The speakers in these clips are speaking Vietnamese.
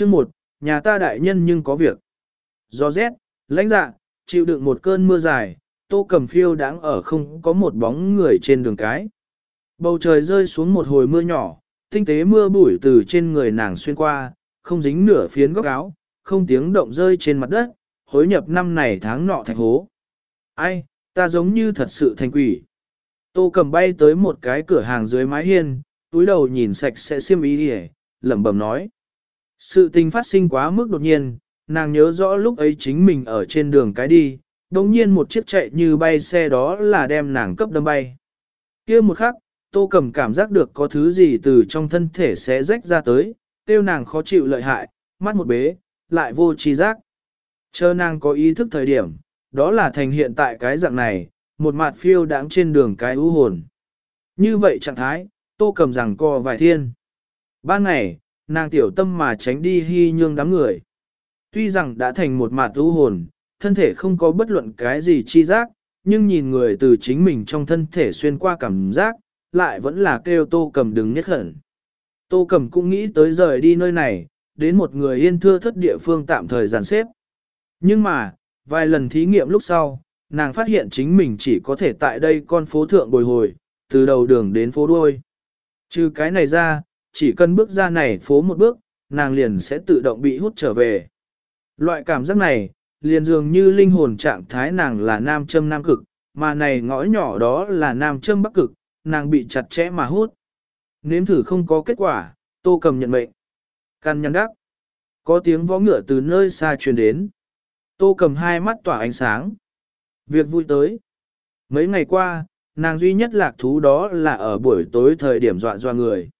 Chương 1, nhà ta đại nhân nhưng có việc. Do rét, lãnh dạ, chịu đựng một cơn mưa dài, tô cầm phiêu đáng ở không có một bóng người trên đường cái. Bầu trời rơi xuống một hồi mưa nhỏ, tinh tế mưa bụi từ trên người nàng xuyên qua, không dính nửa phiến góc áo, không tiếng động rơi trên mặt đất, hối nhập năm này tháng nọ thạch hố. Ai, ta giống như thật sự thành quỷ. Tô cầm bay tới một cái cửa hàng dưới mái hiên, túi đầu nhìn sạch sẽ xiêm ý hề, lẩm bẩm nói. Sự tình phát sinh quá mức đột nhiên, nàng nhớ rõ lúc ấy chính mình ở trên đường cái đi, đồng nhiên một chiếc chạy như bay xe đó là đem nàng cấp đâm bay. kia một khắc, tô cầm cảm giác được có thứ gì từ trong thân thể sẽ rách ra tới, tiêu nàng khó chịu lợi hại, mắt một bế, lại vô trí giác. Chờ nàng có ý thức thời điểm, đó là thành hiện tại cái dạng này, một mặt phiêu đáng trên đường cái ưu hồn. Như vậy trạng thái, tô cầm rằng co vài thiên. Ban ngày, nàng tiểu tâm mà tránh đi hy nhương đám người. Tuy rằng đã thành một mạt ưu hồn, thân thể không có bất luận cái gì chi giác, nhưng nhìn người từ chính mình trong thân thể xuyên qua cảm giác, lại vẫn là kêu tô cầm đứng nhất khẩn. Tô cầm cũng nghĩ tới rời đi nơi này, đến một người yên thưa thất địa phương tạm thời giàn xếp. Nhưng mà, vài lần thí nghiệm lúc sau, nàng phát hiện chính mình chỉ có thể tại đây con phố thượng bồi hồi, từ đầu đường đến phố đuôi. Trừ cái này ra, chỉ cần bước ra này phố một bước, nàng liền sẽ tự động bị hút trở về. Loại cảm giác này, liền dường như linh hồn trạng thái nàng là nam châm nam cực, mà này ngõ nhỏ đó là nam châm bắc cực, nàng bị chặt chẽ mà hút. Nếm thử không có kết quả, tô cầm nhận mệnh. Căn nhăn đắc. Có tiếng vó ngựa từ nơi xa truyền đến. Tô cầm hai mắt tỏa ánh sáng. Việc vui tới. Mấy ngày qua, nàng duy nhất lạc thú đó là ở buổi tối thời điểm dọa dọa người.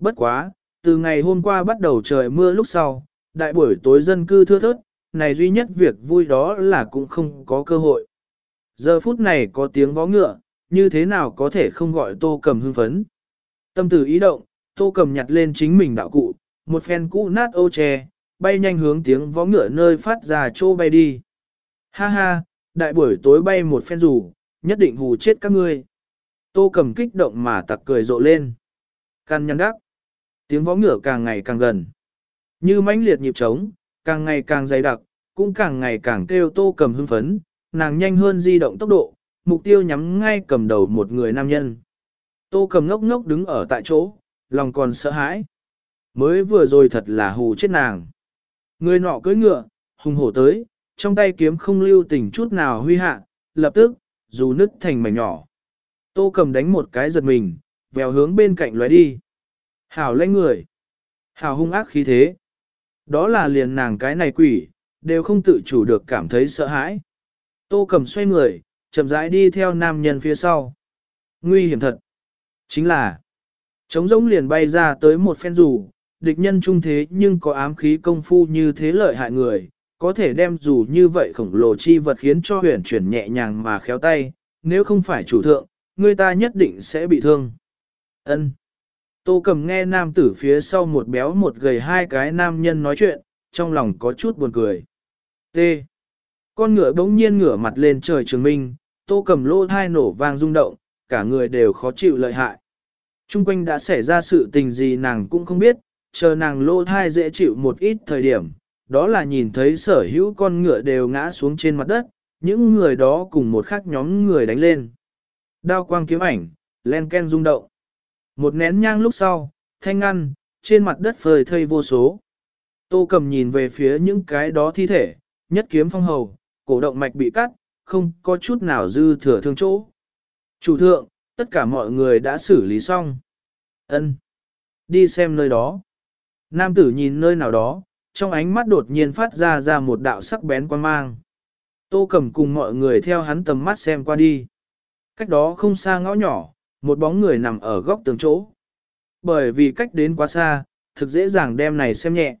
Bất quá, từ ngày hôm qua bắt đầu trời mưa lúc sau, đại buổi tối dân cư thưa thớt, này duy nhất việc vui đó là cũng không có cơ hội. Giờ phút này có tiếng vó ngựa, như thế nào có thể không gọi tô cầm hưng phấn. Tâm tử ý động, tô cầm nhặt lên chính mình đạo cụ, một phen cũ nát ô tre, bay nhanh hướng tiếng vó ngựa nơi phát ra trô bay đi. Ha ha, đại buổi tối bay một phen rủ, nhất định hù chết các ngươi. Tô cầm kích động mà tặc cười rộ lên. Căn nhăn đắc. Tiếng vó ngựa càng ngày càng gần. Như mãnh liệt nhịp trống, càng ngày càng dày đặc, cũng càng ngày càng kêu tô cầm hưng phấn, nàng nhanh hơn di động tốc độ, mục tiêu nhắm ngay cầm đầu một người nam nhân. Tô cầm ngốc ngốc đứng ở tại chỗ, lòng còn sợ hãi. Mới vừa rồi thật là hù chết nàng. Người nọ cưỡi ngựa, hùng hổ tới, trong tay kiếm không lưu tình chút nào huy hạ, lập tức, dù nứt thành mảnh nhỏ. Tô cầm đánh một cái giật mình, vèo hướng bên cạnh lóe đi. Hảo lãnh người. Hảo hung ác khí thế. Đó là liền nàng cái này quỷ, đều không tự chủ được cảm thấy sợ hãi. Tô cầm xoay người, chậm rãi đi theo nam nhân phía sau. Nguy hiểm thật. Chính là, trống rỗng liền bay ra tới một phen rủ, địch nhân trung thế nhưng có ám khí công phu như thế lợi hại người, có thể đem dù như vậy khổng lồ chi vật khiến cho huyền chuyển nhẹ nhàng mà khéo tay, nếu không phải chủ thượng, người ta nhất định sẽ bị thương. Ân. Tô cầm nghe nam tử phía sau một béo một gầy hai cái nam nhân nói chuyện, trong lòng có chút buồn cười. T. Con ngựa bỗng nhiên ngửa mặt lên trời trường minh, tô cầm lô thai nổ vang rung động, cả người đều khó chịu lợi hại. Trung quanh đã xảy ra sự tình gì nàng cũng không biết, chờ nàng lô thai dễ chịu một ít thời điểm, đó là nhìn thấy sở hữu con ngựa đều ngã xuống trên mặt đất, những người đó cùng một khác nhóm người đánh lên. Đao quang kiếm ảnh, len ken rung động. Một nén nhang lúc sau, thanh ngăn, trên mặt đất phơi thây vô số. Tô cầm nhìn về phía những cái đó thi thể, nhất kiếm phong hầu, cổ động mạch bị cắt, không có chút nào dư thừa thương chỗ. Chủ thượng, tất cả mọi người đã xử lý xong. Ân, Đi xem nơi đó. Nam tử nhìn nơi nào đó, trong ánh mắt đột nhiên phát ra ra một đạo sắc bén quan mang. Tô cầm cùng mọi người theo hắn tầm mắt xem qua đi. Cách đó không xa ngõ nhỏ, một bóng người nằm ở góc tường chỗ. Bởi vì cách đến quá xa, thực dễ dàng đem này xem nhẹ.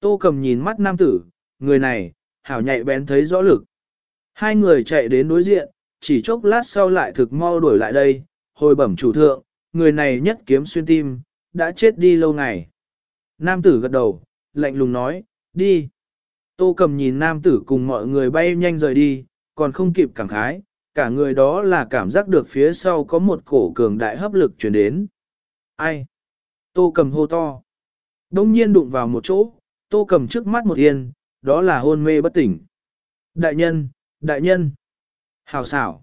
Tô cầm nhìn mắt nam tử, người này, hảo nhạy bén thấy rõ lực. Hai người chạy đến đối diện, chỉ chốc lát sau lại thực mau đuổi lại đây, hồi bẩm chủ thượng, người này nhất kiếm xuyên tim, đã chết đi lâu ngày. Nam tử gật đầu, lạnh lùng nói, đi. Tô cầm nhìn nam tử cùng mọi người bay nhanh rời đi, còn không kịp cảm khái, cả người đó là cảm giác được phía sau có một cổ cường đại hấp lực chuyển đến. Ai? Tô cầm hô to. Đông nhiên đụng vào một chỗ, Tô cầm trước mắt một yên, đó là hôn mê bất tỉnh. Đại nhân, đại nhân. Hào xảo.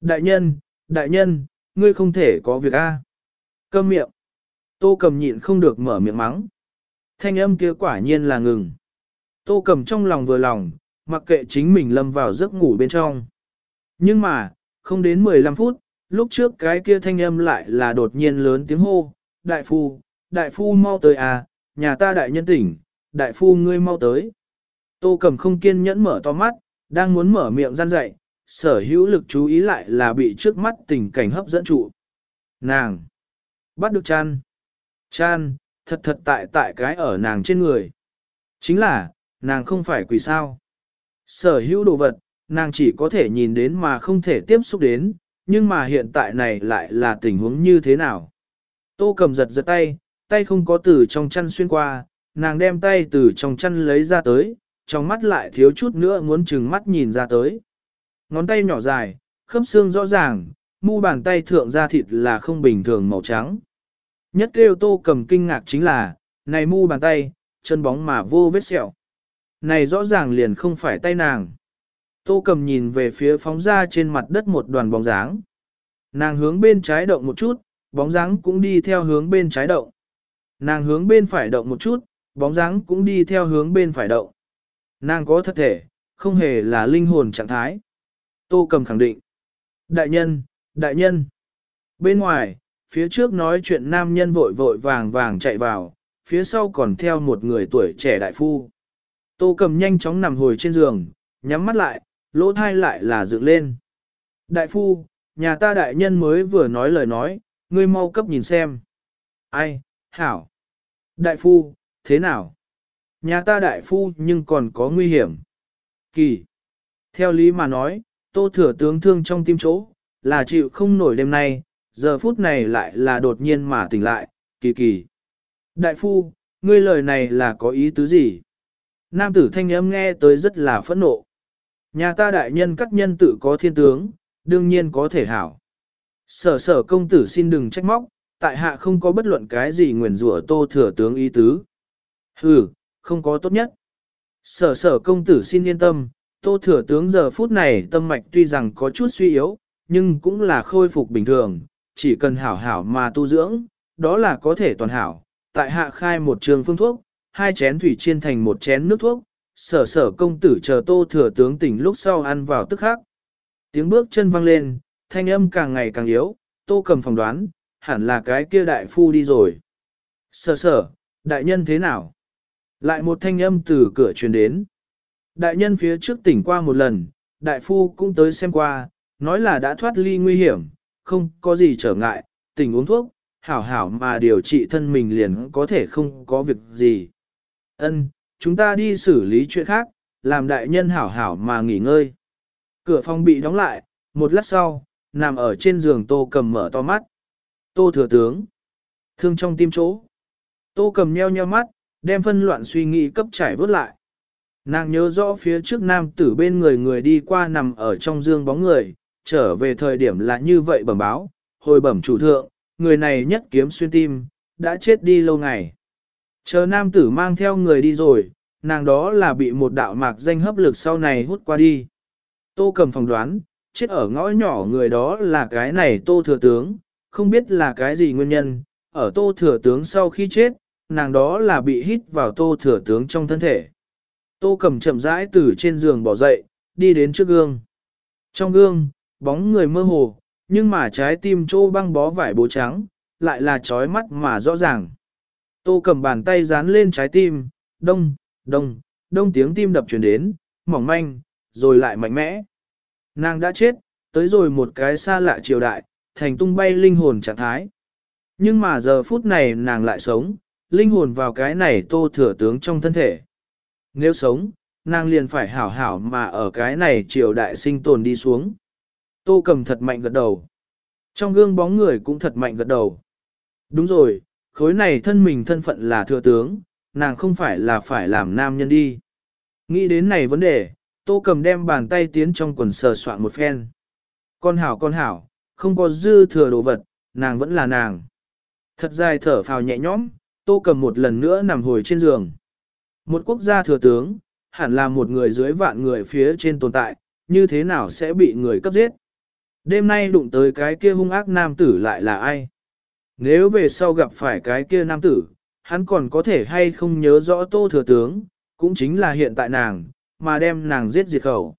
Đại nhân, đại nhân, ngươi không thể có việc a. Câm miệng. Tô cầm nhịn không được mở miệng mắng. Thanh âm kia quả nhiên là ngừng. Tô cầm trong lòng vừa lòng, mặc kệ chính mình lâm vào giấc ngủ bên trong. Nhưng mà, không đến 15 phút, lúc trước cái kia thanh âm lại là đột nhiên lớn tiếng hô, đại phu, đại phu mau tới à, nhà ta đại nhân tỉnh, đại phu ngươi mau tới. Tô cầm không kiên nhẫn mở to mắt, đang muốn mở miệng gian dậy, sở hữu lực chú ý lại là bị trước mắt tình cảnh hấp dẫn trụ. Nàng! Bắt được chan! Chan! Thật thật tại tại cái ở nàng trên người. Chính là, nàng không phải quỷ sao. Sở hữu đồ vật, nàng chỉ có thể nhìn đến mà không thể tiếp xúc đến, nhưng mà hiện tại này lại là tình huống như thế nào. Tô cầm giật giật tay, tay không có từ trong chăn xuyên qua, nàng đem tay từ trong chăn lấy ra tới, trong mắt lại thiếu chút nữa muốn chừng mắt nhìn ra tới. Ngón tay nhỏ dài, khớp xương rõ ràng, mu bàn tay thượng da thịt là không bình thường màu trắng. Nhất kêu tô cầm kinh ngạc chính là, này mu bàn tay, chân bóng mà vô vết sẹo. Này rõ ràng liền không phải tay nàng. Tô cầm nhìn về phía phóng ra trên mặt đất một đoàn bóng dáng. Nàng hướng bên trái động một chút, bóng dáng cũng đi theo hướng bên trái động. Nàng hướng bên phải động một chút, bóng dáng cũng đi theo hướng bên phải động. Nàng có thật thể, không hề là linh hồn trạng thái. Tô cầm khẳng định. Đại nhân, đại nhân. Bên ngoài, phía trước nói chuyện nam nhân vội vội vàng vàng chạy vào, phía sau còn theo một người tuổi trẻ đại phu. Tô cầm nhanh chóng nằm hồi trên giường, nhắm mắt lại, lỗ thai lại là dựng lên. Đại phu, nhà ta đại nhân mới vừa nói lời nói, ngươi mau cấp nhìn xem. Ai, hảo. Đại phu, thế nào? Nhà ta đại phu nhưng còn có nguy hiểm. Kỳ. Theo lý mà nói, tô thừa tướng thương trong tim chỗ, là chịu không nổi đêm nay, giờ phút này lại là đột nhiên mà tỉnh lại, kỳ kỳ. Đại phu, ngươi lời này là có ý tứ gì? Nam tử thanh âm nghe tới rất là phẫn nộ. Nhà ta đại nhân các nhân tự có thiên tướng, đương nhiên có thể hảo. Sở sở công tử xin đừng trách móc, tại hạ không có bất luận cái gì nguyền rủa tô thừa tướng ý tứ. Hừ, không có tốt nhất. Sở sở công tử xin yên tâm, tô thừa tướng giờ phút này tâm mạch tuy rằng có chút suy yếu, nhưng cũng là khôi phục bình thường, chỉ cần hảo hảo mà tu dưỡng, đó là có thể toàn hảo. Tại hạ khai một trường phương thuốc, hai chén thủy chiên thành một chén nước thuốc, sở sở công tử chờ tô thừa tướng tỉnh lúc sau ăn vào tức khắc. Tiếng bước chân vang lên, thanh âm càng ngày càng yếu, tô cầm phòng đoán, hẳn là cái kia đại phu đi rồi. Sở sở, đại nhân thế nào? Lại một thanh âm từ cửa truyền đến. Đại nhân phía trước tỉnh qua một lần, đại phu cũng tới xem qua, nói là đã thoát ly nguy hiểm, không có gì trở ngại, tỉnh uống thuốc, hảo hảo mà điều trị thân mình liền có thể không có việc gì. Ân, chúng ta đi xử lý chuyện khác, làm đại nhân hảo hảo mà nghỉ ngơi. Cửa phòng bị đóng lại, một lát sau, nằm ở trên giường tô cầm mở to mắt. Tô thừa tướng, thương trong tim chỗ. Tô cầm nheo nheo mắt, đem phân loạn suy nghĩ cấp trải vớt lại. Nàng nhớ rõ phía trước nam tử bên người người đi qua nằm ở trong dương bóng người, trở về thời điểm là như vậy bẩm báo, hồi bẩm chủ thượng, người này nhất kiếm xuyên tim, đã chết đi lâu ngày. Chờ nam tử mang theo người đi rồi, nàng đó là bị một đạo mạc danh hấp lực sau này hút qua đi. Tô cầm phòng đoán, chết ở ngõ nhỏ người đó là cái này tô thừa tướng, không biết là cái gì nguyên nhân, ở tô thừa tướng sau khi chết, nàng đó là bị hít vào tô thừa tướng trong thân thể. Tô cầm chậm rãi từ trên giường bỏ dậy, đi đến trước gương. Trong gương, bóng người mơ hồ, nhưng mà trái tim trô băng bó vải bố trắng, lại là trói mắt mà rõ ràng. Tô cầm bàn tay dán lên trái tim, đông, đông, đông tiếng tim đập chuyển đến, mỏng manh, rồi lại mạnh mẽ. Nàng đã chết, tới rồi một cái xa lạ triều đại, thành tung bay linh hồn trạng thái. Nhưng mà giờ phút này nàng lại sống, linh hồn vào cái này tô thừa tướng trong thân thể. Nếu sống, nàng liền phải hảo hảo mà ở cái này triều đại sinh tồn đi xuống. Tô cầm thật mạnh gật đầu. Trong gương bóng người cũng thật mạnh gật đầu. Đúng rồi, khối này thân mình thân phận là thừa tướng, nàng không phải là phải làm nam nhân đi. Nghĩ đến này vấn đề, tô cầm đem bàn tay tiến trong quần sờ soạn một phen. Con hảo con hảo, không có dư thừa đồ vật, nàng vẫn là nàng. Thật dài thở phào nhẹ nhõm, tô cầm một lần nữa nằm hồi trên giường. Một quốc gia thừa tướng, hẳn là một người dưới vạn người phía trên tồn tại, như thế nào sẽ bị người cấp giết. Đêm nay đụng tới cái kia hung ác nam tử lại là ai? Nếu về sau gặp phải cái kia nam tử, hắn còn có thể hay không nhớ rõ tô thừa tướng, cũng chính là hiện tại nàng, mà đem nàng giết diệt khẩu.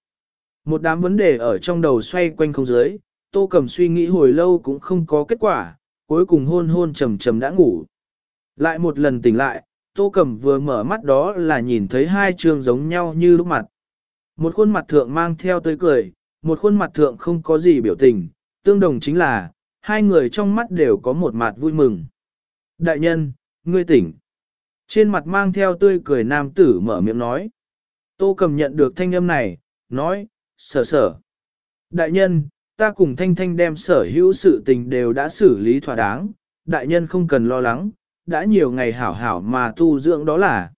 Một đám vấn đề ở trong đầu xoay quanh không dưới, tô cầm suy nghĩ hồi lâu cũng không có kết quả, cuối cùng hôn hôn trầm trầm đã ngủ. Lại một lần tỉnh lại, tô cầm vừa mở mắt đó là nhìn thấy hai trường giống nhau như lúc mặt. Một khuôn mặt thượng mang theo tươi cười, một khuôn mặt thượng không có gì biểu tình, tương đồng chính là, hai người trong mắt đều có một mặt vui mừng. Đại nhân, ngươi tỉnh. Trên mặt mang theo tươi cười nam tử mở miệng nói. Tô cầm nhận được thanh âm này, nói, sở sở. Đại nhân, ta cùng thanh thanh đem sở hữu sự tình đều đã xử lý thỏa đáng, đại nhân không cần lo lắng, đã nhiều ngày hảo hảo mà tu dưỡng đó là.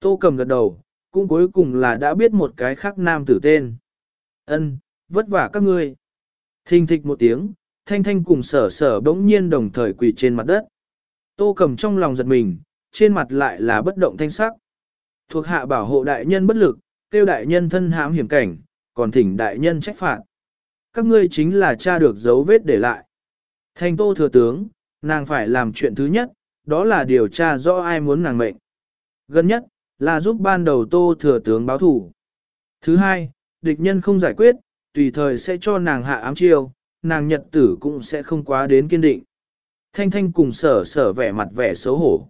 Tô cầm gật đầu, cũng cuối cùng là đã biết một cái khác nam tử tên. Ân, vất vả các ngươi. Thình thịch một tiếng, thanh thanh cùng sở sở bỗng nhiên đồng thời quỳ trên mặt đất. Tô cầm trong lòng giật mình, trên mặt lại là bất động thanh sắc. Thuộc hạ bảo hộ đại nhân bất lực, tiêu đại nhân thân hãm hiểm cảnh, còn thỉnh đại nhân trách phạt. Các ngươi chính là cha được dấu vết để lại. Thành tô thừa tướng, nàng phải làm chuyện thứ nhất, đó là điều tra rõ ai muốn nàng mệnh. Gần nhất, là giúp ban đầu tô thừa tướng báo thủ. Thứ hai, địch nhân không giải quyết, tùy thời sẽ cho nàng hạ ám chiêu, nàng nhật tử cũng sẽ không quá đến kiên định. Thanh thanh cùng sở sở vẻ mặt vẻ xấu hổ.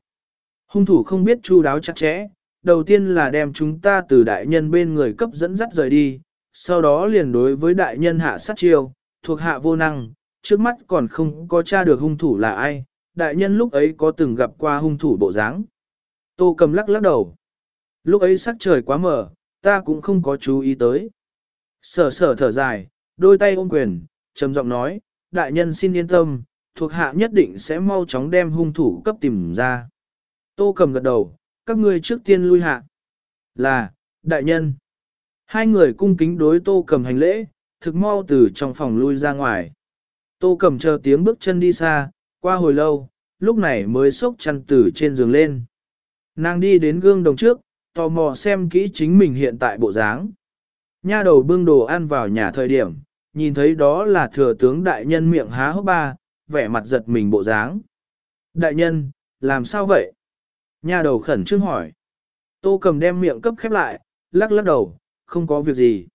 Hung thủ không biết chu đáo chặt chẽ, đầu tiên là đem chúng ta từ đại nhân bên người cấp dẫn dắt rời đi, sau đó liền đối với đại nhân hạ sát chiêu, thuộc hạ vô năng, trước mắt còn không có tra được hung thủ là ai, đại nhân lúc ấy có từng gặp qua hung thủ bộ dáng. Tô cầm lắc lắc đầu. Lúc ấy sắc trời quá mở, ta cũng không có chú ý tới. Sở sở thở dài, đôi tay ôm quyền, trầm giọng nói, đại nhân xin yên tâm, thuộc hạ nhất định sẽ mau chóng đem hung thủ cấp tìm ra. Tô cầm gật đầu, các ngươi trước tiên lui hạ. Là, đại nhân. Hai người cung kính đối tô cầm hành lễ, thực mau từ trong phòng lui ra ngoài. Tô cầm chờ tiếng bước chân đi xa, qua hồi lâu, lúc này mới sốc chăn từ trên giường lên. Nàng đi đến gương đồng trước, tò mò xem kỹ chính mình hiện tại bộ dáng. Nha đầu bưng đồ ăn vào nhà thời điểm, nhìn thấy đó là thừa tướng đại nhân miệng há hốc ba, vẻ mặt giật mình bộ dáng. Đại nhân, làm sao vậy? Nha đầu khẩn trương hỏi. Tô cầm đem miệng cấp khép lại, lắc lắc đầu, không có việc gì.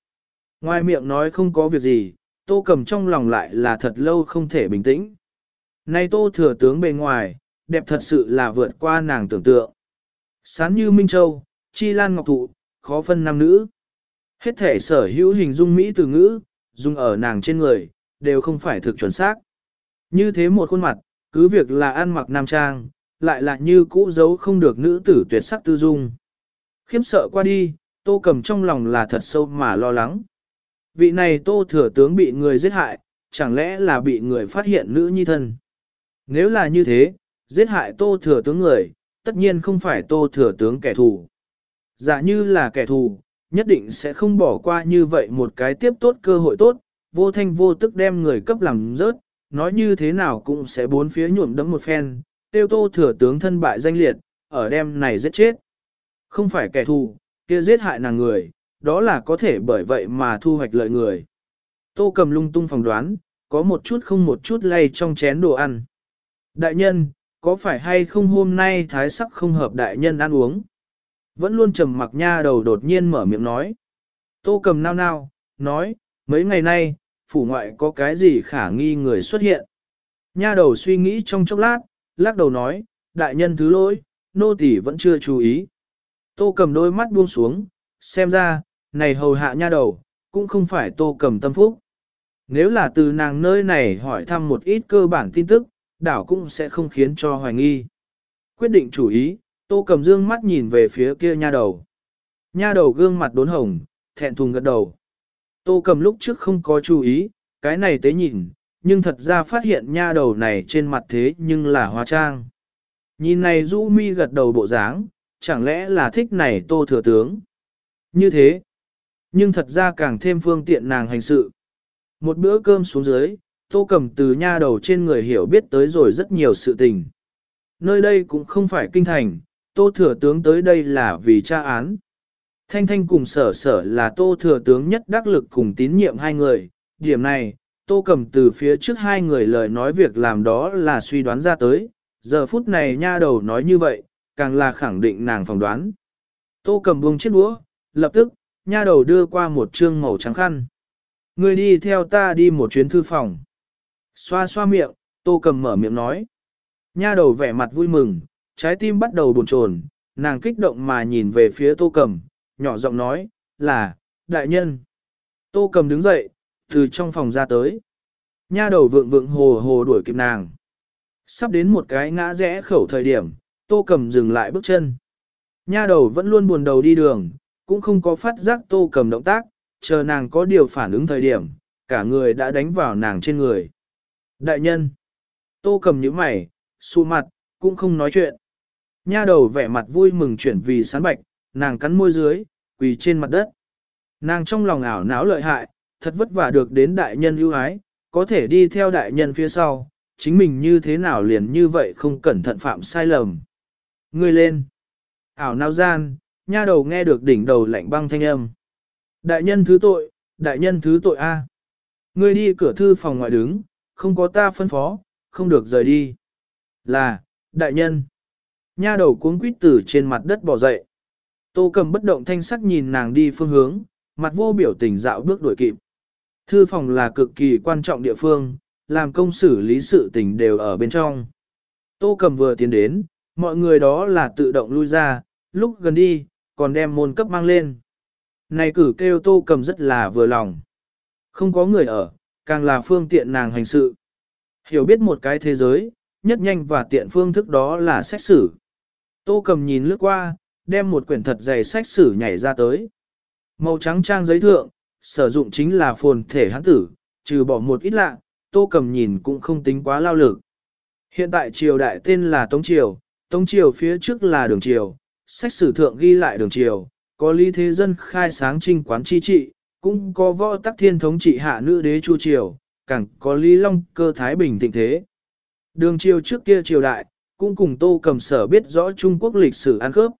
Ngoài miệng nói không có việc gì, tô cầm trong lòng lại là thật lâu không thể bình tĩnh. Nay tô thừa tướng bề ngoài, đẹp thật sự là vượt qua nàng tưởng tượng. Sán như Minh Châu, chi lan ngọc thụ, khó phân nam nữ. Hết thể sở hữu hình dung Mỹ từ ngữ, dùng ở nàng trên người, đều không phải thực chuẩn xác. Như thế một khuôn mặt, cứ việc là ăn mặc nam trang, lại là như cũ giấu không được nữ tử tuyệt sắc tư dung. Khiếm sợ qua đi, tô cầm trong lòng là thật sâu mà lo lắng. Vị này tô thừa tướng bị người giết hại, chẳng lẽ là bị người phát hiện nữ nhi thân. Nếu là như thế, giết hại tô thừa tướng người, tất nhiên không phải tô thừa tướng kẻ thù. Giả như là kẻ thù, nhất định sẽ không bỏ qua như vậy một cái tiếp tốt cơ hội tốt, vô thanh vô tức đem người cấp làm rớt, nói như thế nào cũng sẽ bốn phía nhuộm đấm một phen, tiêu tô thừa tướng thân bại danh liệt, ở đêm này giết chết. Không phải kẻ thù, kia giết hại nàng người, đó là có thể bởi vậy mà thu hoạch lợi người. Tô cầm lung tung phòng đoán, có một chút không một chút lay trong chén đồ ăn. Đại nhân, có phải hay không hôm nay thái sắc không hợp đại nhân ăn uống? Vẫn luôn trầm mặc nha đầu đột nhiên mở miệng nói. Tô cầm nao nao, nói, mấy ngày nay, phủ ngoại có cái gì khả nghi người xuất hiện. Nha đầu suy nghĩ trong chốc lát, lắc đầu nói, đại nhân thứ lỗi, nô tỳ vẫn chưa chú ý. Tô cầm đôi mắt buông xuống, xem ra, này hầu hạ nha đầu, cũng không phải tô cầm tâm phúc. Nếu là từ nàng nơi này hỏi thăm một ít cơ bản tin tức, đảo cũng sẽ không khiến cho hoài nghi. Quyết định chủ ý, tô cầm dương mắt nhìn về phía kia nha đầu. Nha đầu gương mặt đốn hồng, thẹn thùng gật đầu. Tô cầm lúc trước không có chú ý, cái này tế nhìn, nhưng thật ra phát hiện nha đầu này trên mặt thế nhưng là hóa trang. Nhìn này du mi gật đầu bộ dáng, chẳng lẽ là thích này tô thừa tướng. Như thế, nhưng thật ra càng thêm phương tiện nàng hành sự. Một bữa cơm xuống dưới, tô cầm từ nha đầu trên người hiểu biết tới rồi rất nhiều sự tình. Nơi đây cũng không phải kinh thành, tô thừa tướng tới đây là vì tra án. Thanh Thanh cùng sở sở là tô thừa tướng nhất đắc lực cùng tín nhiệm hai người, điểm này, tô cầm từ phía trước hai người lời nói việc làm đó là suy đoán ra tới, giờ phút này nha đầu nói như vậy, càng là khẳng định nàng phỏng đoán. Tô cầm buông chiếc đũa, lập tức, nha đầu đưa qua một trương màu trắng khăn. Người đi theo ta đi một chuyến thư phòng. Xoa xoa miệng, tô cầm mở miệng nói. Nha đầu vẻ mặt vui mừng, trái tim bắt đầu buồn chồn, nàng kích động mà nhìn về phía tô cầm, nhỏ giọng nói, là, đại nhân. Tô cầm đứng dậy, từ trong phòng ra tới. Nha đầu vượng vượng hồ hồ đuổi kịp nàng. Sắp đến một cái ngã rẽ khẩu thời điểm, tô cầm dừng lại bước chân. Nha đầu vẫn luôn buồn đầu đi đường, cũng không có phát giác tô cầm động tác, chờ nàng có điều phản ứng thời điểm, cả người đã đánh vào nàng trên người. Đại nhân, tô cầm những mày, xu mặt, cũng không nói chuyện. Nha đầu vẻ mặt vui mừng chuyển vì sán bạch, nàng cắn môi dưới, quỳ trên mặt đất. Nàng trong lòng ảo não lợi hại, thật vất vả được đến đại nhân ưu ái, có thể đi theo đại nhân phía sau, chính mình như thế nào liền như vậy không cẩn thận phạm sai lầm. Ngươi lên. Ảo não gian, nha đầu nghe được đỉnh đầu lạnh băng thanh âm. Đại nhân thứ tội, đại nhân thứ tội A. Ngươi đi cửa thư phòng ngoại đứng, không có ta phân phó, không được rời đi. Là, đại nhân. Nha đầu cuống quýt từ trên mặt đất bỏ dậy. Tô cầm bất động thanh sắc nhìn nàng đi phương hướng, mặt vô biểu tình dạo bước đuổi kịp. Thư phòng là cực kỳ quan trọng địa phương, làm công xử lý sự tình đều ở bên trong. Tô cầm vừa tiến đến, mọi người đó là tự động lui ra, lúc gần đi, còn đem môn cấp mang lên. Này cử kêu tô cầm rất là vừa lòng. Không có người ở, càng là phương tiện nàng hành sự. Hiểu biết một cái thế giới, nhất nhanh và tiện phương thức đó là xét xử. Tô cầm nhìn lướt qua, đem một quyển thật dày sách sử nhảy ra tới. Màu trắng trang giấy thượng, sử dụng chính là phồn thể hán tử, trừ bỏ một ít lạ, tô cầm nhìn cũng không tính quá lao lực. Hiện tại triều đại tên là Tống Triều, Tống Triều phía trước là đường triều, sách sử thượng ghi lại đường triều, có lý thế dân khai sáng trinh quán chi trị, cũng có võ tắc thiên thống trị hạ nữ đế chu triều, càng có lý long cơ thái bình thịnh thế. Đường triều trước kia triều đại, cũng cùng tô cầm sở biết rõ Trung Quốc lịch sử ăn khớp.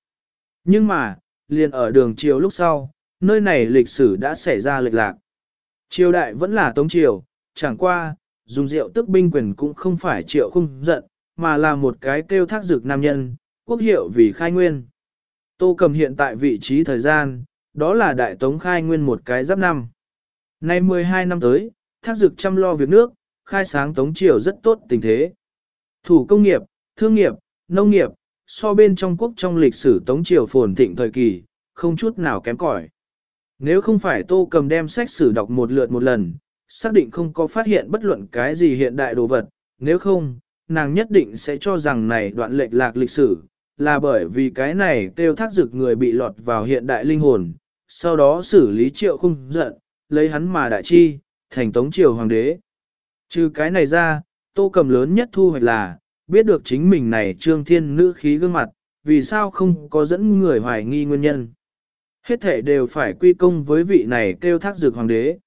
Nhưng mà, liền ở đường triều lúc sau, nơi này lịch sử đã xảy ra lệch lạc. Triều đại vẫn là tống triều, chẳng qua, dùng rượu tức binh quyền cũng không phải triệu không giận, mà là một cái kêu thác dược nam nhân, quốc hiệu vì khai nguyên. Tô cầm hiện tại vị trí thời gian, đó là đại tống khai nguyên một cái giáp năm. Nay 12 năm tới, thác dược chăm lo việc nước, khai sáng tống triều rất tốt tình thế. Thủ công nghiệp, thương nghiệp, nông nghiệp, so bên trong quốc trong lịch sử Tống Triều phồn thịnh thời kỳ, không chút nào kém cỏi. Nếu không phải Tô Cầm đem sách sử đọc một lượt một lần, xác định không có phát hiện bất luận cái gì hiện đại đồ vật, nếu không, nàng nhất định sẽ cho rằng này đoạn lệch lạc lịch sử, là bởi vì cái này kêu thác dực người bị lọt vào hiện đại linh hồn, sau đó xử lý triệu không giận, lấy hắn mà đại chi, thành Tống Triều Hoàng đế. Trừ cái này ra, Tô Cầm lớn nhất thu hoạch là, biết được chính mình này trương thiên nữ khí gương mặt, vì sao không có dẫn người hoài nghi nguyên nhân. Hết thể đều phải quy công với vị này kêu thác dược hoàng đế.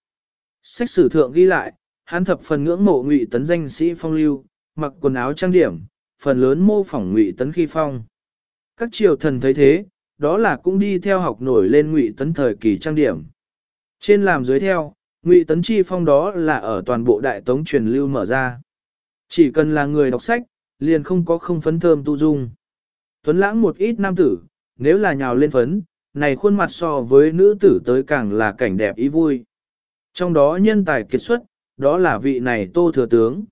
Sách sử thượng ghi lại, hắn thập phần ngưỡng mộ ngụy tấn danh sĩ phong lưu, mặc quần áo trang điểm, phần lớn mô phỏng ngụy tấn khi phong. Các triều thần thấy thế, đó là cũng đi theo học nổi lên ngụy tấn thời kỳ trang điểm. Trên làm dưới theo, ngụy tấn chi phong đó là ở toàn bộ đại tống truyền lưu mở ra. Chỉ cần là người đọc sách, liền không có không phấn thơm tu dung. Tuấn lãng một ít nam tử, nếu là nhào lên phấn, này khuôn mặt so với nữ tử tới càng là cảnh đẹp ý vui. Trong đó nhân tài kiệt xuất, đó là vị này tô thừa tướng.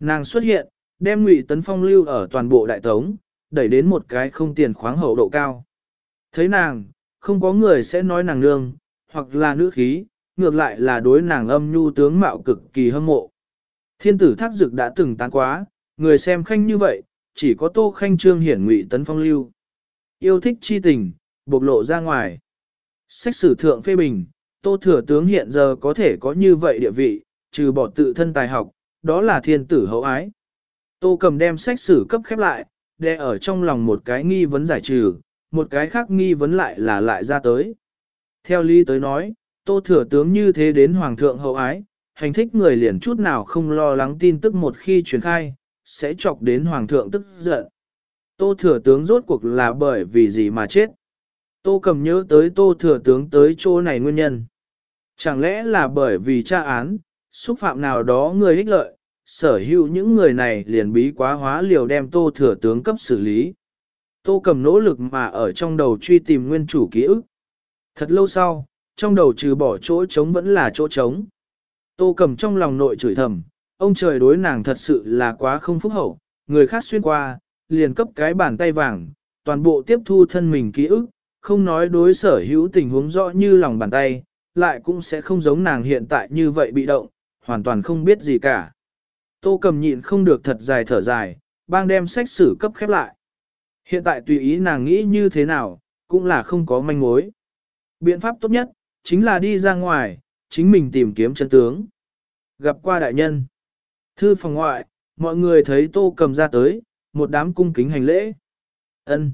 Nàng xuất hiện, đem ngụy tấn phong lưu ở toàn bộ đại tống, đẩy đến một cái không tiền khoáng hậu độ cao. Thấy nàng, không có người sẽ nói nàng nương, hoặc là nữ khí, ngược lại là đối nàng âm nhu tướng mạo cực kỳ hâm mộ. Thiên tử thác dực đã từng tán quá, Người xem khanh như vậy, chỉ có tô khanh trương hiển ngụy tấn phong lưu. Yêu thích chi tình, bộc lộ ra ngoài. Sách sử thượng phê bình, tô thừa tướng hiện giờ có thể có như vậy địa vị, trừ bỏ tự thân tài học, đó là thiên tử hậu ái. Tô cầm đem sách sử cấp khép lại, để ở trong lòng một cái nghi vấn giải trừ, một cái khác nghi vấn lại là lại ra tới. Theo lý tới nói, tô thừa tướng như thế đến hoàng thượng hậu ái, hành thích người liền chút nào không lo lắng tin tức một khi truyền khai, sẽ chọc đến hoàng thượng tức giận. Tô thừa tướng rốt cuộc là bởi vì gì mà chết. Tô cầm nhớ tới tô thừa tướng tới chỗ này nguyên nhân. Chẳng lẽ là bởi vì tra án, xúc phạm nào đó người ích lợi, sở hữu những người này liền bí quá hóa liều đem tô thừa tướng cấp xử lý. Tô cầm nỗ lực mà ở trong đầu truy tìm nguyên chủ ký ức. Thật lâu sau, trong đầu trừ bỏ chỗ trống vẫn là chỗ trống. Tô cầm trong lòng nội chửi thầm, ông trời đối nàng thật sự là quá không phúc hậu, người khác xuyên qua, liền cấp cái bàn tay vàng, toàn bộ tiếp thu thân mình ký ức, không nói đối sở hữu tình huống rõ như lòng bàn tay, lại cũng sẽ không giống nàng hiện tại như vậy bị động, hoàn toàn không biết gì cả. Tô cầm nhịn không được thật dài thở dài, bang đem sách sử cấp khép lại. Hiện tại tùy ý nàng nghĩ như thế nào, cũng là không có manh mối. Biện pháp tốt nhất, chính là đi ra ngoài, chính mình tìm kiếm chân tướng. Gặp qua đại nhân. Thư phòng ngoại, mọi người thấy tô cầm ra tới, một đám cung kính hành lễ. ân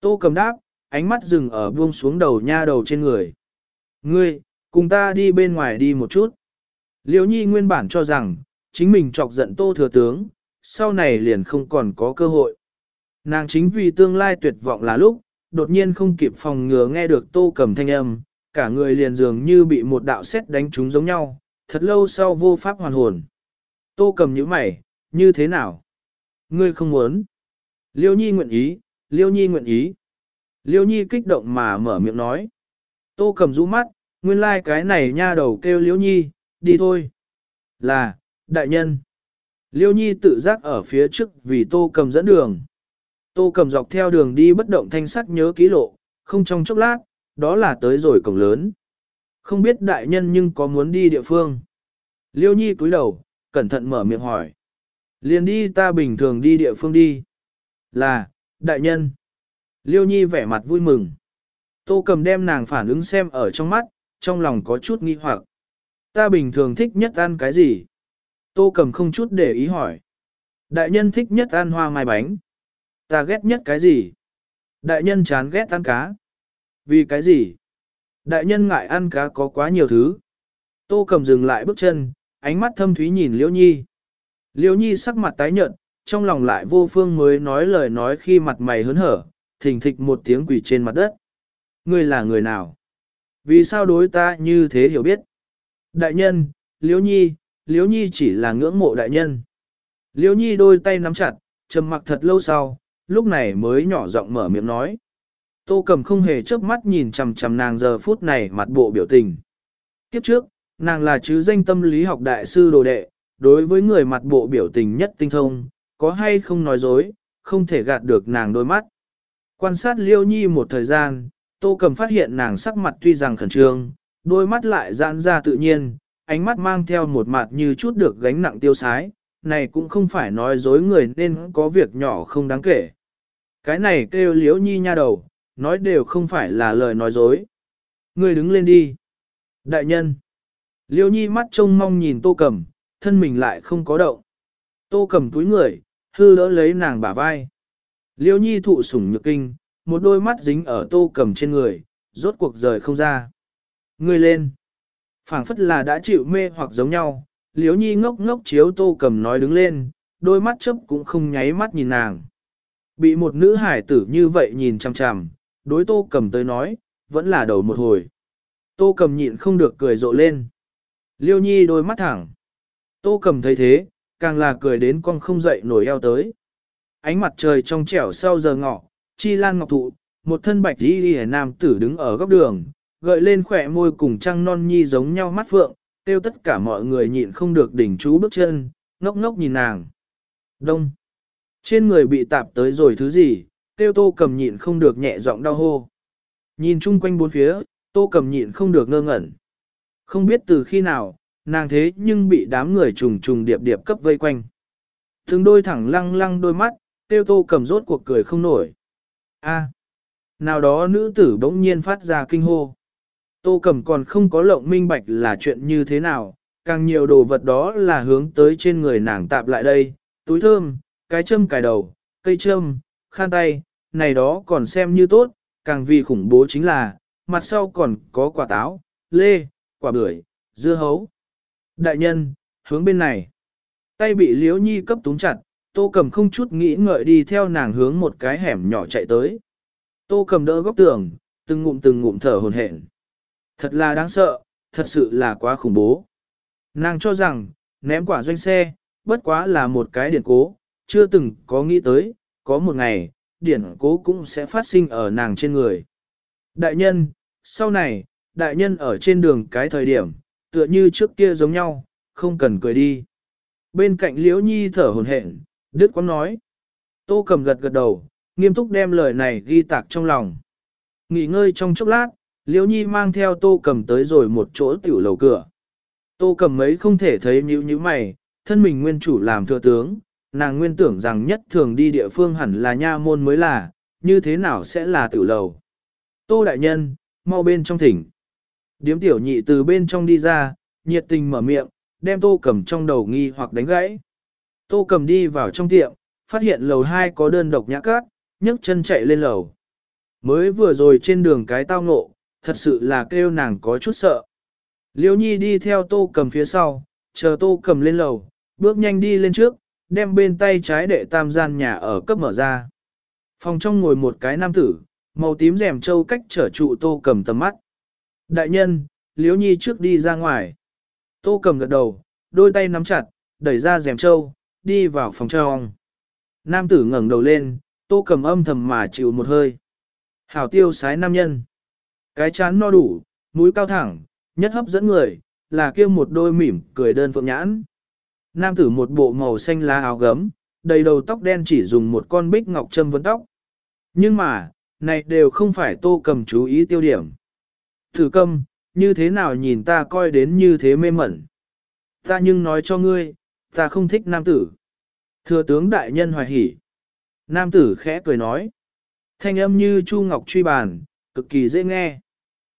Tô cầm đáp, ánh mắt dừng ở buông xuống đầu nha đầu trên người. Ngươi, cùng ta đi bên ngoài đi một chút. Liêu nhi nguyên bản cho rằng, chính mình chọc giận tô thừa tướng, sau này liền không còn có cơ hội. Nàng chính vì tương lai tuyệt vọng là lúc, đột nhiên không kịp phòng ngừa nghe được tô cầm thanh âm, cả người liền dường như bị một đạo sét đánh trúng giống nhau, thật lâu sau vô pháp hoàn hồn. Tô cầm như mày, như thế nào? Ngươi không muốn. Liêu nhi nguyện ý, liêu nhi nguyện ý. Liêu nhi kích động mà mở miệng nói. Tô cầm rũ mắt, nguyên lai like cái này nha đầu kêu liêu nhi, đi thôi. Là, đại nhân. Liêu nhi tự giác ở phía trước vì tô cầm dẫn đường. Tô cầm dọc theo đường đi bất động thanh sắc nhớ ký lộ, không trong chốc lát, đó là tới rồi cổng lớn. Không biết đại nhân nhưng có muốn đi địa phương. Liêu nhi cúi đầu, cẩn thận mở miệng hỏi. Liền đi ta bình thường đi địa phương đi. Là, đại nhân. Liêu nhi vẻ mặt vui mừng. Tô cầm đem nàng phản ứng xem ở trong mắt, trong lòng có chút nghi hoặc. Ta bình thường thích nhất ăn cái gì? Tô cầm không chút để ý hỏi. Đại nhân thích nhất ăn hoa mai bánh. Ta ghét nhất cái gì? Đại nhân chán ghét ăn cá. Vì cái gì? Đại nhân ngại ăn cá có quá nhiều thứ. Tô cầm dừng lại bước chân, ánh mắt thâm thúy nhìn Liễu Nhi. Liễu Nhi sắc mặt tái nhợt, trong lòng lại vô phương mới nói lời nói khi mặt mày hớn hở, thình thịch một tiếng quỷ trên mặt đất. Ngươi là người nào? Vì sao đối ta như thế hiểu biết? Đại nhân, Liễu Nhi, Liễu Nhi chỉ là ngưỡng mộ đại nhân. Liễu Nhi đôi tay nắm chặt, trầm mặc thật lâu sau, lúc này mới nhỏ giọng mở miệng nói. Tô cầm không hề chớp mắt nhìn chằm chằm nàng giờ phút này mặt bộ biểu tình. Kiếp trước, nàng là chứ danh tâm lý học đại sư đồ đệ, đối với người mặt bộ biểu tình nhất tinh thông, có hay không nói dối, không thể gạt được nàng đôi mắt. Quan sát liêu nhi một thời gian, tô cầm phát hiện nàng sắc mặt tuy rằng khẩn trương, đôi mắt lại giãn ra tự nhiên, ánh mắt mang theo một mặt như chút được gánh nặng tiêu sái, này cũng không phải nói dối người nên có việc nhỏ không đáng kể. Cái này kêu liêu nhi nha đầu, nói đều không phải là lời nói dối. Người đứng lên đi. Đại nhân. Liêu nhi mắt trông mong nhìn tô cầm, thân mình lại không có động. Tô cầm túi người, hư đỡ lấy nàng bả vai. Liêu nhi thụ sủng nhược kinh, một đôi mắt dính ở tô cầm trên người, rốt cuộc rời không ra. Người lên. phảng phất là đã chịu mê hoặc giống nhau, liêu nhi ngốc ngốc chiếu tô cầm nói đứng lên, đôi mắt chấp cũng không nháy mắt nhìn nàng. Bị một nữ hải tử như vậy nhìn chằm chằm, đối tô cầm tới nói, vẫn là đầu một hồi. Tô cầm nhịn không được cười rộ lên. Liêu nhi đôi mắt thẳng. Tô cầm thấy thế, càng là cười đến con không dậy nổi eo tới. Ánh mặt trời trong trẻo sau giờ ngọ, chi lan ngọc thụ, một thân bạch đi đi nam tử đứng ở góc đường, gợi lên khỏe môi cùng trăng non nhi giống nhau mắt phượng, tiêu tất cả mọi người nhịn không được đỉnh chú bước chân, ngốc ngốc nhìn nàng. Đông. Trên người bị tạp tới rồi thứ gì, tiêu tô cầm nhịn không được nhẹ giọng đau hô. Nhìn chung quanh bốn phía, tô cầm nhịn không được ngơ ngẩn. Không biết từ khi nào, nàng thế nhưng bị đám người trùng trùng điệp điệp cấp vây quanh. thường đôi thẳng lăng lăng đôi mắt, tiêu tô cầm rốt cuộc cười không nổi. A, nào đó nữ tử bỗng nhiên phát ra kinh hô. Tô cầm còn không có lộng minh bạch là chuyện như thế nào, càng nhiều đồ vật đó là hướng tới trên người nàng tạp lại đây, túi thơm, cái châm cài đầu, cây châm, khan tay, này đó còn xem như tốt, càng vì khủng bố chính là, mặt sau còn có quả táo, lê, quả bưởi, dưa hấu. Đại nhân, hướng bên này. Tay bị liễu nhi cấp túng chặt, tô cầm không chút nghĩ ngợi đi theo nàng hướng một cái hẻm nhỏ chạy tới. Tô cầm đỡ góc tường, từng ngụm từng ngụm thở hồn hển. Thật là đáng sợ, thật sự là quá khủng bố. Nàng cho rằng, ném quả doanh xe, bất quá là một cái điển cố, chưa từng có nghĩ tới, có một ngày, điển cố cũng sẽ phát sinh ở nàng trên người. Đại nhân, sau này, đại nhân ở trên đường cái thời điểm, tựa như trước kia giống nhau, không cần cười đi. Bên cạnh Liễu Nhi thở hồn hển, Đức Quang nói. Tô cầm gật gật đầu, nghiêm túc đem lời này ghi tạc trong lòng. Nghỉ ngơi trong chốc lát, Liễu Nhi mang theo tô cầm tới rồi một chỗ tiểu lầu cửa. Tô cầm mấy không thể thấy nhíu nhíu mày, thân mình nguyên chủ làm thừa tướng, nàng nguyên tưởng rằng nhất thường đi địa phương hẳn là nha môn mới là, như thế nào sẽ là tiểu lầu. Tô đại nhân, mau bên trong thỉnh. Điếm tiểu nhị từ bên trong đi ra, nhiệt tình mở miệng, đem tô cầm trong đầu nghi hoặc đánh gãy. Tô cầm đi vào trong tiệm, phát hiện lầu 2 có đơn độc nhã cát, nhấc chân chạy lên lầu. Mới vừa rồi trên đường cái tao ngộ, thật sự là kêu nàng có chút sợ. Liêu nhi đi theo tô cầm phía sau, chờ tô cầm lên lầu, bước nhanh đi lên trước, đem bên tay trái đệ tam gian nhà ở cấp mở ra. Phòng trong ngồi một cái nam tử, màu tím rèm trâu cách trở trụ tô cầm tầm mắt. Đại nhân, liễu nhi trước đi ra ngoài. Tô cầm gật đầu, đôi tay nắm chặt, đẩy ra rèm trâu, đi vào phòng trong. Nam tử ngẩng đầu lên, tô cầm âm thầm mà chịu một hơi. Hảo tiêu sái nam nhân. Cái chán no đủ, mũi cao thẳng, nhất hấp dẫn người, là kia một đôi mỉm cười đơn phượng nhãn. Nam tử một bộ màu xanh lá áo gấm, đầy đầu tóc đen chỉ dùng một con bích ngọc châm vấn tóc. Nhưng mà, này đều không phải tô cầm chú ý tiêu điểm. Thử câm, như thế nào nhìn ta coi đến như thế mê mẩn. Ta nhưng nói cho ngươi, ta không thích nam tử. Thừa tướng đại nhân hoài hỉ. Nam tử khẽ cười nói. Thanh âm như Chu Ngọc truy bàn, cực kỳ dễ nghe.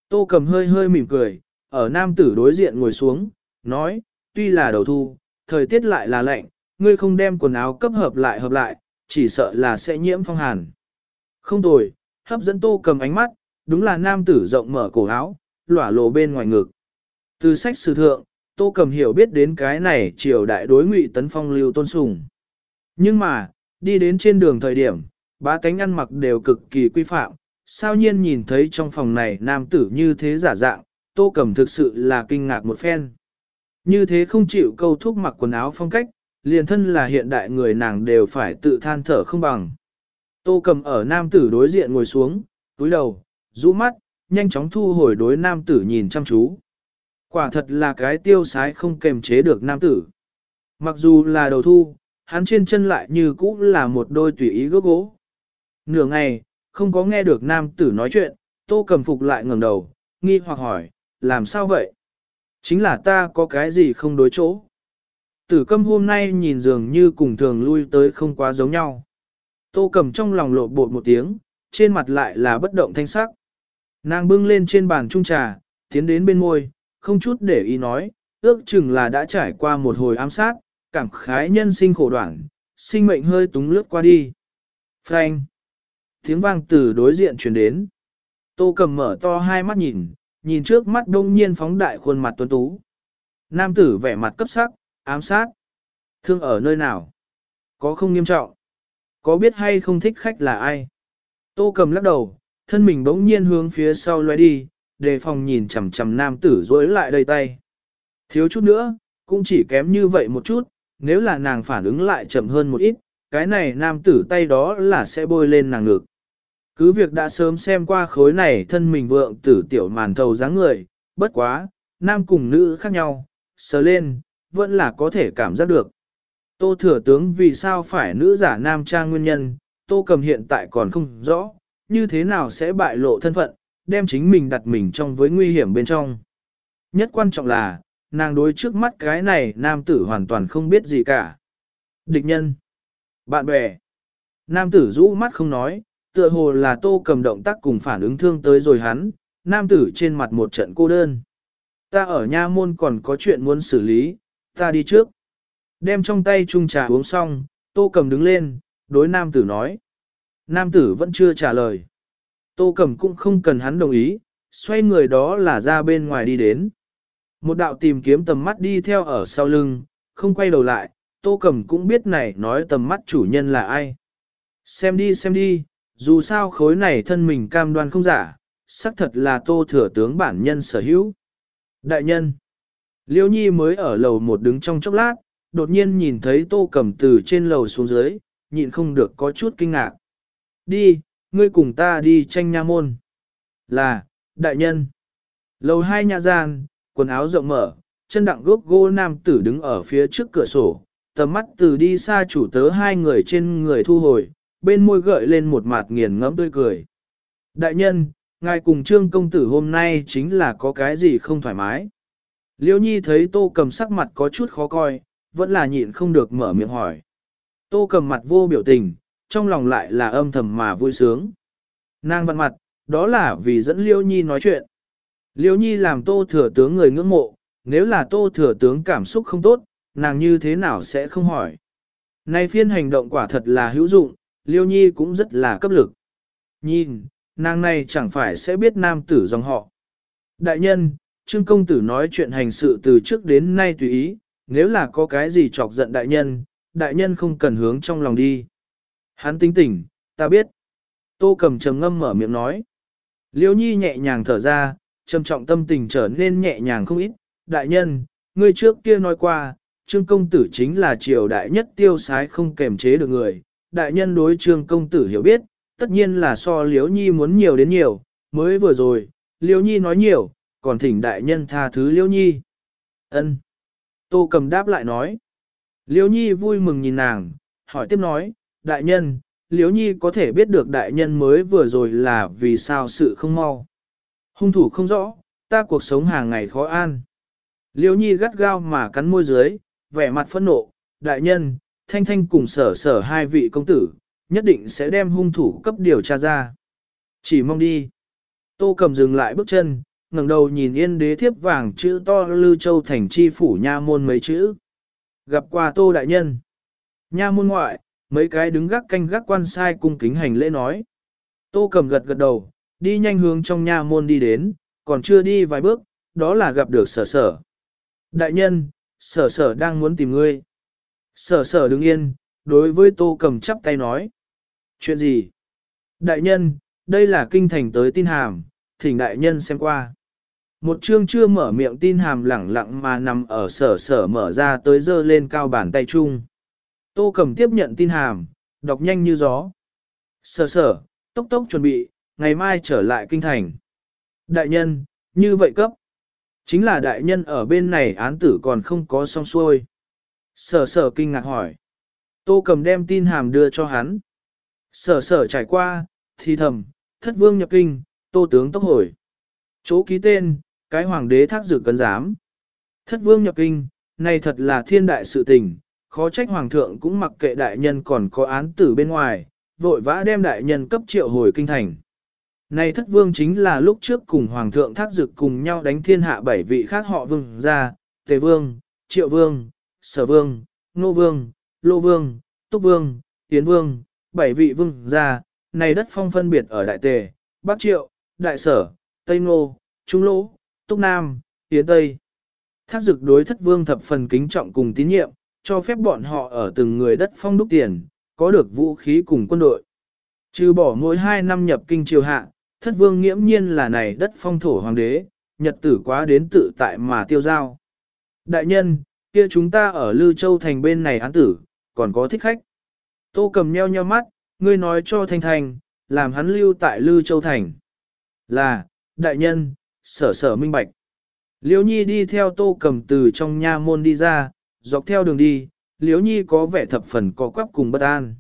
Tô cầm hơi hơi mỉm cười, ở nam tử đối diện ngồi xuống, nói, tuy là đầu thu, thời tiết lại là lạnh, ngươi không đem quần áo cấp hợp lại hợp lại, chỉ sợ là sẽ nhiễm phong hàn. Không tồi, hấp dẫn tô cầm ánh mắt, đúng là nam tử rộng mở cổ áo, lỏa lộ bên ngoài ngực. Từ sách sử thượng, tô cầm hiểu biết đến cái này triều đại đối ngụy tấn phong lưu tôn sùng. Nhưng mà, đi đến trên đường thời điểm, ba cánh ăn mặc đều cực kỳ quy phạm, sao nhiên nhìn thấy trong phòng này nam tử như thế giả dạng, tô cầm thực sự là kinh ngạc một phen. Như thế không chịu câu thúc mặc quần áo phong cách, liền thân là hiện đại người nàng đều phải tự than thở không bằng. Tô cầm ở nam tử đối diện ngồi xuống, túi đầu, rũ mắt, nhanh chóng thu hồi đối nam tử nhìn chăm chú. Quả thật là cái tiêu sái không kềm chế được nam tử. Mặc dù là đầu thu, hắn trên chân lại như cũ là một đôi tùy ý gốc gỗ. Nửa ngày, không có nghe được nam tử nói chuyện, tô cầm phục lại ngẩng đầu, nghi hoặc hỏi, làm sao vậy? Chính là ta có cái gì không đối chỗ. Tử câm hôm nay nhìn dường như cùng thường lui tới không quá giống nhau. Tô cầm trong lòng lộ bột một tiếng, trên mặt lại là bất động thanh sắc. Nàng bưng lên trên bàn trung trà, tiến đến bên môi, không chút để ý nói, ước chừng là đã trải qua một hồi ám sát, cảm khái nhân sinh khổ đoạn, sinh mệnh hơi túng lướt qua đi. Frank! Tiếng vang từ đối diện truyền đến. Tô cầm mở to hai mắt nhìn, nhìn trước mắt đông nhiên phóng đại khuôn mặt tuấn tú. Nam tử vẻ mặt cấp sắc, ám sát. Thương ở nơi nào? Có không nghiêm trọng? Có biết hay không thích khách là ai? Tô cầm lắc đầu, thân mình bỗng nhiên hướng phía sau loay đi, đề phòng nhìn chằm chằm nam tử dối lại đầy tay. Thiếu chút nữa, cũng chỉ kém như vậy một chút, nếu là nàng phản ứng lại chậm hơn một ít, cái này nam tử tay đó là sẽ bôi lên nàng ngực. Cứ việc đã sớm xem qua khối này thân mình vượng tử tiểu màn thầu dáng người, bất quá, nam cùng nữ khác nhau, sờ lên, vẫn là có thể cảm giác được. Tô thừa tướng vì sao phải nữ giả nam trang nguyên nhân, tô cầm hiện tại còn không rõ, như thế nào sẽ bại lộ thân phận, đem chính mình đặt mình trong với nguy hiểm bên trong. Nhất quan trọng là, nàng đối trước mắt cái này nam tử hoàn toàn không biết gì cả. Địch nhân, bạn bè, nam tử rũ mắt không nói, tựa hồ là tô cầm động tác cùng phản ứng thương tới rồi hắn, nam tử trên mặt một trận cô đơn. Ta ở nha môn còn có chuyện muốn xử lý, ta đi trước. Đem trong tay chung trà uống xong, tô cầm đứng lên, đối nam tử nói. Nam tử vẫn chưa trả lời. Tô cẩm cũng không cần hắn đồng ý, xoay người đó là ra bên ngoài đi đến. Một đạo tìm kiếm tầm mắt đi theo ở sau lưng, không quay đầu lại, tô cẩm cũng biết này nói tầm mắt chủ nhân là ai. Xem đi xem đi, dù sao khối này thân mình cam đoan không giả, xác thật là tô thừa tướng bản nhân sở hữu. Đại nhân, Liêu Nhi mới ở lầu một đứng trong chốc lát, đột nhiên nhìn thấy tô cẩm từ trên lầu xuống dưới, nhịn không được có chút kinh ngạc. Đi, ngươi cùng ta đi tranh nha môn. Là, đại nhân. Lầu hai nhà gian, quần áo rộng mở, chân đặng gốc gô nam tử đứng ở phía trước cửa sổ, tầm mắt từ đi xa chủ tớ hai người trên người thu hồi, bên môi gợi lên một mặt nghiền ngẫm tươi cười. Đại nhân, ngài cùng trương công tử hôm nay chính là có cái gì không thoải mái. Liêu nhi thấy tô cầm sắc mặt có chút khó coi, vẫn là nhịn không được mở miệng hỏi. Tô cầm mặt vô biểu tình, trong lòng lại là âm thầm mà vui sướng. Nàng vặn mặt, đó là vì dẫn Liêu Nhi nói chuyện. Liêu Nhi làm tô thừa tướng người ngưỡng mộ, nếu là tô thừa tướng cảm xúc không tốt, nàng như thế nào sẽ không hỏi. Nay phiên hành động quả thật là hữu dụng, Liêu Nhi cũng rất là cấp lực. Nhìn, nàng này chẳng phải sẽ biết nam tử dòng họ. Đại nhân, Trương Công Tử nói chuyện hành sự từ trước đến nay tùy ý, nếu là có cái gì chọc giận đại nhân, đại nhân không cần hướng trong lòng đi. Hắn tính tỉnh, ta biết. Tô cầm trầm ngâm mở miệng nói. Liêu nhi nhẹ nhàng thở ra, trầm trọng tâm tình trở nên nhẹ nhàng không ít. Đại nhân, ngươi trước kia nói qua, trương công tử chính là triều đại nhất tiêu sái không kềm chế được người. Đại nhân đối trương công tử hiểu biết, tất nhiên là so liếu nhi muốn nhiều đến nhiều, mới vừa rồi, liếu nhi nói nhiều, còn thỉnh đại nhân tha thứ liếu nhi. ân Tô cầm đáp lại nói. Liêu nhi vui mừng nhìn nàng, hỏi tiếp nói, đại nhân, liếu nhi có thể biết được đại nhân mới vừa rồi là vì sao sự không mau. Hung thủ không rõ, ta cuộc sống hàng ngày khó an. Liêu nhi gắt gao mà cắn môi dưới, vẻ mặt phẫn nộ, đại nhân, thanh thanh cùng sở sở hai vị công tử, nhất định sẽ đem hung thủ cấp điều tra ra. Chỉ mong đi. Tô cầm dừng lại bước chân, ngẩng đầu nhìn yên đế thiếp vàng chữ to lư châu thành chi phủ nha môn mấy chữ. Gặp qua tô đại nhân. Nha môn ngoại, mấy cái đứng gác canh gác quan sai cung kính hành lễ nói. Tô cầm gật gật đầu, đi nhanh hướng trong nhà môn đi đến, còn chưa đi vài bước, đó là gặp được sở sở. Đại nhân, sở sở đang muốn tìm ngươi. Sở sở đứng yên, đối với tô cầm chắp tay nói. Chuyện gì? Đại nhân, đây là kinh thành tới tin hàm, thỉnh đại nhân xem qua. Một chương chưa mở miệng tin hàm lẳng lặng mà nằm ở sở sở mở ra tới dơ lên cao bàn tay chung. Tô cầm tiếp nhận tin hàm, đọc nhanh như gió. Sở sở, tốc tốc chuẩn bị, ngày mai trở lại kinh thành. Đại nhân, như vậy cấp. Chính là đại nhân ở bên này án tử còn không có xong xuôi. Sở sở kinh ngạc hỏi. Tô cầm đem tin hàm đưa cho hắn. Sở sở trải qua, thì thầm, thất vương nhập kinh, tô tướng tốc hồi. Chỗ ký tên, cái hoàng đế thác dự cân giám. Thất vương nhập kinh, này thật là thiên đại sự tình, khó trách hoàng thượng cũng mặc kệ đại nhân còn có án tử bên ngoài, vội vã đem đại nhân cấp triệu hồi kinh thành. Này thất vương chính là lúc trước cùng hoàng thượng thác dực cùng nhau đánh thiên hạ bảy vị khác họ vương ra, tề vương, triệu vương, sở vương, nô vương, lô vương, túc vương, tiến vương, bảy vị vương ra, này đất phong phân biệt ở đại tề, bắc triệu, đại sở, tây ngô, trung lỗ, túc nam, tiến tây. Thác dực đối thất vương thập phần kính trọng cùng tín nhiệm, cho phép bọn họ ở từng người đất phong đúc tiền, có được vũ khí cùng quân đội. Trừ bỏ mỗi hai năm nhập kinh triều hạ, thất vương nghiễm nhiên là này đất phong thổ hoàng đế, nhật tử quá đến tự tại mà tiêu giao. Đại nhân, kia chúng ta ở Lư Châu thành bên này án tử, còn có thích khách. Tô cầm nheo nheo mắt, ngươi nói cho Thanh Thanh, làm hắn lưu tại Lư Châu thành. Là, đại nhân, sở sở minh bạch. Liễu Nhi đi theo tô cầm từ trong nha môn đi ra, dọc theo đường đi, Liễu Nhi có vẻ thập phần có quắp cùng bất an.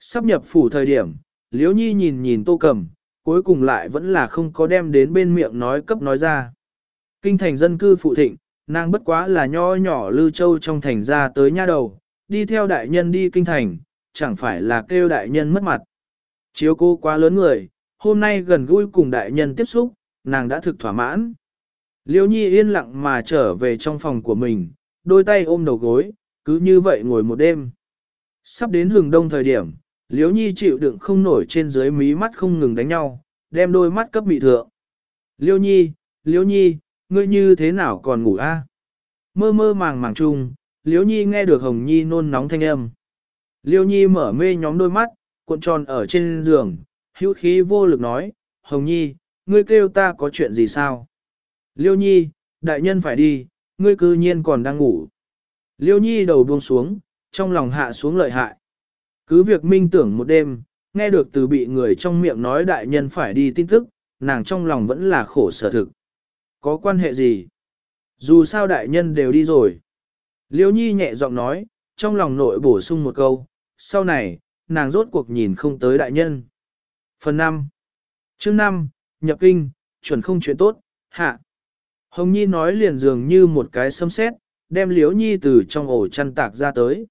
Sắp nhập phủ thời điểm, Liễu Nhi nhìn nhìn tô cẩm, cuối cùng lại vẫn là không có đem đến bên miệng nói cấp nói ra. Kinh thành dân cư phụ thịnh, nàng bất quá là nho nhỏ lư châu trong thành ra tới nha đầu, đi theo đại nhân đi kinh thành, chẳng phải là kêu đại nhân mất mặt. Chiếu cô quá lớn người, hôm nay gần gũi cùng đại nhân tiếp xúc, nàng đã thực thỏa mãn. Liêu nhi yên lặng mà trở về trong phòng của mình, đôi tay ôm đầu gối, cứ như vậy ngồi một đêm. Sắp đến hừng đông thời điểm, Liêu nhi chịu đựng không nổi trên dưới mí mắt không ngừng đánh nhau, đem đôi mắt cấp bị thượng. Liêu nhi, Liêu nhi, ngươi như thế nào còn ngủ a? Mơ mơ màng màng chung, Liễu Nhi nghe được Hồng Nhi nôn nóng thanh âm. Liễu Nhi mở mê nhóm đôi mắt, cuộn tròn ở trên giường, hữu khí vô lực nói, Hồng Nhi, ngươi kêu ta có chuyện gì sao? Liễu Nhi, đại nhân phải đi, ngươi cư nhiên còn đang ngủ. Liêu Nhi đầu buông xuống, trong lòng hạ xuống lợi hại. Cứ việc minh tưởng một đêm, nghe được từ bị người trong miệng nói đại nhân phải đi tin tức, nàng trong lòng vẫn là khổ sở thực. Có quan hệ gì? Dù sao đại nhân đều đi rồi. Liêu nhi nhẹ giọng nói, trong lòng nội bổ sung một câu, sau này, nàng rốt cuộc nhìn không tới đại nhân. Phần 5 chương 5, nhập kinh, chuẩn không chuyện tốt, hạ. Hồng Nhi nói liền dường như một cái sấm sét, đem Liễu Nhi từ trong ổ chăn tạc ra tới.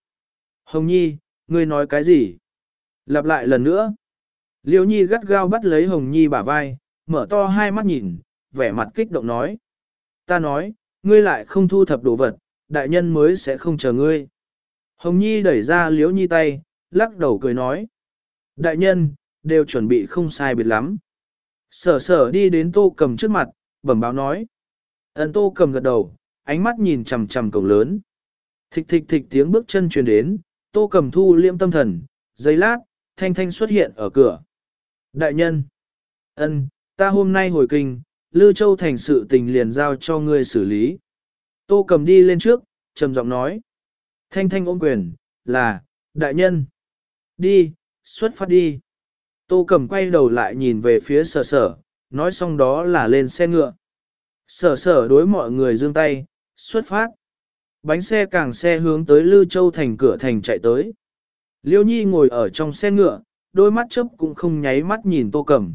Hồng Nhi, ngươi nói cái gì? Lặp lại lần nữa. Liễu Nhi gắt gao bắt lấy Hồng Nhi bả vai, mở to hai mắt nhìn, vẻ mặt kích động nói. Ta nói, ngươi lại không thu thập đồ vật, đại nhân mới sẽ không chờ ngươi. Hồng Nhi đẩy ra Liễu Nhi tay, lắc đầu cười nói. Đại nhân, đều chuẩn bị không sai biệt lắm. Sở sở đi đến tô cầm trước mặt, bẩm báo nói. Ân tô cầm gật đầu, ánh mắt nhìn chằm chằm cổng lớn. Thịch thịch thịch tiếng bước chân truyền đến, tô cầm thu liêm tâm thần, giây lát, thanh thanh xuất hiện ở cửa. Đại nhân, ân, ta hôm nay hồi kinh, Lư Châu thành sự tình liền giao cho ngươi xử lý. Tô cầm đi lên trước, trầm giọng nói. Thanh thanh ôm quyền, là, đại nhân. Đi, xuất phát đi. Tô cầm quay đầu lại nhìn về phía sở sở, nói xong đó là lên xe ngựa. Sở sở đối mọi người giương tay, xuất phát. Bánh xe càng xe hướng tới Lư Châu thành cửa thành chạy tới. Liêu Nhi ngồi ở trong xe ngựa, đôi mắt chớp cũng không nháy mắt nhìn Tô Cầm.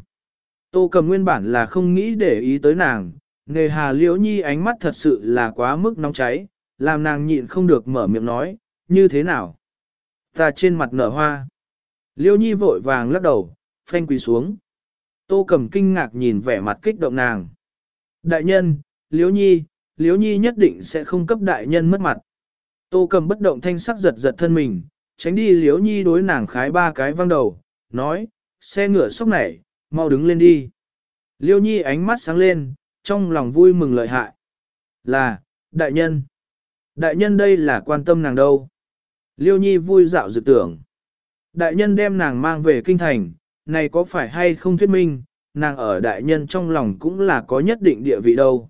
Tô Cầm nguyên bản là không nghĩ để ý tới nàng, nghề hà Liêu Nhi ánh mắt thật sự là quá mức nóng cháy, làm nàng nhịn không được mở miệng nói, như thế nào? Ta trên mặt nở hoa. Liêu Nhi vội vàng lắc đầu, phanh quỳ xuống. Tô Cầm kinh ngạc nhìn vẻ mặt kích động nàng. Đại nhân, Liếu Nhi, Liếu Nhi nhất định sẽ không cấp đại nhân mất mặt. Tô Cầm bất động thanh sắc giật giật thân mình, tránh đi liếu nhi đối nàng khái ba cái văng đầu, nói, xe ngựa sốc này, mau đứng lên đi. Liêu nhi ánh mắt sáng lên, trong lòng vui mừng lợi hại. Là, đại nhân. Đại nhân đây là quan tâm nàng đâu. Liêu nhi vui dạo dự tưởng. Đại nhân đem nàng mang về kinh thành, này có phải hay không thuyết minh, nàng ở đại nhân trong lòng cũng là có nhất định địa vị đâu.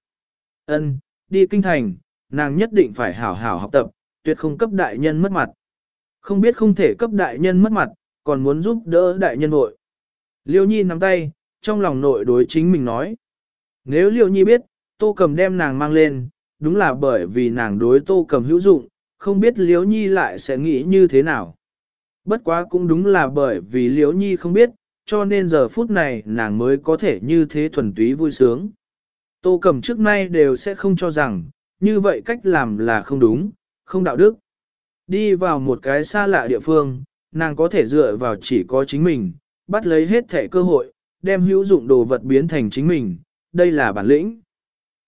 Ân, đi kinh thành, nàng nhất định phải hảo hảo học tập, tuyệt không cấp đại nhân mất mặt. Không biết không thể cấp đại nhân mất mặt, còn muốn giúp đỡ đại nhân vội. Liêu Nhi nắm tay, trong lòng nội đối chính mình nói. Nếu Liêu Nhi biết, Tô Cầm đem nàng mang lên, đúng là bởi vì nàng đối Tô Cầm hữu dụng, không biết Liêu Nhi lại sẽ nghĩ như thế nào. Bất quá cũng đúng là bởi vì Liêu Nhi không biết, cho nên giờ phút này nàng mới có thể như thế thuần túy vui sướng. Tô Cầm trước nay đều sẽ không cho rằng, như vậy cách làm là không đúng, không đạo đức. Đi vào một cái xa lạ địa phương, nàng có thể dựa vào chỉ có chính mình, bắt lấy hết thể cơ hội, đem hữu dụng đồ vật biến thành chính mình, đây là bản lĩnh.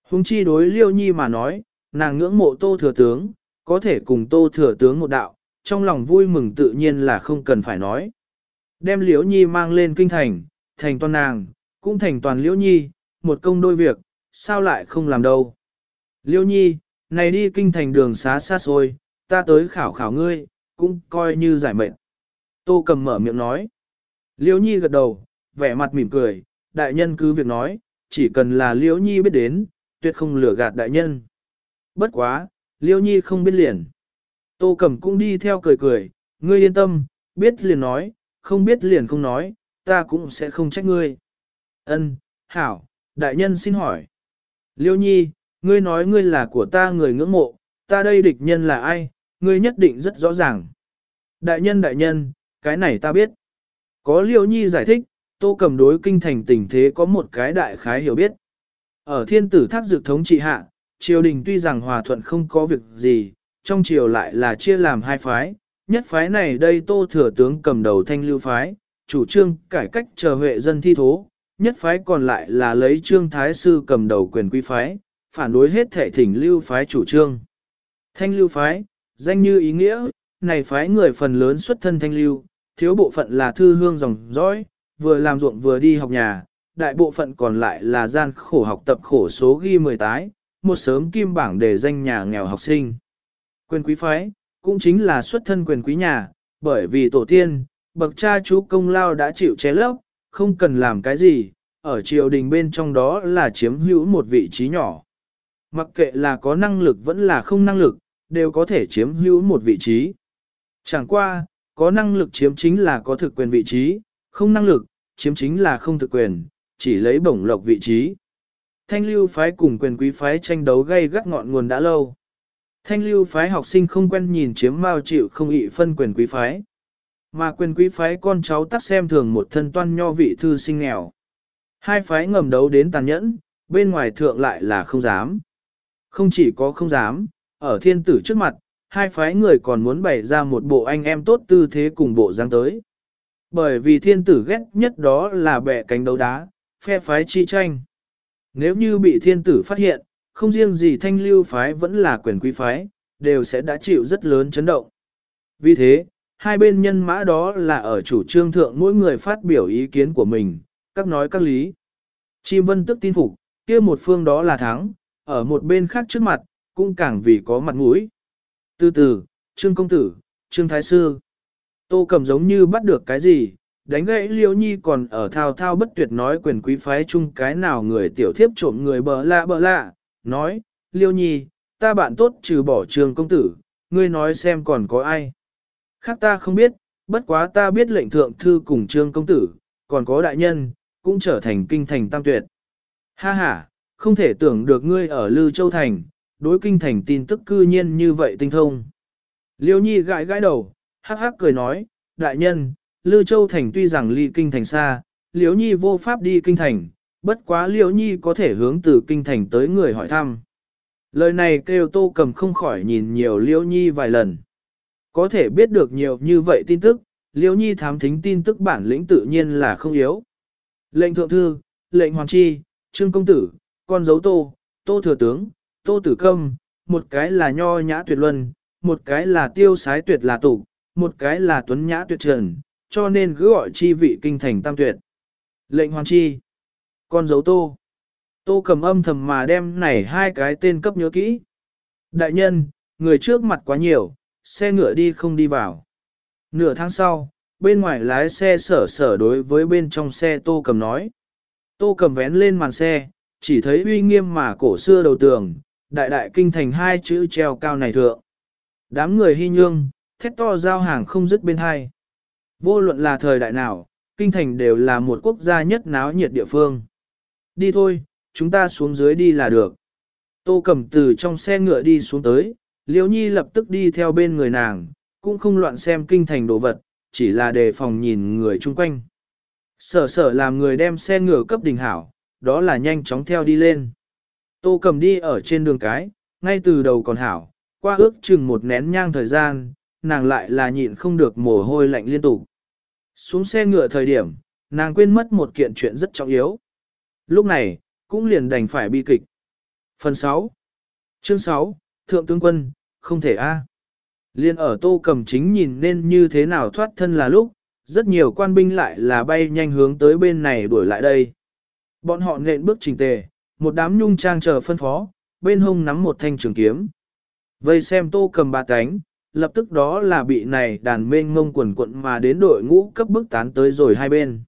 Hùng chi đối liêu nhi mà nói, nàng ngưỡng mộ tô thừa tướng, có thể cùng tô thừa tướng một đạo, trong lòng vui mừng tự nhiên là không cần phải nói. Đem liễu nhi mang lên kinh thành, thành toàn nàng, cũng thành toàn liễu nhi, một công đôi việc, sao lại không làm đâu. Liễu nhi, này đi kinh thành đường xá xa xôi, ta tới khảo khảo ngươi, cũng coi như giải mệnh. Tô cầm mở miệng nói. Liễu Nhi gật đầu, vẻ mặt mỉm cười, đại nhân cứ việc nói, chỉ cần là Liễu Nhi biết đến, tuyệt không lừa gạt đại nhân. Bất quá, Liễu Nhi không biết liền. Tô cầm cũng đi theo cười cười, ngươi yên tâm, biết liền nói, không biết liền không nói, ta cũng sẽ không trách ngươi. Ân, hảo, đại nhân xin hỏi. Liễu Nhi, ngươi nói ngươi là của ta người ngưỡng mộ, ta đây địch nhân là ai, ngươi nhất định rất rõ ràng. Đại nhân đại nhân, cái này ta biết. Có liêu nhi giải thích, tô cầm đối kinh thành tình thế có một cái đại khái hiểu biết. Ở thiên tử thác dược thống trị hạ, triều đình tuy rằng hòa thuận không có việc gì, trong triều lại là chia làm hai phái. Nhất phái này đây tô thừa tướng cầm đầu thanh lưu phái, chủ trương cải cách chờ huệ dân thi thố. Nhất phái còn lại là lấy trương thái sư cầm đầu quyền quý phái, phản đối hết thể thỉnh lưu phái chủ trương. Thanh lưu phái, danh như ý nghĩa, này phái người phần lớn xuất thân thanh lưu, thiếu bộ phận là thư hương dòng dõi, vừa làm ruộng vừa đi học nhà, đại bộ phận còn lại là gian khổ học tập khổ số ghi mười tái, một sớm kim bảng để danh nhà nghèo học sinh. Quyền quý phái, cũng chính là xuất thân quyền quý nhà, bởi vì tổ tiên, bậc cha chú công lao đã chịu ché lấp, không cần làm cái gì, ở triều đình bên trong đó là chiếm hữu một vị trí nhỏ. Mặc kệ là có năng lực vẫn là không năng lực, đều có thể chiếm hữu một vị trí. Chẳng qua, có năng lực chiếm chính là có thực quyền vị trí, không năng lực, chiếm chính là không thực quyền, chỉ lấy bổng lộc vị trí. Thanh lưu phái cùng quyền quý phái tranh đấu gây gắt ngọn nguồn đã lâu. Thanh lưu phái học sinh không quen nhìn chiếm mao chịu không ị phân quyền quý phái. Mà quyền quý phái con cháu tắc xem thường một thân toan nho vị thư sinh nghèo. Hai phái ngầm đấu đến tàn nhẫn, bên ngoài thượng lại là không dám. Không chỉ có không dám, ở thiên tử trước mặt, hai phái người còn muốn bày ra một bộ anh em tốt tư thế cùng bộ giang tới. Bởi vì thiên tử ghét nhất đó là bẻ cánh đấu đá, phe phái chi tranh. Nếu như bị thiên tử phát hiện, không riêng gì thanh lưu phái vẫn là quyền quý phái, đều sẽ đã chịu rất lớn chấn động. Vì thế, hai bên nhân mã đó là ở chủ trương thượng mỗi người phát biểu ý kiến của mình, các nói các lý. Chim vân tức tin phục, kia một phương đó là thắng, ở một bên khác trước mặt, cũng càng vì có mặt mũi. Từ từ, Trương Công Tử, Trương Thái Sư, Tô Cầm giống như bắt được cái gì, đánh gãy Liêu Nhi còn ở thao thao bất tuyệt nói quyền quý phái chung cái nào người tiểu thiếp trộm người bờ lạ bờ lạ, nói, Liêu Nhi, ta bạn tốt trừ bỏ Trương Công Tử, ngươi nói xem còn có ai. Khác ta không biết, bất quá ta biết lệnh thượng thư cùng Trương Công Tử, còn có đại nhân, cũng trở thành kinh thành tam tuyệt. Ha ha, không thể tưởng được ngươi ở Lư Châu Thành, đối kinh thành tin tức cư nhiên như vậy tinh thông. Liêu Nhi gãi gãi đầu, hắc hắc cười nói, đại nhân, Lư Châu Thành tuy rằng ly kinh thành xa, Liêu Nhi vô pháp đi kinh thành, bất quá liễu Nhi có thể hướng từ kinh thành tới người hỏi thăm. Lời này kêu tô cầm không khỏi nhìn nhiều liễu Nhi vài lần. Có thể biết được nhiều như vậy tin tức, liễu Nhi thám thính tin tức bản lĩnh tự nhiên là không yếu. Lệnh thượng thư, lệnh hoàng chi, trương công tử, con dấu tô, tô thừa tướng, tô tử công, một cái là nho nhã tuyệt luân, một cái là tiêu sái tuyệt là tủ, một cái là tuấn nhã tuyệt trần, cho nên cứ gọi chi vị kinh thành tam tuyệt. Lệnh hoàng chi, con dấu tô, tô cầm âm thầm mà đem này hai cái tên cấp nhớ kỹ. Đại nhân, người trước mặt quá nhiều, xe ngựa đi không đi vào. Nửa tháng sau, bên ngoài lái xe sở sở đối với bên trong xe tô cầm nói. Tô cầm vén lên màn xe, chỉ thấy uy nghiêm mà cổ xưa đầu tường, đại đại kinh thành hai chữ treo cao này thượng. Đám người hy nhương, thét to giao hàng không dứt bên hai. Vô luận là thời đại nào, kinh thành đều là một quốc gia nhất náo nhiệt địa phương. Đi thôi, chúng ta xuống dưới đi là được. Tô cầm từ trong xe ngựa đi xuống tới, Liễu Nhi lập tức đi theo bên người nàng, cũng không loạn xem kinh thành đồ vật, chỉ là đề phòng nhìn người chung quanh. Sở sở làm người đem xe ngựa cấp đình hảo, đó là nhanh chóng theo đi lên. Tô cầm đi ở trên đường cái, ngay từ đầu còn hảo, qua ước chừng một nén nhang thời gian, nàng lại là nhịn không được mồ hôi lạnh liên tục. Xuống xe ngựa thời điểm, nàng quên mất một kiện chuyện rất trọng yếu. Lúc này, cũng liền đành phải bi kịch. Phần 6 Chương 6 Thượng tướng quân, không thể a. Liên ở tô cầm chính nhìn nên như thế nào thoát thân là lúc, rất nhiều quan binh lại là bay nhanh hướng tới bên này đuổi lại đây. Bọn họ nện bước trình tề, một đám nhung trang chờ phân phó, bên hông nắm một thanh trường kiếm. Vây xem tô cầm ba cánh, lập tức đó là bị này đàn mênh ngông quần quận mà đến đội ngũ cấp bức tán tới rồi hai bên.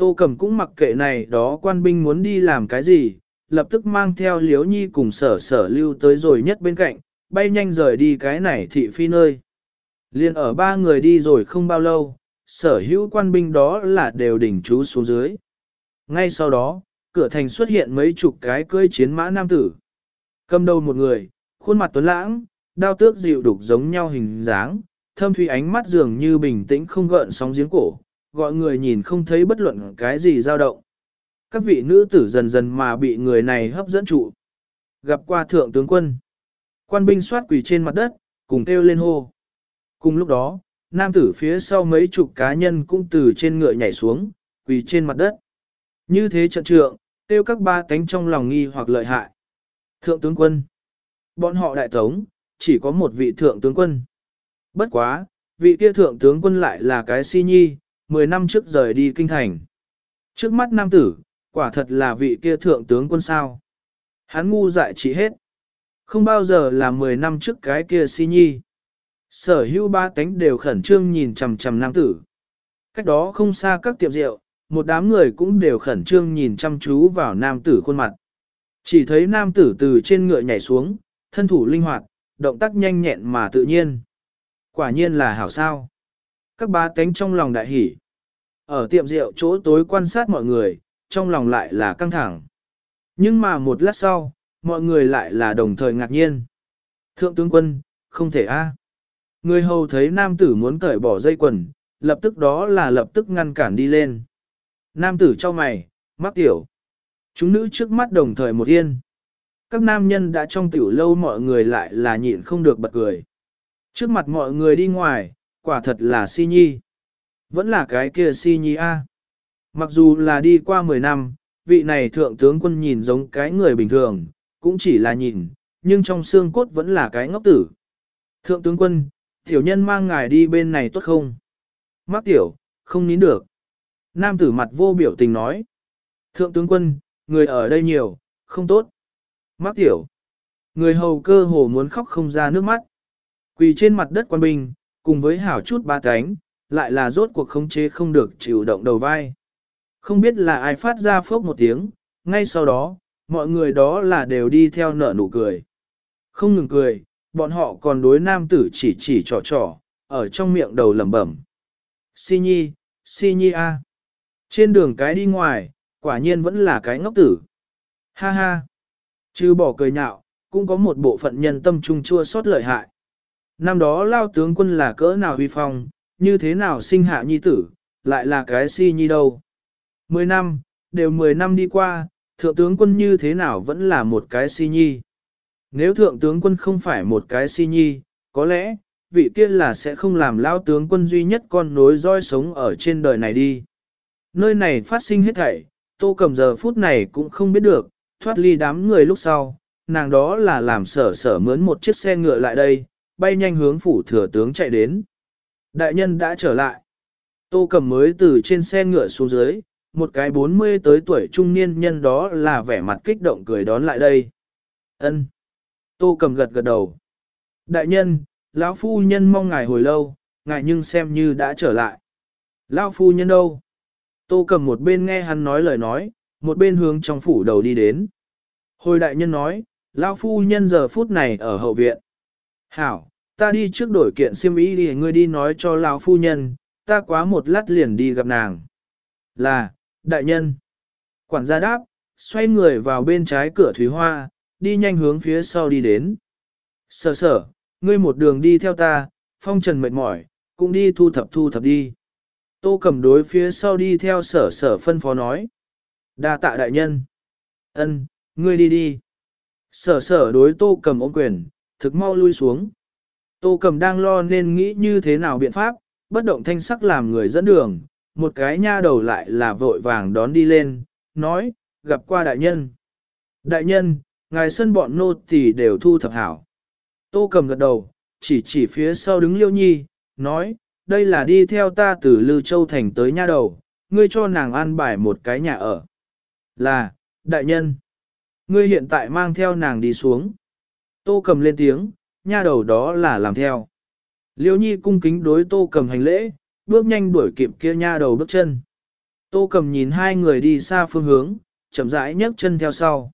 Tô Cẩm cũng mặc kệ này đó quan binh muốn đi làm cái gì, lập tức mang theo liếu nhi cùng sở sở lưu tới rồi nhất bên cạnh, bay nhanh rời đi cái này thị phi nơi. Liên ở ba người đi rồi không bao lâu, sở hữu quan binh đó là đều đỉnh trú xuống dưới. Ngay sau đó, cửa thành xuất hiện mấy chục cái cưỡi chiến mã nam tử. Cầm đầu một người, khuôn mặt tuấn lãng, đao tước dịu đục giống nhau hình dáng, thâm thủy ánh mắt dường như bình tĩnh không gợn sóng giếng cổ, gọi người nhìn không thấy bất luận cái gì dao động. Các vị nữ tử dần dần mà bị người này hấp dẫn trụ. Gặp qua thượng tướng quân. Quan binh soát quỳ trên mặt đất, cùng kêu lên hô. Cùng lúc đó, nam tử phía sau mấy chục cá nhân cũng từ trên ngựa nhảy xuống, quỳ trên mặt đất. Như thế trận trượng, tiêu các ba tánh trong lòng nghi hoặc lợi hại. Thượng tướng quân. Bọn họ đại tống, chỉ có một vị thượng tướng quân. Bất quá, vị kia thượng tướng quân lại là cái si nhi, 10 năm trước rời đi kinh thành. Trước mắt nam tử, quả thật là vị kia thượng tướng quân sao. Hắn ngu dại chỉ hết. Không bao giờ là 10 năm trước cái kia si nhi. Sở hữu ba cánh đều khẩn trương nhìn chằm chằm nam tử. Cách đó không xa các tiệm rượu, một đám người cũng đều khẩn trương nhìn chăm chú vào nam tử khuôn mặt. Chỉ thấy nam tử từ trên ngựa nhảy xuống, thân thủ linh hoạt, động tác nhanh nhẹn mà tự nhiên. Quả nhiên là hảo sao. Các ba cánh trong lòng đại hỉ. Ở tiệm rượu chỗ tối quan sát mọi người, trong lòng lại là căng thẳng. Nhưng mà một lát sau, mọi người lại là đồng thời ngạc nhiên. Thượng tướng quân, không thể a. Người hầu thấy nam tử muốn cởi bỏ dây quần, lập tức đó là lập tức ngăn cản đi lên. Nam tử cho mày, mắc tiểu. Chúng nữ trước mắt đồng thời một yên. Các nam nhân đã trong tiểu lâu mọi người lại là nhịn không được bật cười. Trước mặt mọi người đi ngoài, quả thật là si nhi. Vẫn là cái kia si nhi a. Mặc dù là đi qua 10 năm, vị này thượng tướng quân nhìn giống cái người bình thường, cũng chỉ là nhìn, nhưng trong xương cốt vẫn là cái ngốc tử. Thượng tướng quân, tiểu nhân mang ngài đi bên này tốt không? Mắc tiểu, không nín được. Nam tử mặt vô biểu tình nói. Thượng tướng quân, người ở đây nhiều, không tốt. Mắc tiểu. Người hầu cơ hồ muốn khóc không ra nước mắt. Quỳ trên mặt đất quan binh, cùng với hảo chút ba cánh, lại là rốt cuộc khống chế không được chịu động đầu vai. Không biết là ai phát ra phốc một tiếng, ngay sau đó, mọi người đó là đều đi theo nở nụ cười. Không ngừng cười, bọn họ còn đối nam tử chỉ chỉ trò trò, ở trong miệng đầu lẩm bẩm. Si nhi, si nhi a. Trên đường cái đi ngoài, quả nhiên vẫn là cái ngốc tử. Ha ha. Chứ bỏ cười nhạo, cũng có một bộ phận nhân tâm trung chua xót lợi hại. Năm đó lao tướng quân là cỡ nào huy phong, như thế nào sinh hạ nhi tử, lại là cái si nhi đâu. Mười năm, đều mười năm đi qua, thượng tướng quân như thế nào vẫn là một cái si nhi. Nếu thượng tướng quân không phải một cái si nhi, có lẽ, vị kia là sẽ không làm lao tướng quân duy nhất con nối roi sống ở trên đời này đi. Nơi này phát sinh hết thảy, tô cầm giờ phút này cũng không biết được, thoát ly đám người lúc sau, nàng đó là làm sở sở mướn một chiếc xe ngựa lại đây, bay nhanh hướng phủ thừa tướng chạy đến. Đại nhân đã trở lại. Tô cầm mới từ trên xe ngựa xuống dưới, một cái 40 tới tuổi trung niên nhân đó là vẻ mặt kích động cười đón lại đây. Ân. Tô cầm gật gật đầu. Đại nhân, lão phu nhân mong ngài hồi lâu, ngài nhưng xem như đã trở lại. Lão phu nhân đâu? Tô cầm một bên nghe hắn nói lời nói, một bên hướng trong phủ đầu đi đến. Hồi đại nhân nói, lão phu nhân giờ phút này ở hậu viện. Hảo, ta đi trước đổi kiện siêm ý thì ngươi đi nói cho lão phu nhân, ta quá một lát liền đi gặp nàng. Là, đại nhân. Quản gia đáp, xoay người vào bên trái cửa thủy hoa, đi nhanh hướng phía sau đi đến. Sở sở, ngươi một đường đi theo ta, phong trần mệt mỏi, cũng đi thu thập thu thập đi. Tô cầm đối phía sau đi theo sở sở phân phó nói. đa tạ đại nhân. ân, ngươi đi đi. Sở sở đối tô cầm ôm quyền, thực mau lui xuống. Tô cầm đang lo nên nghĩ như thế nào biện pháp, bất động thanh sắc làm người dẫn đường, một cái nha đầu lại là vội vàng đón đi lên, nói, gặp qua đại nhân. Đại nhân, ngài sân bọn nô tỳ đều thu thập hảo. Tô cầm gật đầu, chỉ chỉ phía sau đứng liêu nhi, nói, đây là đi theo ta từ Lư Châu Thành tới nha đầu, ngươi cho nàng an bài một cái nhà ở. Là, đại nhân, ngươi hiện tại mang theo nàng đi xuống. Tô cầm lên tiếng, nha đầu đó là làm theo. Liêu nhi cung kính đối tô cầm hành lễ, bước nhanh đuổi kịp kia nha đầu bước chân. Tô cầm nhìn hai người đi xa phương hướng, chậm rãi nhấc chân theo sau.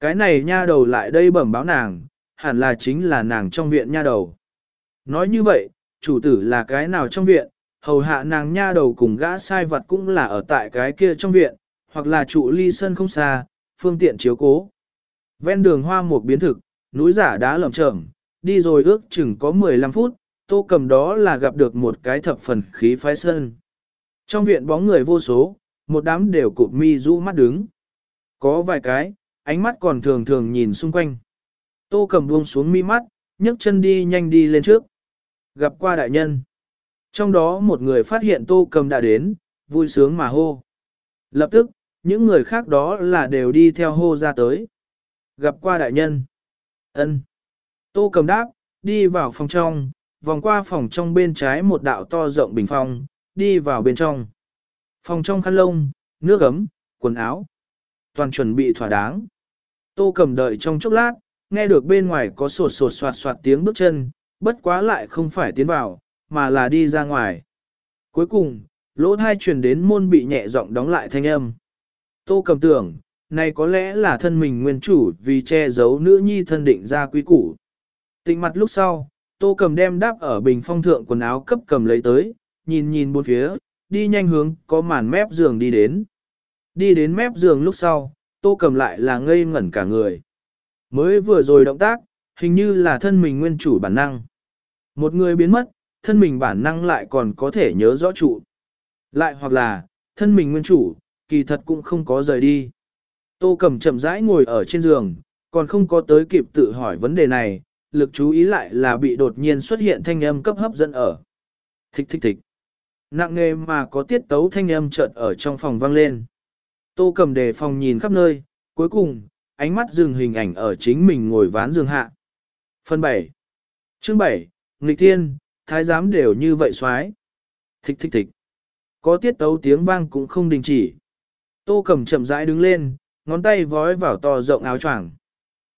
Cái này nha đầu lại đây bẩm báo nàng, hẳn là chính là nàng trong viện nha đầu. Nói như vậy, chủ tử là cái nào trong viện, hầu hạ nàng nha đầu cùng gã sai vật cũng là ở tại cái kia trong viện, hoặc là trụ ly sân không xa, phương tiện chiếu cố. Ven đường hoa một biến thực, núi giả đá lởm chởm, đi rồi ước chừng có 15 phút, tô cầm đó là gặp được một cái thập phần khí phái sơn. Trong viện bóng người vô số, một đám đều cụp mi rũ mắt đứng. Có vài cái, ánh mắt còn thường thường nhìn xung quanh. Tô cầm buông xuống mi mắt, nhấc chân đi nhanh đi lên trước. Gặp qua đại nhân. Trong đó một người phát hiện tô cầm đã đến, vui sướng mà hô. Lập tức, những người khác đó là đều đi theo hô ra tới. Gặp qua đại nhân ân Tô cầm đáp, đi vào phòng trong, vòng qua phòng trong bên trái một đạo to rộng bình phòng, đi vào bên trong. Phòng trong khăn lông, nước ấm, quần áo, toàn chuẩn bị thỏa đáng. Tô cầm đợi trong chốc lát, Nghe được bên ngoài có sột sột soạt soạt tiếng bước chân, bất quá lại không phải tiến vào, mà là đi ra ngoài. Cuối cùng, lỗ thai truyền đến môn bị nhẹ giọng đóng lại thanh âm. Tô cầm tưởng, này có lẽ là thân mình nguyên chủ vì che giấu nữ nhi thân định ra quý củ. Tịnh mặt lúc sau, tô cầm đem đáp ở bình phong thượng quần áo cấp cầm lấy tới, nhìn nhìn bốn phía, đi nhanh hướng có màn mép giường đi đến. Đi đến mép giường lúc sau, tô cầm lại là ngây ngẩn cả người. Mới vừa rồi động tác, hình như là thân mình nguyên chủ bản năng. Một người biến mất, thân mình bản năng lại còn có thể nhớ rõ trụ. Lại hoặc là, thân mình nguyên chủ, kỳ thật cũng không có rời đi. Tô cẩm chậm rãi ngồi ở trên giường, còn không có tới kịp tự hỏi vấn đề này, lực chú ý lại là bị đột nhiên xuất hiện thanh âm cấp hấp dẫn ở. Thích thích thích. Nặng nghề mà có tiết tấu thanh âm chợt ở trong phòng vang lên. Tô cẩm đề phòng nhìn khắp nơi, cuối cùng, ánh mắt dừng hình ảnh ở chính mình ngồi ván giường hạ. Phần 7. Chương 7. Nghịch thiên, thái giám đều như vậy xoái. Thích thích thích. Có tiết tấu tiếng vang cũng không đình chỉ. Tô cẩm chậm rãi đứng lên, ngón tay vói vào to rộng áo choàng.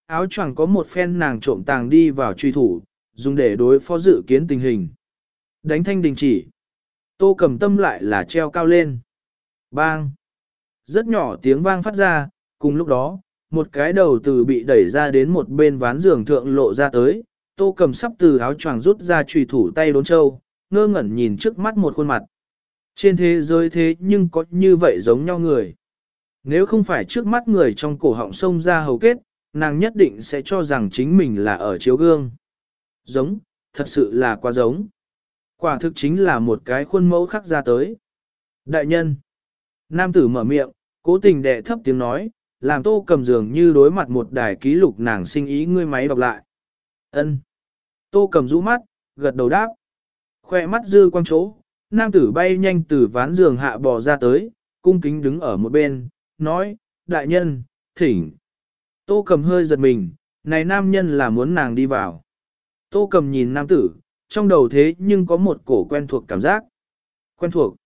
Áo choàng có một phen nàng trộm tàng đi vào truy thủ, dùng để đối phó dự kiến tình hình. Đánh thanh đình chỉ. Tô cầm tâm lại là treo cao lên. Bang! Rất nhỏ tiếng vang phát ra, cùng lúc đó, một cái đầu từ bị đẩy ra đến một bên ván giường thượng lộ ra tới, tô cầm sắp từ áo choàng rút ra trùy thủ tay đốn trâu, ngơ ngẩn nhìn trước mắt một khuôn mặt. Trên thế giới thế nhưng có như vậy giống nhau người. Nếu không phải trước mắt người trong cổ họng sông ra hầu kết, nàng nhất định sẽ cho rằng chính mình là ở chiếu gương. Giống, thật sự là quá giống. Quả thực chính là một cái khuôn mẫu khắc ra tới. Đại nhân. Nam tử mở miệng, cố tình đệ thấp tiếng nói, làm tô cầm giường như đối mặt một đài ký lục nàng sinh ý ngươi máy đọc lại. ân Tô cầm rũ mắt, gật đầu đáp. Khoe mắt dư quang chỗ, nam tử bay nhanh từ ván giường hạ bò ra tới, cung kính đứng ở một bên, nói, đại nhân, thỉnh. Tô cầm hơi giật mình, này nam nhân là muốn nàng đi vào. Tô cầm nhìn nam tử, trong đầu thế nhưng có một cổ quen thuộc cảm giác. Quen thuộc.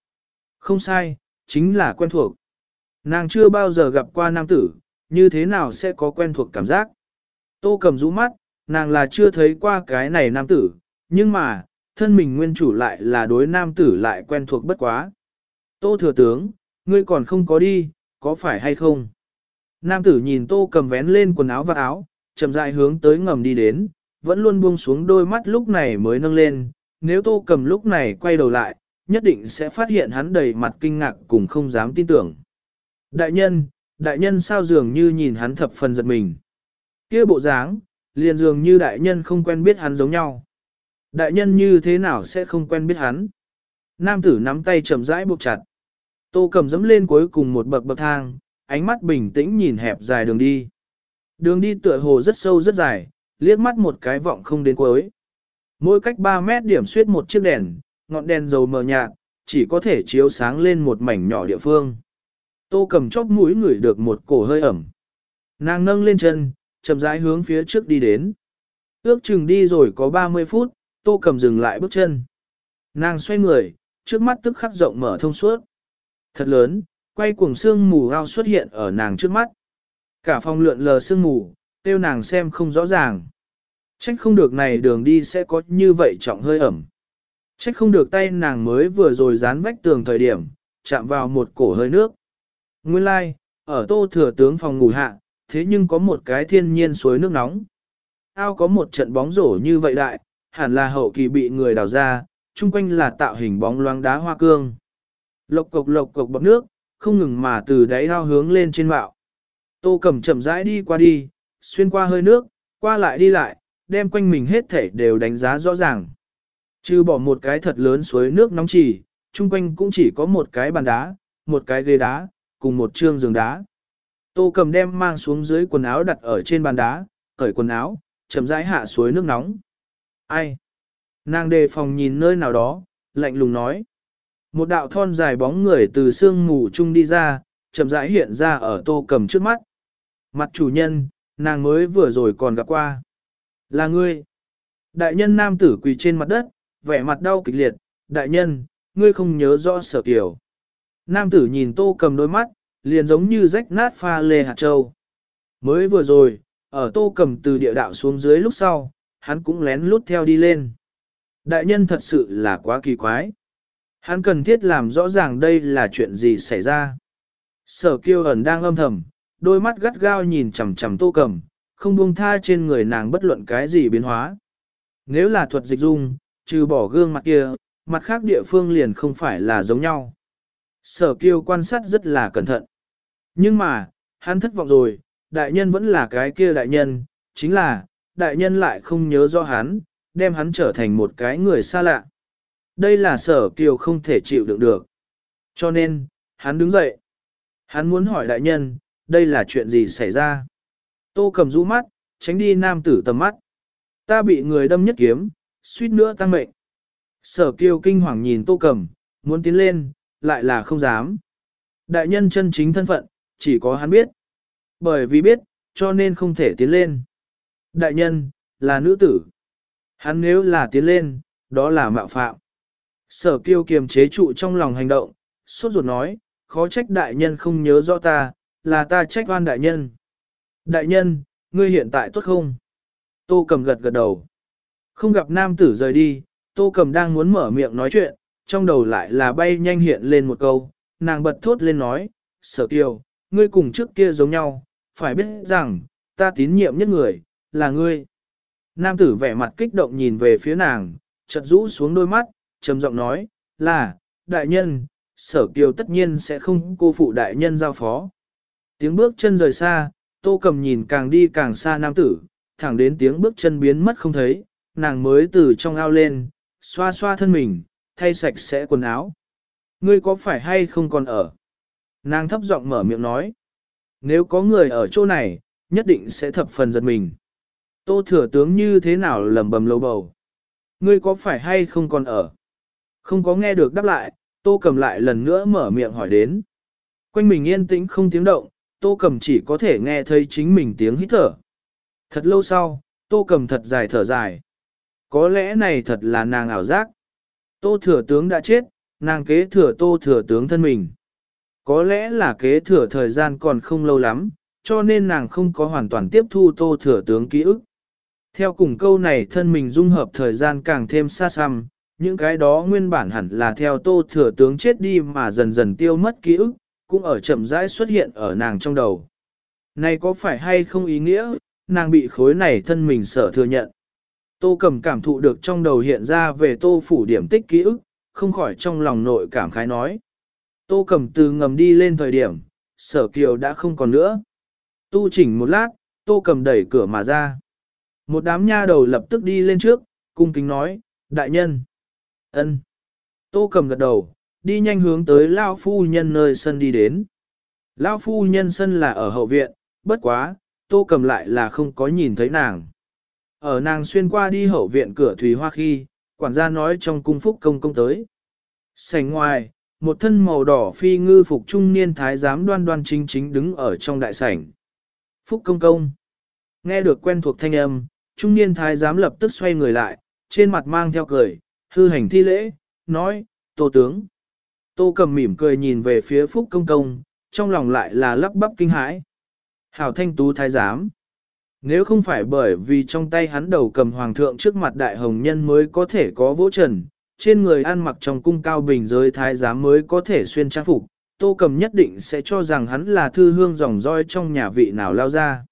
Không sai, chính là quen thuộc. Nàng chưa bao giờ gặp qua nam tử, như thế nào sẽ có quen thuộc cảm giác. Tô cầm rũ mắt, nàng là chưa thấy qua cái này nam tử, nhưng mà, thân mình nguyên chủ lại là đối nam tử lại quen thuộc bất quá. Tô thừa tướng, ngươi còn không có đi, có phải hay không? Nam tử nhìn tô cầm vén lên quần áo và áo, chậm rãi hướng tới ngầm đi đến, vẫn luôn buông xuống đôi mắt lúc này mới nâng lên, nếu tô cầm lúc này quay đầu lại, nhất định sẽ phát hiện hắn đầy mặt kinh ngạc cùng không dám tin tưởng. Đại nhân, đại nhân sao dường như nhìn hắn thập phần giật mình. kia bộ dáng, liền dường như đại nhân không quen biết hắn giống nhau. Đại nhân như thế nào sẽ không quen biết hắn? Nam tử nắm tay chậm rãi buộc chặt. Tô cầm dẫm lên cuối cùng một bậc bậc thang, ánh mắt bình tĩnh nhìn hẹp dài đường đi. Đường đi tựa hồ rất sâu rất dài, liếc mắt một cái vọng không đến cuối. Mỗi cách 3 mét điểm suyết một chiếc đèn, ngọn đèn dầu mờ nhạt, chỉ có thể chiếu sáng lên một mảnh nhỏ địa phương. Tô cầm chóp mũi ngửi được một cổ hơi ẩm. Nàng nâng lên chân, chậm rãi hướng phía trước đi đến. Ước chừng đi rồi có 30 phút, tô cầm dừng lại bước chân. Nàng xoay người, trước mắt tức khắc rộng mở thông suốt. Thật lớn, quay cuồng sương mù ao xuất hiện ở nàng trước mắt. Cả phòng lượn lờ sương mù, tiêu nàng xem không rõ ràng. Trách không được này đường đi sẽ có như vậy trọng hơi ẩm. Trách không được tay nàng mới vừa rồi dán vách tường thời điểm, chạm vào một cổ hơi nước. Nguyên lai, like, ở tô thừa tướng phòng ngủ hạ, thế nhưng có một cái thiên nhiên suối nước nóng. Ao có một trận bóng rổ như vậy đại, hẳn là hậu kỳ bị người đào ra, chung quanh là tạo hình bóng loáng đá hoa cương. Lộc cộc lộc cộc bọc nước, không ngừng mà từ đáy ao hướng lên trên mạo. Tô cầm chậm rãi đi qua đi, xuyên qua hơi nước, qua lại đi lại, đem quanh mình hết thể đều đánh giá rõ ràng. Trừ bỏ một cái thật lớn suối nước nóng chỉ, chung quanh cũng chỉ có một cái bàn đá, một cái ghế đá, cùng một trương giường đá. Tô cầm đem mang xuống dưới quần áo đặt ở trên bàn đá, cởi quần áo, chậm rãi hạ suối nước nóng. Ai? Nàng đề phòng nhìn nơi nào đó, lạnh lùng nói. Một đạo thon dài bóng người từ sương mù chung đi ra, chậm rãi hiện ra ở tô cầm trước mắt. Mặt chủ nhân, nàng mới vừa rồi còn gặp qua. Là ngươi. Đại nhân nam tử quỳ trên mặt đất, vẻ mặt đau kịch liệt. Đại nhân, ngươi không nhớ rõ sở tiểu. Nam tử nhìn tô cầm đôi mắt, liền giống như rách nát pha lê hạt châu. Mới vừa rồi, Ở tô cầm từ địa đạo xuống dưới lúc sau, hắn cũng lén lút theo đi lên. Đại nhân thật sự là quá kỳ quái. Hắn cần thiết làm rõ ràng đây là chuyện gì xảy ra. Sở kiêu ẩn đang âm thầm, đôi mắt gắt gao nhìn chằm chằm tô cầm, không buông tha trên người nàng bất luận cái gì biến hóa. Nếu là thuật dịch dung, trừ bỏ gương mặt kia, mặt khác địa phương liền không phải là giống nhau. Sở kiêu quan sát rất là cẩn thận. Nhưng mà, hắn thất vọng rồi, đại nhân vẫn là cái kia đại nhân, chính là, đại nhân lại không nhớ rõ hắn, đem hắn trở thành một cái người xa lạ. Đây là sở kiều không thể chịu đựng được. Cho nên, hắn đứng dậy. Hắn muốn hỏi đại nhân, đây là chuyện gì xảy ra? Tô cầm rũ mắt, tránh đi nam tử tầm mắt. Ta bị người đâm nhất kiếm, suýt nữa tăng mệnh. Sở kiều kinh hoàng nhìn tô cầm, muốn tiến lên, lại là không dám. Đại nhân chân chính thân phận, chỉ có hắn biết. Bởi vì biết, cho nên không thể tiến lên. Đại nhân, là nữ tử. Hắn nếu là tiến lên, đó là mạo phạm. Sở kiêu kiềm chế trụ trong lòng hành động, sốt ruột nói, khó trách đại nhân không nhớ rõ ta, là ta trách oan đại nhân. Đại nhân, ngươi hiện tại tốt không? Tô cầm gật gật đầu. Không gặp nam tử rời đi, tô cầm đang muốn mở miệng nói chuyện, trong đầu lại là bay nhanh hiện lên một câu, nàng bật thốt lên nói, sở kiều, ngươi cùng trước kia giống nhau, phải biết rằng, ta tín nhiệm nhất người, là ngươi. Nam tử vẻ mặt kích động nhìn về phía nàng, chợt rũ xuống đôi mắt, trầm giọng nói, là, đại nhân, sở kiều tất nhiên sẽ không cô phụ đại nhân giao phó. Tiếng bước chân rời xa, tô cầm nhìn càng đi càng xa nam tử, thẳng đến tiếng bước chân biến mất không thấy, nàng mới từ trong ao lên, xoa xoa thân mình, thay sạch sẽ quần áo. Ngươi có phải hay không còn ở? Nàng thấp giọng mở miệng nói. Nếu có người ở chỗ này, nhất định sẽ thập phần giật mình. Tô thừa tướng như thế nào lầm bầm lâu bầu. Ngươi có phải hay không còn ở? Không có nghe được đáp lại, tô cầm lại lần nữa mở miệng hỏi đến. Quanh mình yên tĩnh không tiếng động, tô cầm chỉ có thể nghe thấy chính mình tiếng hít thở. Thật lâu sau, tô cầm thật dài thở dài. Có lẽ này thật là nàng ảo giác. Tô thừa tướng đã chết, nàng kế thừa tô thừa tướng thân mình. Có lẽ là kế thừa thời gian còn không lâu lắm, cho nên nàng không có hoàn toàn tiếp thu tô thừa tướng ký ức. Theo cùng câu này thân mình dung hợp thời gian càng thêm xa xăm, những cái đó nguyên bản hẳn là theo tô thừa tướng chết đi mà dần dần tiêu mất ký ức, cũng ở chậm rãi xuất hiện ở nàng trong đầu. Này có phải hay không ý nghĩa, nàng bị khối này thân mình sợ thừa nhận. Tô cầm cảm thụ được trong đầu hiện ra về tô phủ điểm tích ký ức, không khỏi trong lòng nội cảm khái nói. Tô cầm từ ngầm đi lên thời điểm, sở kiều đã không còn nữa. Tu chỉnh một lát, tô cầm đẩy cửa mà ra. Một đám nha đầu lập tức đi lên trước, cung kính nói, đại nhân ân. Tô cầm gật đầu, đi nhanh hướng tới Lao Phu Nhân nơi sân đi đến. Lao Phu Nhân sân là ở hậu viện, bất quá, tô cầm lại là không có nhìn thấy nàng. Ở nàng xuyên qua đi hậu viện cửa Thủy Hoa khi, quản gia nói trong cung phúc công công tới. Sành ngoài, một thân màu đỏ phi ngư phục trung niên thái giám đoan đoan chính chính đứng ở trong đại sảnh. Phúc công công. Nghe được quen thuộc thanh âm, trung niên thái giám lập tức xoay người lại, trên mặt mang theo cười, hư hành thi lễ, nói, tô tướng. Tô cầm mỉm cười nhìn về phía phúc công công, trong lòng lại là lắp bắp kinh hãi. Hảo thanh tú thái giám. Nếu không phải bởi vì trong tay hắn đầu cầm hoàng thượng trước mặt đại hồng nhân mới có thể có vỗ trần, trên người ăn mặc trong cung cao bình giới thái giám mới có thể xuyên trang phục, tô cầm nhất định sẽ cho rằng hắn là thư hương dòng roi trong nhà vị nào lao ra.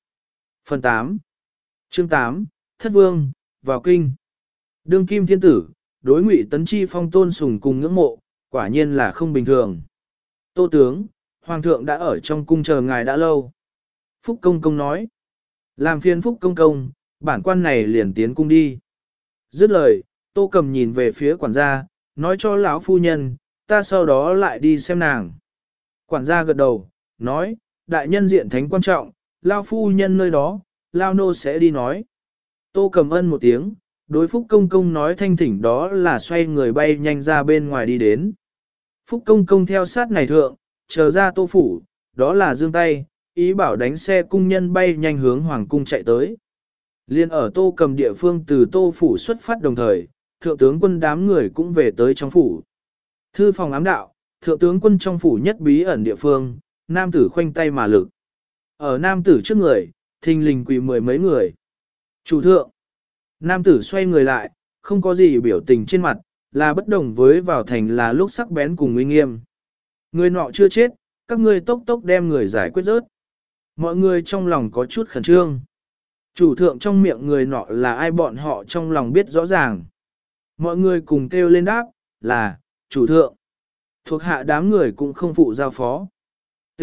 Phần 8 Chương 8 Thất Vương, vào kinh. Đương kim thiên tử, đối ngụy tấn chi phong tôn sùng cùng ngưỡng mộ, quả nhiên là không bình thường. Tô tướng, hoàng thượng đã ở trong cung chờ ngài đã lâu. Phúc công công nói. Làm phiên phúc công công, bản quan này liền tiến cung đi. Dứt lời, tô cầm nhìn về phía quản gia, nói cho lão phu nhân, ta sau đó lại đi xem nàng. Quản gia gật đầu, nói, đại nhân diện thánh quan trọng, lao phu nhân nơi đó, lao nô sẽ đi nói. Tô cầm ân một tiếng, đối phúc công công nói thanh thỉnh đó là xoay người bay nhanh ra bên ngoài đi đến. Phúc công công theo sát này thượng, chờ ra tô phủ, đó là dương tay, ý bảo đánh xe cung nhân bay nhanh hướng hoàng cung chạy tới. Liên ở tô cầm địa phương từ tô phủ xuất phát đồng thời, thượng tướng quân đám người cũng về tới trong phủ. Thư phòng ám đạo, thượng tướng quân trong phủ nhất bí ẩn địa phương, nam tử khoanh tay mà lực. Ở nam tử trước người, thình lình quỳ mười mấy người. Chủ thượng, nam tử xoay người lại, không có gì biểu tình trên mặt, là bất đồng với vào thành là lúc sắc bén cùng uy nghiêm. Người nọ chưa chết, các ngươi tốc tốc đem người giải quyết rớt. Mọi người trong lòng có chút khẩn trương. Chủ thượng trong miệng người nọ là ai bọn họ trong lòng biết rõ ràng. Mọi người cùng kêu lên đáp, là, chủ thượng. Thuộc hạ đám người cũng không phụ giao phó. T.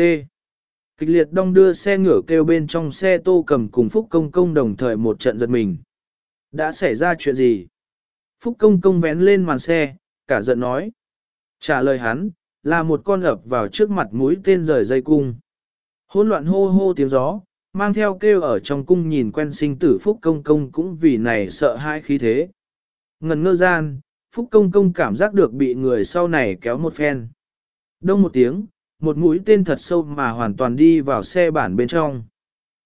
Kịch liệt đong đưa xe ngửa kêu bên trong xe tô cầm cùng Phúc Công Công đồng thời một trận giật mình. Đã xảy ra chuyện gì? Phúc Công Công vén lên màn xe, cả giận nói. Trả lời hắn, là một con ập vào trước mặt mũi tên rời dây cung. Hôn loạn hô hô tiếng gió, mang theo kêu ở trong cung nhìn quen sinh tử Phúc Công Công cũng vì này sợ hãi khí thế. Ngần ngơ gian, Phúc Công Công cảm giác được bị người sau này kéo một phen. Đông một tiếng, một mũi tên thật sâu mà hoàn toàn đi vào xe bản bên trong.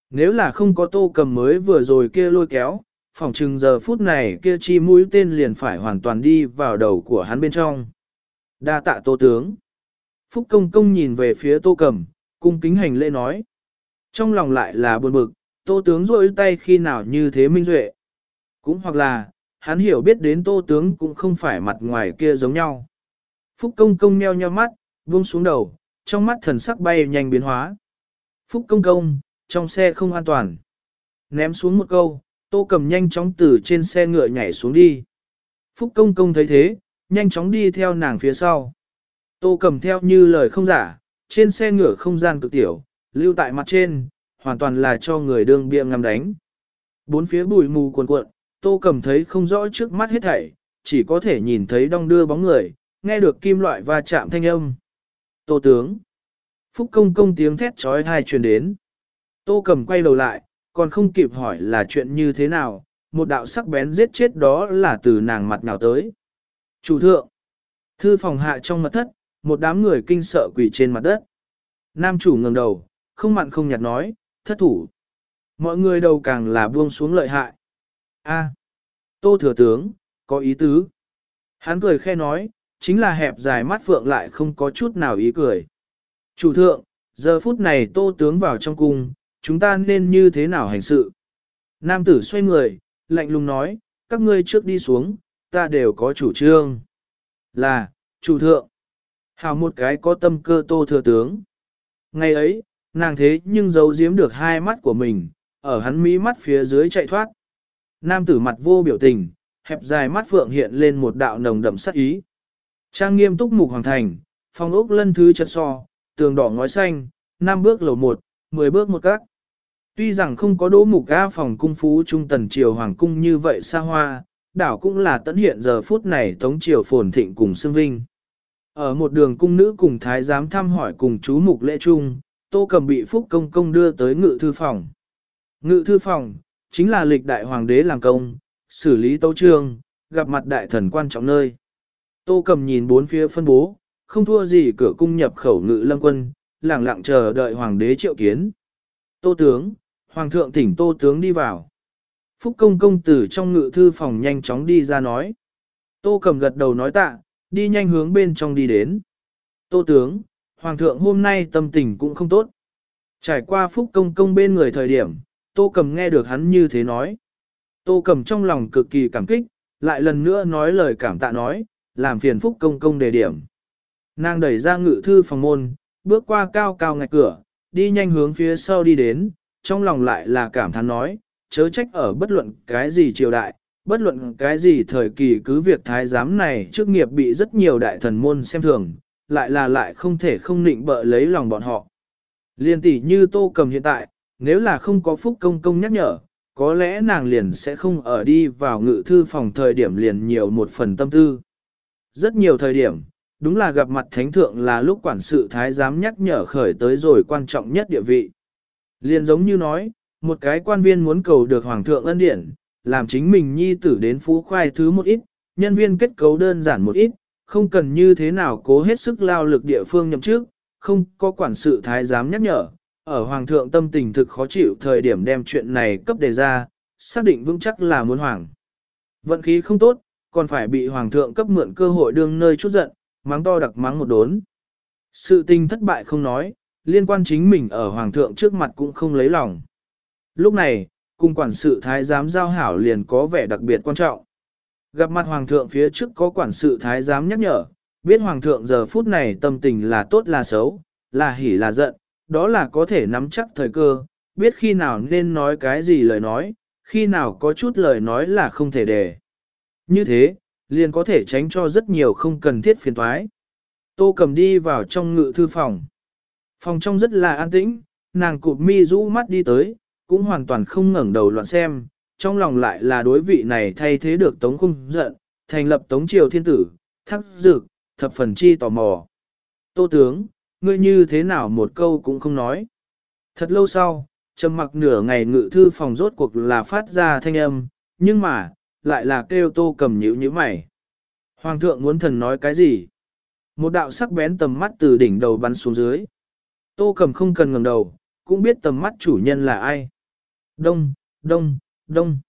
Nếu là không có tô cầm mới vừa rồi kia lôi kéo, phòng chừng giờ phút này kia chi mũi tên liền phải hoàn toàn đi vào đầu của hắn bên trong. Đa tạ tô tướng. Phúc công công nhìn về phía tô cầm, cung kính hành lễ nói. Trong lòng lại là buồn bực, tô tướng rôi tay khi nào như thế minh duệ. Cũng hoặc là, hắn hiểu biết đến tô tướng cũng không phải mặt ngoài kia giống nhau. Phúc công công nheo nheo mắt, buông xuống đầu, trong mắt thần sắc bay nhanh biến hóa. Phúc công công, trong xe không an toàn. Ném xuống một câu, tô cầm nhanh chóng từ trên xe ngựa nhảy xuống đi. Phúc công công thấy thế, nhanh chóng đi theo nàng phía sau. Tô cầm theo như lời không giả, trên xe ngựa không gian cực tiểu, lưu tại mặt trên, hoàn toàn là cho người đương bia ngắm đánh. Bốn phía bụi mù cuồn cuộn, tô cầm thấy không rõ trước mắt hết thảy, chỉ có thể nhìn thấy đong đưa bóng người, nghe được kim loại va chạm thanh âm. Tô tướng. Phúc công công tiếng thét trói thai truyền đến. Tô cầm quay đầu lại, còn không kịp hỏi là chuyện như thế nào, một đạo sắc bén giết chết đó là từ nàng mặt nào tới. Chủ thượng. Thư phòng hạ trong mật thất, một đám người kinh sợ quỳ trên mặt đất. Nam chủ ngẩng đầu, không mặn không nhạt nói, thất thủ. Mọi người đầu càng là buông xuống lợi hại. A, tô thừa tướng, có ý tứ. Hắn cười khe nói, chính là hẹp dài mắt phượng lại không có chút nào ý cười. Chủ thượng, giờ phút này tô tướng vào trong cung, chúng ta nên như thế nào hành sự? Nam tử xoay người, lạnh lùng nói, các ngươi trước đi xuống, ta đều có chủ trương. Là, chủ thượng. Hào một cái có tâm cơ tô thừa tướng. Ngày ấy, nàng thế nhưng giấu giếm được hai mắt của mình, ở hắn mí mắt phía dưới chạy thoát. Nam tử mặt vô biểu tình, hẹp dài mắt phượng hiện lên một đạo nồng đậm sắc ý. Trang nghiêm túc mục hoàng thành, phòng ốc lân thứ chật so, tường đỏ ngói xanh, năm bước lầu một, mười bước một các. Tuy rằng không có đỗ mục ga phòng cung phú trung tần triều hoàng cung như vậy xa hoa, đảo cũng là tận hiện giờ phút này tống triều phồn thịnh cùng xương vinh. Ở một đường cung nữ cùng thái giám thăm hỏi cùng chú mục lễ trung, tô cầm bị phúc công công đưa tới ngự thư phòng. Ngự thư phòng, chính là lịch đại hoàng đế làm công, xử lý tấu trương, gặp mặt đại thần quan trọng nơi. Tô cầm nhìn bốn phía phân bố, không thua gì cửa cung nhập khẩu ngự lâm quân, lặng lặng chờ đợi hoàng đế triệu kiến. Tô tướng, hoàng thượng thỉnh tô tướng đi vào. Phúc công công tử trong ngự thư phòng nhanh chóng đi ra nói. Tô cầm gật đầu nói tạ, đi nhanh hướng bên trong đi đến. Tô tướng, hoàng thượng hôm nay tâm tình cũng không tốt. Trải qua phúc công công bên người thời điểm, tô cầm nghe được hắn như thế nói. Tô cầm trong lòng cực kỳ cảm kích, lại lần nữa nói lời cảm tạ nói, làm phiền phúc công công đề điểm. Nàng đẩy ra ngự thư phòng môn, bước qua cao cao ngạch cửa, đi nhanh hướng phía sau đi đến, trong lòng lại là cảm thán nói, chớ trách ở bất luận cái gì triều đại, bất luận cái gì thời kỳ cứ việc thái giám này trước nghiệp bị rất nhiều đại thần môn xem thường, lại là lại không thể không nịnh bợ lấy lòng bọn họ. Liên tỷ như tô cầm hiện tại, nếu là không có phúc công công nhắc nhở, có lẽ nàng liền sẽ không ở đi vào ngự thư phòng thời điểm liền nhiều một phần tâm tư. Rất nhiều thời điểm, đúng là gặp mặt thánh thượng là lúc quản sự thái giám nhắc nhở khởi tới rồi quan trọng nhất địa vị. Liền giống như nói, một cái quan viên muốn cầu được hoàng thượng ân điển, làm chính mình nhi tử đến phú khoai thứ một ít, nhân viên kết cấu đơn giản một ít, không cần như thế nào cố hết sức lao lực địa phương nhậm trước, không có quản sự thái giám nhắc nhở, ở hoàng thượng tâm tình thực khó chịu thời điểm đem chuyện này cấp đề ra, xác định vững chắc là muốn hoàng. Vận khí không tốt, còn phải bị hoàng thượng cấp mượn cơ hội đương nơi chút giận, mắng to đặc mắng một đốn. Sự tình thất bại không nói, liên quan chính mình ở hoàng thượng trước mặt cũng không lấy lòng. Lúc này, cùng quản sự thái giám giao hảo liền có vẻ đặc biệt quan trọng. Gặp mặt hoàng thượng phía trước có quản sự thái giám nhắc nhở, biết hoàng thượng giờ phút này tâm tình là tốt là xấu, là hỉ là giận, đó là có thể nắm chắc thời cơ, biết khi nào nên nói cái gì lời nói, khi nào có chút lời nói là không thể để. Như thế, liền có thể tránh cho rất nhiều không cần thiết phiền toái. Tô cầm đi vào trong ngự thư phòng. Phòng trong rất là an tĩnh, nàng cụp mi rũ mắt đi tới, cũng hoàn toàn không ngẩng đầu loạn xem, trong lòng lại là đối vị này thay thế được tống khung giận, thành lập tống triều thiên tử, thắc dực, thập phần chi tò mò. Tô tướng, ngươi như thế nào một câu cũng không nói. Thật lâu sau, trầm mặc nửa ngày ngự thư phòng rốt cuộc là phát ra thanh âm, nhưng mà, lại là kêu tô cầm nhữ như mày. Hoàng thượng muốn thần nói cái gì? Một đạo sắc bén tầm mắt từ đỉnh đầu bắn xuống dưới. Tô cầm không cần ngẩng đầu, cũng biết tầm mắt chủ nhân là ai. Đông, đông, đông.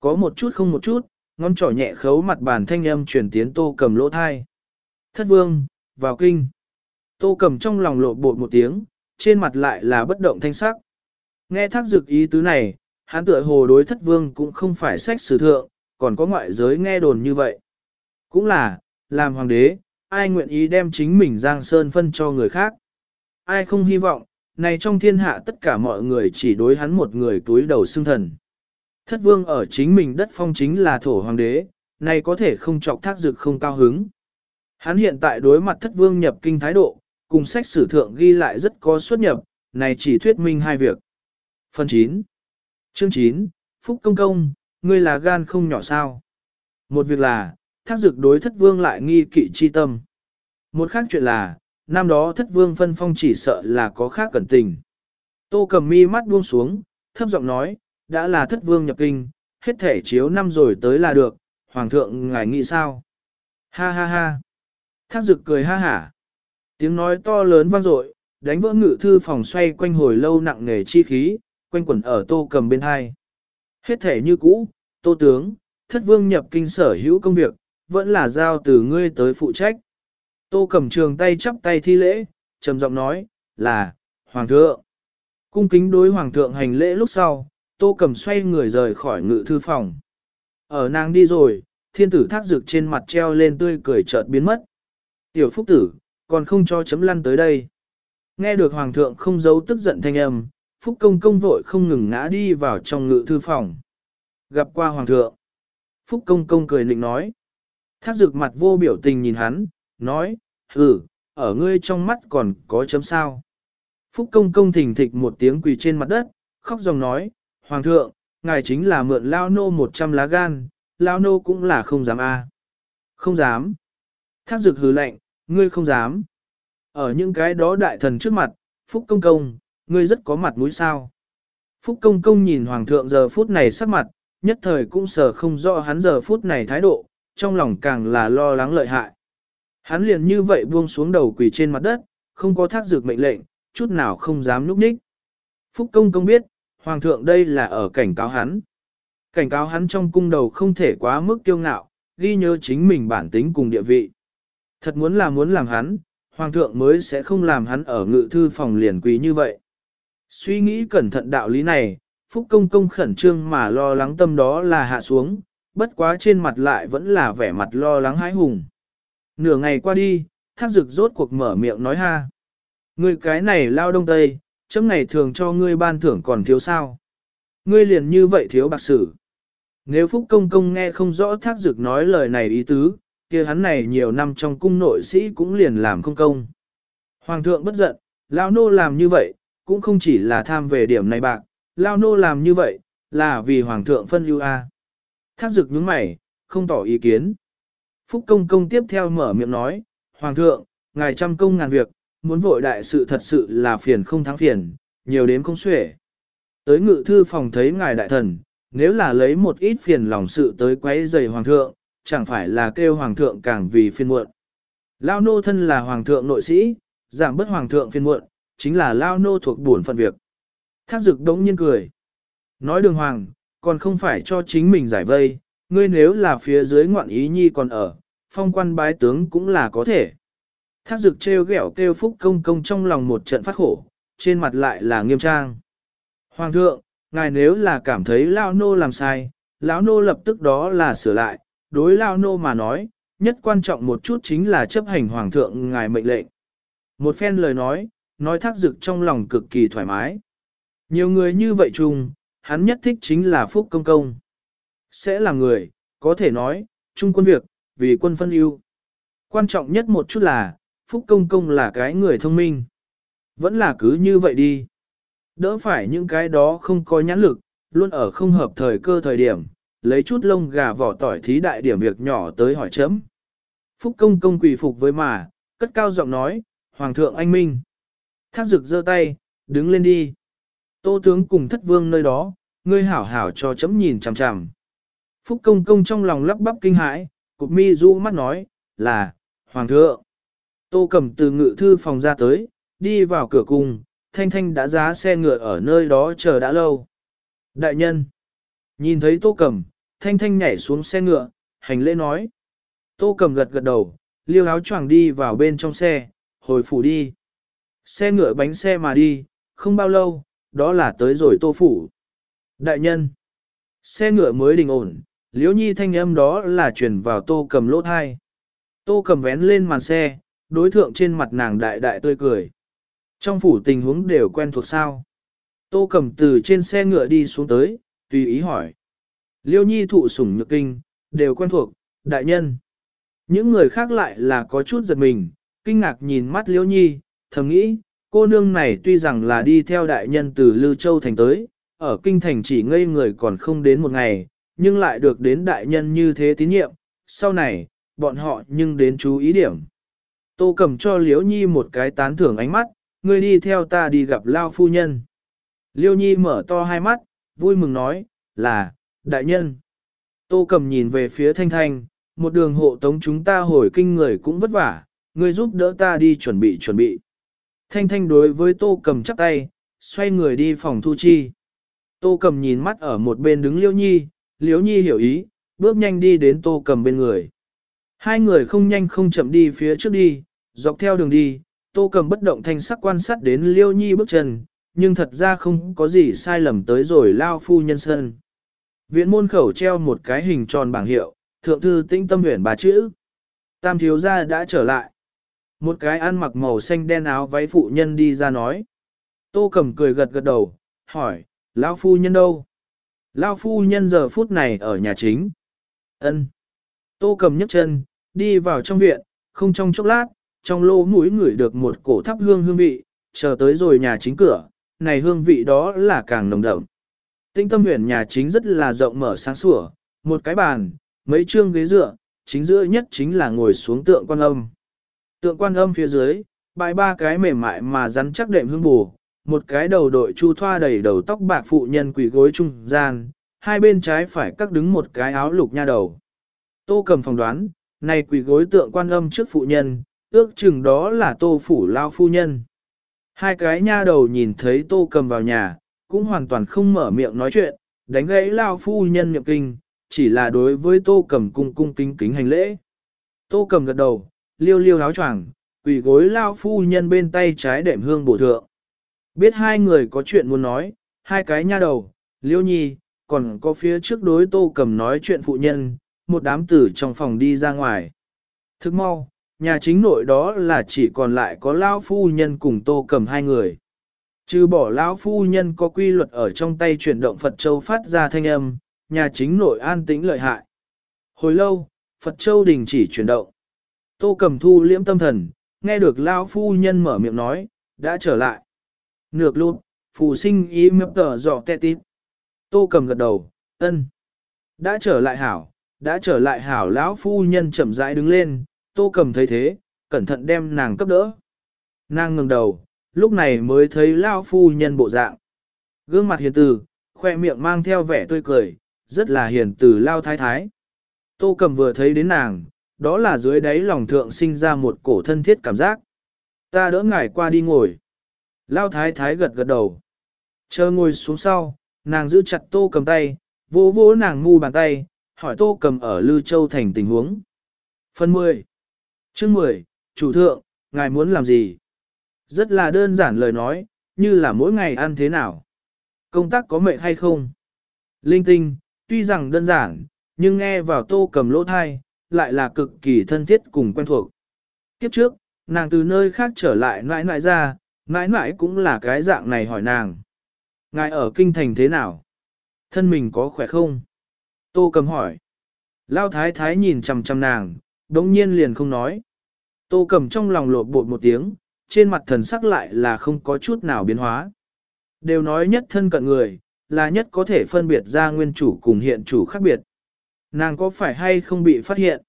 Có một chút không một chút, ngón trỏ nhẹ khấu mặt bàn thanh âm truyền tiến tô cầm lỗ thai. Thất vương, vào kinh. Tô cầm trong lòng lộ bột một tiếng, trên mặt lại là bất động thanh sắc. Nghe thác dực ý tứ này, hắn tựa hồ đối thất vương cũng không phải sách sử thượng, còn có ngoại giới nghe đồn như vậy. Cũng là, làm hoàng đế, ai nguyện ý đem chính mình giang sơn phân cho người khác. Ai không hy vọng, này trong thiên hạ tất cả mọi người chỉ đối hắn một người túi đầu xương thần. Thất vương ở chính mình đất phong chính là thổ hoàng đế, này có thể không chọc thác dực không cao hứng. Hắn hiện tại đối mặt thất vương nhập kinh thái độ, cùng sách sử thượng ghi lại rất có xuất nhập, này chỉ thuyết minh hai việc. Phần 9 Chương 9 Phúc Công Công, ngươi là gan không nhỏ sao. Một việc là, thác dực đối thất vương lại nghi kỵ chi tâm. Một khác chuyện là, năm đó thất vương phân phong chỉ sợ là có khác cẩn tình. Tô cầm mi mắt buông xuống, thấp giọng nói, đã là thất vương nhập kinh, hết thể chiếu năm rồi tới là được, hoàng thượng ngài nghĩ sao? Ha ha ha! Thác dực cười ha hả. Tiếng nói to lớn vang dội, đánh vỡ ngự thư phòng xoay quanh hồi lâu nặng nề chi khí, quanh quẩn ở tô cầm bên hai. Hết thể như cũ, tô tướng, thất vương nhập kinh sở hữu công việc, vẫn là giao từ ngươi tới phụ trách. Tô cầm trường tay chắp tay thi lễ, trầm giọng nói, là, Hoàng thượng. Cung kính đối Hoàng thượng hành lễ lúc sau, tô cầm xoay người rời khỏi ngự thư phòng. Ở nàng đi rồi, thiên tử thác dực trên mặt treo lên tươi cười chợt biến mất. Tiểu phúc tử, còn không cho chấm lăn tới đây. Nghe được Hoàng thượng không giấu tức giận thanh âm, Phúc Công Công vội không ngừng ngã đi vào trong ngự thư phòng. Gặp qua Hoàng thượng. Phúc Công Công cười nịnh nói. Thác dực mặt vô biểu tình nhìn hắn, nói, ừ, ở ngươi trong mắt còn có chấm sao. Phúc công công thình thịch một tiếng quỳ trên mặt đất, khóc dòng nói, Hoàng thượng, ngài chính là mượn lao nô một trăm lá gan, lao nô cũng là không dám a Không dám. Thác dực hứ lệnh, ngươi không dám. Ở những cái đó đại thần trước mặt, Phúc công công, ngươi rất có mặt mũi sao. Phúc công công nhìn Hoàng thượng giờ phút này sắc mặt, nhất thời cũng sợ không rõ hắn giờ phút này thái độ, trong lòng càng là lo lắng lợi hại. Hắn liền như vậy buông xuống đầu quỳ trên mặt đất, không có thác dược mệnh lệnh, chút nào không dám núp ních. Phúc công công biết, Hoàng thượng đây là ở cảnh cáo hắn. Cảnh cáo hắn trong cung đầu không thể quá mức kiêu ngạo, ghi nhớ chính mình bản tính cùng địa vị. Thật muốn là muốn làm hắn, Hoàng thượng mới sẽ không làm hắn ở ngự thư phòng liền quý như vậy. Suy nghĩ cẩn thận đạo lý này, Phúc công công khẩn trương mà lo lắng tâm đó là hạ xuống, bất quá trên mặt lại vẫn là vẻ mặt lo lắng hãi hùng. Nửa ngày qua đi, thác dực rốt cuộc mở miệng nói ha. Ngươi cái này lao đông tây, chấm ngày thường cho ngươi ban thưởng còn thiếu sao. Ngươi liền như vậy thiếu bạc sử. Nếu Phúc Công Công nghe không rõ thác dực nói lời này ý tứ, kia hắn này nhiều năm trong cung nội sĩ cũng liền làm không công. Hoàng thượng bất giận, lao nô làm như vậy, cũng không chỉ là tham về điểm này bạc, lao nô làm như vậy, là vì hoàng thượng phân ưu a. Thác dực nhướng mày, không tỏ ý kiến. Phúc công công tiếp theo mở miệng nói, Hoàng thượng, ngài trăm công ngàn việc, muốn vội đại sự thật sự là phiền không thắng phiền, nhiều đến không xuể. Tới ngự thư phòng thấy ngài đại thần, nếu là lấy một ít phiền lòng sự tới quấy rầy Hoàng thượng, chẳng phải là kêu Hoàng thượng càng vì phiền muộn. Lao nô thân là Hoàng thượng nội sĩ, giảm bớt Hoàng thượng phiền muộn, chính là Lao nô thuộc bổn phận việc. Thác dực đống nhiên cười. Nói đường Hoàng, còn không phải cho chính mình giải vây, ngươi nếu là phía dưới ngoạn ý nhi còn ở, phong quan bái tướng cũng là có thể. Thác dực treo ghẹo kêu phúc công công trong lòng một trận phát khổ, trên mặt lại là nghiêm trang. Hoàng thượng, ngài nếu là cảm thấy lao nô làm sai, lão nô lập tức đó là sửa lại, đối lao nô mà nói, nhất quan trọng một chút chính là chấp hành hoàng thượng ngài mệnh lệnh. Một phen lời nói, nói thác dực trong lòng cực kỳ thoải mái. Nhiều người như vậy chung, hắn nhất thích chính là Phúc Công Công. Sẽ là người, có thể nói, chung quân việc, vì quân phân ưu. Quan trọng nhất một chút là, Phúc Công Công là cái người thông minh. Vẫn là cứ như vậy đi. Đỡ phải những cái đó không có nhãn lực, luôn ở không hợp thời cơ thời điểm, lấy chút lông gà vỏ tỏi thí đại điểm việc nhỏ tới hỏi chấm. Phúc công công quỳ phục với mà, cất cao giọng nói, Hoàng thượng anh minh. Thác rực giơ tay, đứng lên đi. Tô tướng cùng thất vương nơi đó, ngươi hảo hảo cho chấm nhìn chằm chằm. Phúc công công trong lòng lắp bắp kinh hãi, cục mi du mắt nói, là, Hoàng thượng. Tô cầm từ ngự thư phòng ra tới, đi vào cửa cung, thanh thanh đã giá xe ngựa ở nơi đó chờ đã lâu. Đại nhân, nhìn thấy tô cầm, thanh thanh nhảy xuống xe ngựa, hành lễ nói. Tô cầm gật gật đầu, liêu áo choàng đi vào bên trong xe, hồi phủ đi. Xe ngựa bánh xe mà đi, không bao lâu, đó là tới rồi tô phủ. Đại nhân, xe ngựa mới đình ổn, Liễu nhi thanh âm đó là truyền vào tô cầm lỗ thai. Tô cầm vén lên màn xe, đối thượng trên mặt nàng đại đại tươi cười. Trong phủ tình huống đều quen thuộc sao. Tô cầm từ trên xe ngựa đi xuống tới, tùy ý hỏi. Liêu nhi thụ sủng nhược kinh, đều quen thuộc, đại nhân. Những người khác lại là có chút giật mình, kinh ngạc nhìn mắt Liễu nhi, thầm nghĩ, cô nương này tuy rằng là đi theo đại nhân từ Lư Châu thành tới, ở kinh thành chỉ ngây người còn không đến một ngày, nhưng lại được đến đại nhân như thế tín nhiệm, sau này, bọn họ nhưng đến chú ý điểm. Tô cầm cho Liễu Nhi một cái tán thưởng ánh mắt, ngươi đi theo ta đi gặp Lao phu nhân. Liêu Nhi mở to hai mắt, vui mừng nói, là, đại nhân. Tô cầm nhìn về phía Thanh Thanh, một đường hộ tống chúng ta hồi kinh người cũng vất vả, ngươi giúp đỡ ta đi chuẩn bị chuẩn bị. Thanh Thanh đối với Tô cầm chắp tay, xoay người đi phòng thu chi. Tô cầm nhìn mắt ở một bên đứng Liêu Nhi, Liêu Nhi hiểu ý, bước nhanh đi đến Tô cầm bên người. Hai người không nhanh không chậm đi phía trước đi, dọc theo đường đi, Tô cầm bất động thanh sắc quan sát đến Liêu Nhi bước chân, nhưng thật ra không có gì sai lầm tới rồi lao phu nhân sân. Viện môn khẩu treo một cái hình tròn bảng hiệu, thượng thư tĩnh tâm huyền bà chữ. Tam thiếu gia đã trở lại. Một cái ăn mặc màu xanh đen áo váy phụ nhân đi ra nói. Tô cầm cười gật gật đầu, hỏi, Lão phu nhân đâu? Lao phu nhân giờ phút này ở nhà chính. ân Tô cầm nhấc chân, đi vào trong viện, không trong chốc lát, trong lô mũi ngửi được một cổ thắp hương hương vị, chờ tới rồi nhà chính cửa, này hương vị đó là càng nồng đậm. Tinh tâm huyền nhà chính rất là rộng mở sáng sủa, một cái bàn, mấy chương ghế dựa, chính giữa nhất chính là ngồi xuống tượng quan âm. Tượng quan âm phía dưới, bài ba cái mềm mại mà rắn chắc đệm hương bù, một cái đầu đội chu thoa đầy đầu tóc bạc phụ nhân quỷ gối trung gian, hai bên trái phải cắt đứng một cái áo lục nha đầu. Tô cầm phòng đoán, này quỷ gối tượng quan âm trước phụ nhân, ước chừng đó là tô phủ lao phu nhân. Hai cái nha đầu nhìn thấy tô cầm vào nhà, cũng hoàn toàn không mở miệng nói chuyện, đánh gãy lao phu nhân niệm kinh, chỉ là đối với tô cầm cung cung kính kính hành lễ. Tô cầm gật đầu, liêu liêu áo choàng, quỷ gối lao phu nhân bên tay trái đệm hương bổ thượng. Biết hai người có chuyện muốn nói, hai cái nha đầu, liêu nhi, còn có phía trước đối tô cầm nói chuyện phụ nhân, một đám tử trong phòng đi ra ngoài. Thức mau, nhà chính nội đó là chỉ còn lại có lão phu nhân cùng tô cầm hai người. Trừ bỏ lão phu nhân có quy luật ở trong tay chuyển động Phật Châu phát ra thanh âm, nhà chính nội an tĩnh lợi hại. Hồi lâu, Phật Châu đình chỉ chuyển động. Tô cầm thu liễm tâm thần, nghe được lão phu nhân mở miệng nói, đã trở lại. Nược luôn, phù sinh ý mập tờ dọ tẹ tít. Tô cầm gật đầu, ân. Đã trở lại hảo, đã trở lại hảo lão phu nhân chậm rãi đứng lên, tô cầm thấy thế, cẩn thận đem nàng cấp đỡ. Nàng ngừng đầu, lúc này mới thấy lão phu nhân bộ dạng. Gương mặt hiền từ, khoe miệng mang theo vẻ tươi cười, rất là hiền từ lao thái thái. Tô cầm vừa thấy đến nàng, đó là dưới đáy lòng thượng sinh ra một cổ thân thiết cảm giác. Ta đỡ ngài qua đi ngồi. Lao thái thái gật gật đầu. Chờ ngồi xuống sau, nàng giữ chặt tô cầm tay, vỗ vỗ nàng ngu bàn tay, hỏi tô cầm ở Lư Châu thành tình huống. Phần 10 Chương 10, chủ thượng, ngài muốn làm gì? Rất là đơn giản lời nói, như là mỗi ngày ăn thế nào. Công tác có mệt hay không? Linh tinh, tuy rằng đơn giản, nhưng nghe vào tô cầm lỗ thai, lại là cực kỳ thân thiết cùng quen thuộc. Kiếp trước, nàng từ nơi khác trở lại nãi nãi ra, Mãi mãi cũng là cái dạng này hỏi nàng. Ngài ở kinh thành thế nào? Thân mình có khỏe không? Tô cầm hỏi. Lao thái thái nhìn chằm chằm nàng, đống nhiên liền không nói. Tô cầm trong lòng lột bột một tiếng, trên mặt thần sắc lại là không có chút nào biến hóa. Đều nói nhất thân cận người, là nhất có thể phân biệt ra nguyên chủ cùng hiện chủ khác biệt. Nàng có phải hay không bị phát hiện?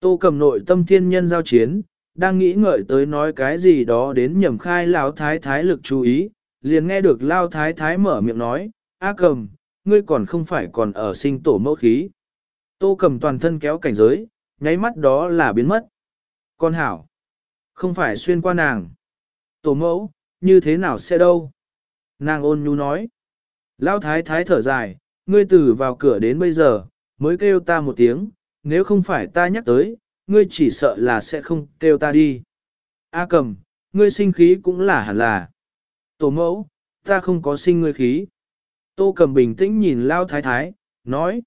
Tô cầm nội tâm thiên nhân giao chiến, đang nghĩ ngợi tới nói cái gì đó đến nhầm khai lão thái thái lực chú ý, liền nghe được lao thái thái mở miệng nói, A cầm, ngươi còn không phải còn ở sinh tổ mẫu khí. Tô cầm toàn thân kéo cảnh giới, nháy mắt đó là biến mất. Con hảo, không phải xuyên qua nàng. Tổ mẫu, như thế nào sẽ đâu? Nàng ôn nhu nói. Lao thái thái thở dài, ngươi từ vào cửa đến bây giờ, mới kêu ta một tiếng, nếu không phải ta nhắc tới, ngươi chỉ sợ là sẽ không kêu ta đi. A cầm, ngươi sinh khí cũng là hẳn là. Tổ mẫu, ta không có sinh ngươi khí. Tô cầm bình tĩnh nhìn Lao Thái Thái, nói.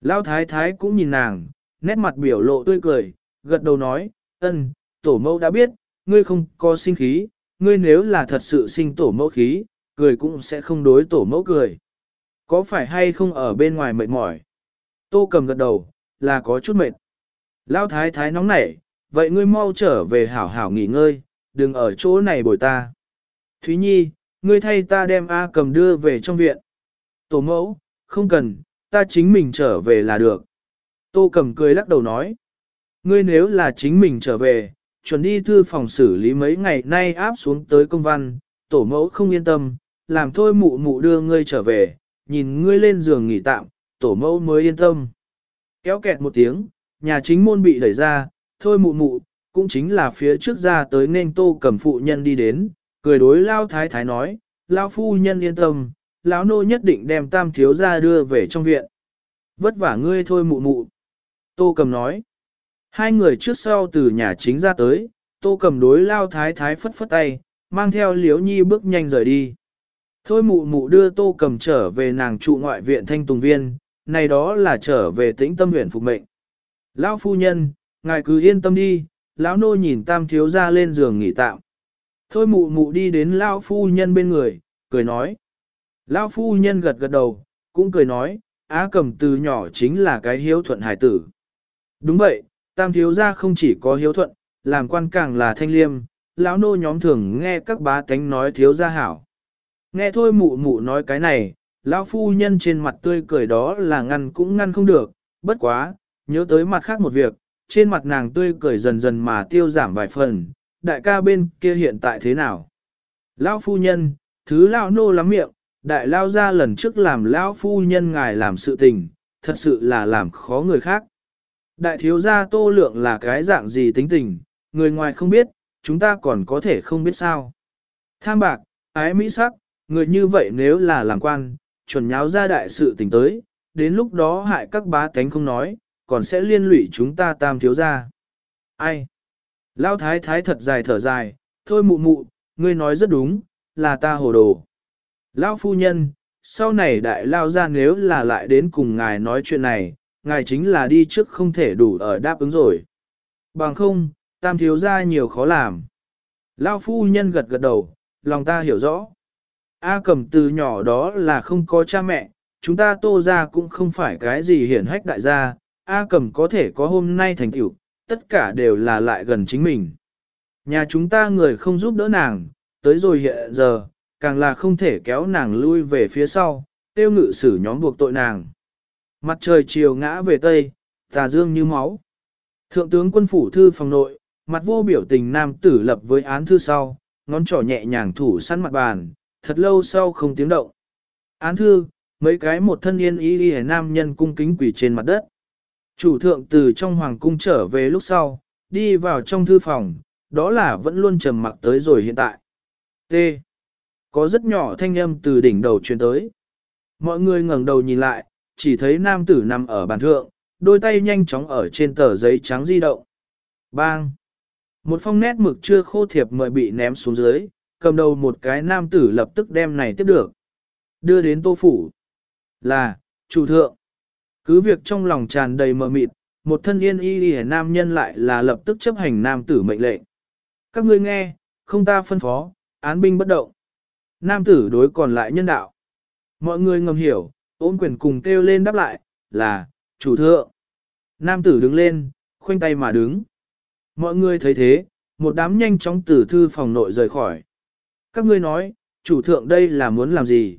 Lao Thái Thái cũng nhìn nàng, nét mặt biểu lộ tươi cười, gật đầu nói, ân, tổ mẫu đã biết, ngươi không có sinh khí, ngươi nếu là thật sự sinh tổ mẫu khí, cười cũng sẽ không đối tổ mẫu cười. Có phải hay không ở bên ngoài mệt mỏi? Tô cầm gật đầu, là có chút mệt. Lao thái thái nóng nảy, vậy ngươi mau trở về hảo hảo nghỉ ngơi, đừng ở chỗ này bồi ta. Thúy Nhi, ngươi thay ta đem A cầm đưa về trong viện. Tổ mẫu, không cần, ta chính mình trở về là được. Tô cầm cười lắc đầu nói. Ngươi nếu là chính mình trở về, chuẩn đi thư phòng xử lý mấy ngày nay áp xuống tới công văn, tổ mẫu không yên tâm, làm thôi mụ mụ đưa ngươi trở về, nhìn ngươi lên giường nghỉ tạm, tổ mẫu mới yên tâm. Kéo kẹt một tiếng, nhà chính môn bị đẩy ra, thôi mụ mụ, cũng chính là phía trước ra tới nên tô cầm phụ nhân đi đến, cười đối lao thái thái nói, lao phu nhân yên tâm, lão nô nhất định đem tam thiếu ra đưa về trong viện. Vất vả ngươi thôi mụ mụ. Tô cầm nói, hai người trước sau từ nhà chính ra tới, tô cầm đối lao thái thái phất phất tay, mang theo liếu nhi bước nhanh rời đi. Thôi mụ mụ đưa tô cầm trở về nàng trụ ngoại viện thanh tùng viên, này đó là trở về tĩnh tâm huyện phục mệnh. Lão phu nhân, ngài cứ yên tâm đi, lão nô nhìn tam thiếu ra lên giường nghỉ tạm. Thôi mụ mụ đi đến lão phu nhân bên người, cười nói. Lão phu nhân gật gật đầu, cũng cười nói, á cầm từ nhỏ chính là cái hiếu thuận hải tử. Đúng vậy, tam thiếu ra không chỉ có hiếu thuận, làm quan càng là thanh liêm, lão nô nhóm thường nghe các bá tánh nói thiếu gia hảo. Nghe thôi mụ mụ nói cái này, lão phu nhân trên mặt tươi cười đó là ngăn cũng ngăn không được, bất quá, nhớ tới mặt khác một việc, trên mặt nàng tươi cười dần dần mà tiêu giảm vài phần, đại ca bên kia hiện tại thế nào? Lão phu nhân, thứ lão nô lắm miệng, đại lao ra lần trước làm lão phu nhân ngài làm sự tình, thật sự là làm khó người khác. Đại thiếu gia tô lượng là cái dạng gì tính tình, người ngoài không biết, chúng ta còn có thể không biết sao. Tham bạc, ái mỹ sắc, người như vậy nếu là làm quan, chuẩn nháo ra đại sự tình tới, đến lúc đó hại các bá tánh không nói, còn sẽ liên lụy chúng ta tam thiếu gia. Ai? Lao thái thái thật dài thở dài, thôi mụ mụ, ngươi nói rất đúng, là ta hồ đồ. Lao phu nhân, sau này đại lao ra nếu là lại đến cùng ngài nói chuyện này, ngài chính là đi trước không thể đủ ở đáp ứng rồi. Bằng không, tam thiếu gia nhiều khó làm. Lao phu nhân gật gật đầu, lòng ta hiểu rõ. A cầm từ nhỏ đó là không có cha mẹ, chúng ta tô ra cũng không phải cái gì hiển hách đại gia, A cẩm có thể có hôm nay thành tựu, tất cả đều là lại gần chính mình. Nhà chúng ta người không giúp đỡ nàng, tới rồi hiện giờ, càng là không thể kéo nàng lui về phía sau, tiêu ngự xử nhóm buộc tội nàng. Mặt trời chiều ngã về tây, tà dương như máu. Thượng tướng quân phủ thư phòng nội, mặt vô biểu tình nam tử lập với án thư sau, ngón trỏ nhẹ nhàng thủ săn mặt bàn, thật lâu sau không tiếng động. Án thư, mấy cái một thân yên ý đi nam nhân cung kính quỷ trên mặt đất. Chủ thượng từ trong hoàng cung trở về lúc sau, đi vào trong thư phòng, đó là vẫn luôn trầm mặc tới rồi hiện tại. T. Có rất nhỏ thanh âm từ đỉnh đầu truyền tới. Mọi người ngẩng đầu nhìn lại, chỉ thấy nam tử nằm ở bàn thượng, đôi tay nhanh chóng ở trên tờ giấy trắng di động. Bang! Một phong nét mực chưa khô thiệp mời bị ném xuống dưới, cầm đầu một cái nam tử lập tức đem này tiếp được. Đưa đến tô phủ. Là, chủ thượng. Cứ việc trong lòng tràn đầy mờ mịt, một thân yên y y nam nhân lại là lập tức chấp hành nam tử mệnh lệnh. Các ngươi nghe, không ta phân phó, án binh bất động. Nam tử đối còn lại nhân đạo. Mọi người ngầm hiểu, ôn quyền cùng kêu lên đáp lại, là, chủ thượng. Nam tử đứng lên, khoanh tay mà đứng. Mọi người thấy thế, một đám nhanh chóng từ thư phòng nội rời khỏi. Các ngươi nói, chủ thượng đây là muốn làm gì?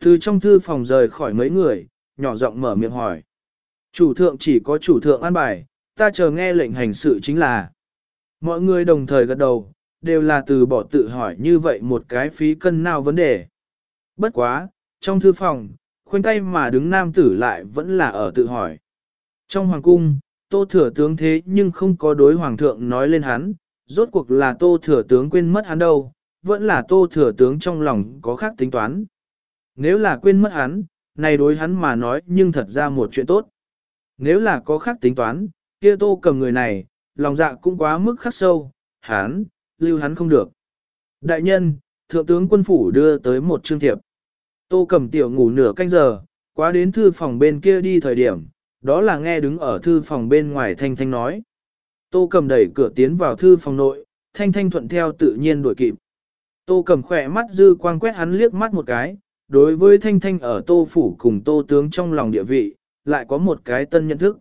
Từ trong thư phòng rời khỏi mấy người, nhỏ giọng mở miệng hỏi. Chủ thượng chỉ có chủ thượng an bài, ta chờ nghe lệnh hành sự chính là. Mọi người đồng thời gật đầu, đều là từ bỏ tự hỏi như vậy một cái phí cân nào vấn đề. Bất quá, trong thư phòng, khoanh tay mà đứng nam tử lại vẫn là ở tự hỏi. Trong hoàng cung, tô thừa tướng thế nhưng không có đối hoàng thượng nói lên hắn, rốt cuộc là tô thừa tướng quên mất hắn đâu, vẫn là tô thừa tướng trong lòng có khác tính toán. Nếu là quên mất hắn, này đối hắn mà nói nhưng thật ra một chuyện tốt. Nếu là có khác tính toán, kia tô cầm người này, lòng dạ cũng quá mức khắc sâu, hắn, lưu hắn không được. Đại nhân, thượng tướng quân phủ đưa tới một chương thiệp. Tô cầm tiểu ngủ nửa canh giờ, quá đến thư phòng bên kia đi thời điểm, đó là nghe đứng ở thư phòng bên ngoài thanh thanh nói. Tô cầm đẩy cửa tiến vào thư phòng nội, thanh thanh thuận theo tự nhiên đuổi kịp. Tô cầm khỏe mắt dư quang quét hắn liếc mắt một cái, đối với thanh thanh ở tô phủ cùng tô tướng trong lòng địa vị, lại có một cái tân nhận thức.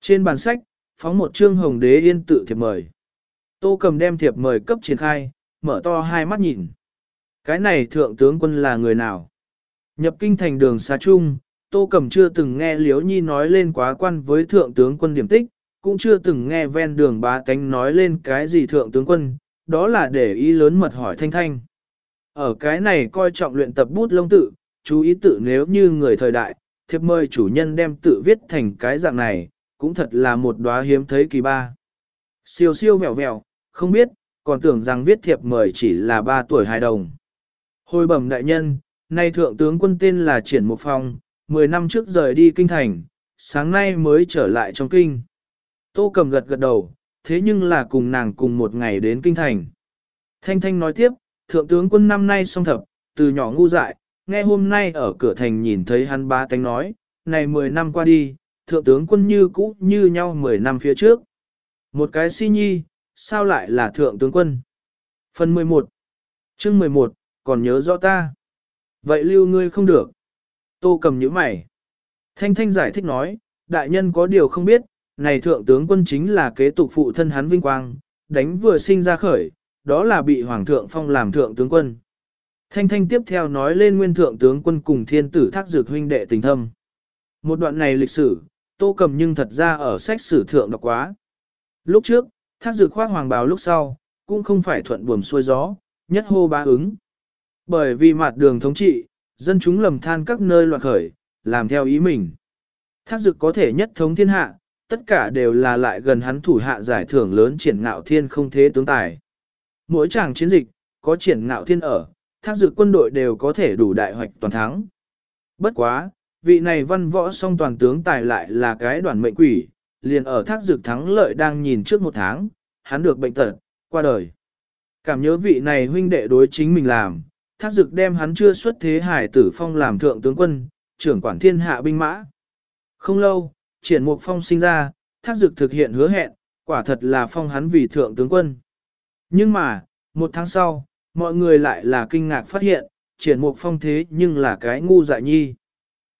Trên bàn sách, phóng một chương hồng đế yên tự thiệp mời. Tô cầm đem thiệp mời cấp triển khai, mở to hai mắt nhìn. Cái này thượng tướng quân là người nào? Nhập kinh thành đường xa trung, Tô Cầm chưa từng nghe Liễu Nhi nói lên quá quan với thượng tướng quân điểm tích, cũng chưa từng nghe ven đường bá cánh nói lên cái gì thượng tướng quân, đó là để ý lớn mật hỏi thanh thanh. Ở cái này coi trọng luyện tập bút lông tự, chú ý tự nếu như người thời đại, thiệp mời chủ nhân đem tự viết thành cái dạng này, cũng thật là một đóa hiếm thấy kỳ ba. Siêu siêu vẹo vẹo, không biết, còn tưởng rằng viết thiệp mời chỉ là ba tuổi hài đồng. Hồi bẩm đại nhân, nay thượng tướng quân tên là Triển Mục Phong, 10 năm trước rời đi kinh thành, sáng nay mới trở lại trong kinh. Tô cầm gật gật đầu, thế nhưng là cùng nàng cùng một ngày đến kinh thành. Thanh Thanh nói tiếp, thượng tướng quân năm nay song thập, từ nhỏ ngu dại, nghe hôm nay ở cửa thành nhìn thấy hắn ba tánh nói, này 10 năm qua đi, thượng tướng quân như cũ như nhau 10 năm phía trước. Một cái si nhi, sao lại là thượng tướng quân? Phần 11 chương 11, còn nhớ rõ ta. Vậy lưu ngươi không được. Tô cầm nhíu mày. Thanh Thanh giải thích nói, đại nhân có điều không biết, này thượng tướng quân chính là kế tục phụ thân hắn vinh quang, đánh vừa sinh ra khởi, đó là bị hoàng thượng phong làm thượng tướng quân. Thanh Thanh tiếp theo nói lên nguyên thượng tướng quân cùng thiên tử thác dược huynh đệ tình thâm. Một đoạn này lịch sử, tô cầm nhưng thật ra ở sách sử thượng đọc quá. Lúc trước, thác dược khoác hoàng báo lúc sau, cũng không phải thuận buồm xuôi gió, nhất hô ba ứng. Bởi vì mặt đường thống trị, dân chúng lầm than các nơi loạn khởi, làm theo ý mình. Thác dược có thể nhất thống thiên hạ, tất cả đều là lại gần hắn thủ hạ giải thưởng lớn triển ngạo thiên không thế tướng tài. Mỗi chàng chiến dịch, có triển ngạo thiên ở, thác dực quân đội đều có thể đủ đại hoạch toàn thắng. Bất quá, vị này văn võ song toàn tướng tài lại là cái đoàn mệnh quỷ, liền ở thác dực thắng lợi đang nhìn trước một tháng, hắn được bệnh tật, qua đời. Cảm nhớ vị này huynh đệ đối chính mình làm, thác dực đem hắn chưa xuất thế hải tử phong làm thượng tướng quân, trưởng quản thiên hạ binh mã. Không lâu, triển mục phong sinh ra, thác dực thực hiện hứa hẹn, quả thật là phong hắn vì thượng tướng quân. Nhưng mà, một tháng sau, mọi người lại là kinh ngạc phát hiện, triển mục phong thế nhưng là cái ngu dại nhi.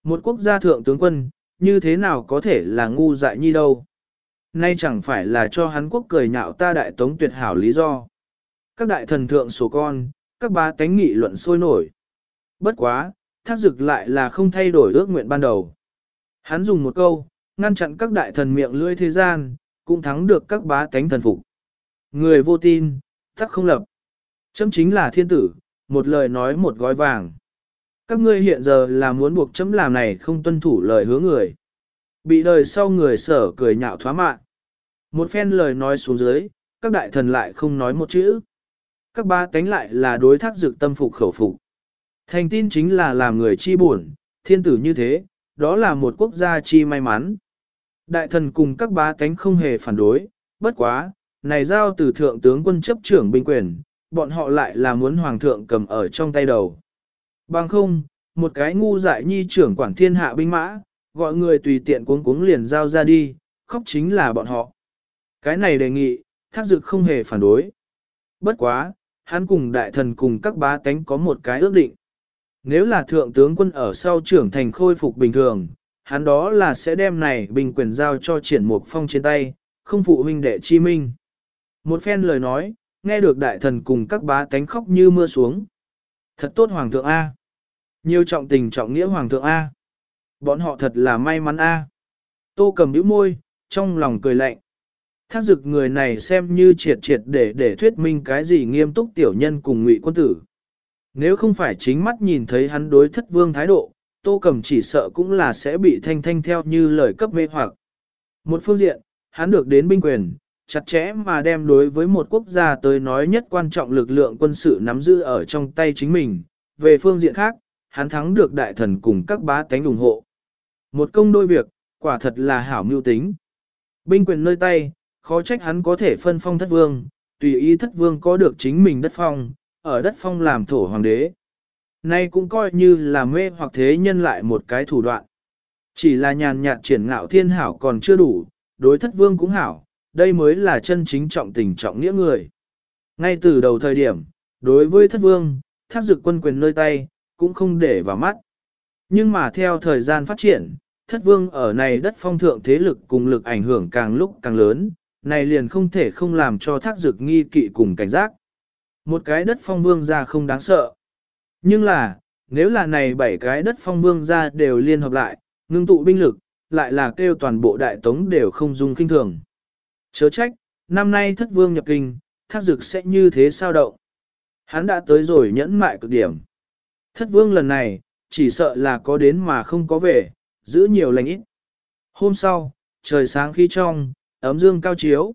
Một quốc gia thượng tướng quân, như thế nào có thể là ngu dại nhi đâu. Nay chẳng phải là cho hắn quốc cười nhạo ta đại tống tuyệt hảo lý do. Các đại thần thượng số con, các bá tánh nghị luận sôi nổi. Bất quá, thác dực lại là không thay đổi ước nguyện ban đầu. Hắn dùng một câu, ngăn chặn các đại thần miệng lưỡi thế gian, cũng thắng được các bá tánh thần phục. Người vô tin, tắc không lập. Chấm chính là thiên tử, một lời nói một gói vàng. Các ngươi hiện giờ là muốn buộc chấm làm này không tuân thủ lời hứa người. Bị đời sau người sở cười nhạo thoá mạn. Một phen lời nói xuống dưới, các đại thần lại không nói một chữ. Các ba tánh lại là đối thác dực tâm phục khẩu phục. Thành tin chính là làm người chi buồn, thiên tử như thế, đó là một quốc gia chi may mắn. Đại thần cùng các ba tánh không hề phản đối, bất quá, này giao từ thượng tướng quân chấp trưởng binh quyền, bọn họ lại là muốn hoàng thượng cầm ở trong tay đầu. Bằng không, một cái ngu dại nhi trưởng quản thiên hạ binh mã, gọi người tùy tiện cuống cuống liền giao ra đi, khóc chính là bọn họ. Cái này đề nghị, thác dực không hề phản đối. Bất quá, hắn cùng đại thần cùng các bá tánh có một cái ước định. Nếu là thượng tướng quân ở sau trưởng thành khôi phục bình thường, hắn đó là sẽ đem này bình quyền giao cho triển mục phong trên tay, không phụ huynh đệ chi minh. Một phen lời nói, nghe được đại thần cùng các bá tánh khóc như mưa xuống. Thật tốt hoàng thượng A. Nhiều trọng tình trọng nghĩa hoàng thượng A. Bọn họ thật là may mắn A. Tô cầm bĩu môi, trong lòng cười lạnh. Thác dực người này xem như triệt triệt để để thuyết minh cái gì nghiêm túc tiểu nhân cùng ngụy quân tử. Nếu không phải chính mắt nhìn thấy hắn đối thất vương thái độ, tô cầm chỉ sợ cũng là sẽ bị thanh thanh theo như lời cấp mê hoặc. Một phương diện, hắn được đến binh quyền, chặt chẽ mà đem đối với một quốc gia tới nói nhất quan trọng lực lượng quân sự nắm giữ ở trong tay chính mình. Về phương diện khác, hắn thắng được đại thần cùng các bá tánh ủng hộ. Một công đôi việc, quả thật là hảo mưu tính. Binh quyền nơi tay, khó trách hắn có thể phân phong thất vương, tùy ý thất vương có được chính mình đất phong, ở đất phong làm thổ hoàng đế. Nay cũng coi như là mê hoặc thế nhân lại một cái thủ đoạn. Chỉ là nhàn nhạt triển ngạo thiên hảo còn chưa đủ, đối thất vương cũng hảo, đây mới là chân chính trọng tình trọng nghĩa người. Ngay từ đầu thời điểm, đối với thất vương, thác dực quân quyền nơi tay, cũng không để vào mắt. Nhưng mà theo thời gian phát triển, thất vương ở này đất phong thượng thế lực cùng lực ảnh hưởng càng lúc càng lớn, này liền không thể không làm cho thác dực nghi kỵ cùng cảnh giác. Một cái đất phong vương ra không đáng sợ. Nhưng là, nếu là này bảy cái đất phong vương ra đều liên hợp lại, ngưng tụ binh lực, lại là kêu toàn bộ đại tống đều không dung kinh thường. Chớ trách, năm nay thất vương nhập kinh, thác dực sẽ như thế sao động. Hắn đã tới rồi nhẫn mại cực điểm. Thất vương lần này, chỉ sợ là có đến mà không có về, giữ nhiều lành ít. Hôm sau, trời sáng khi trong, ấm dương cao chiếu.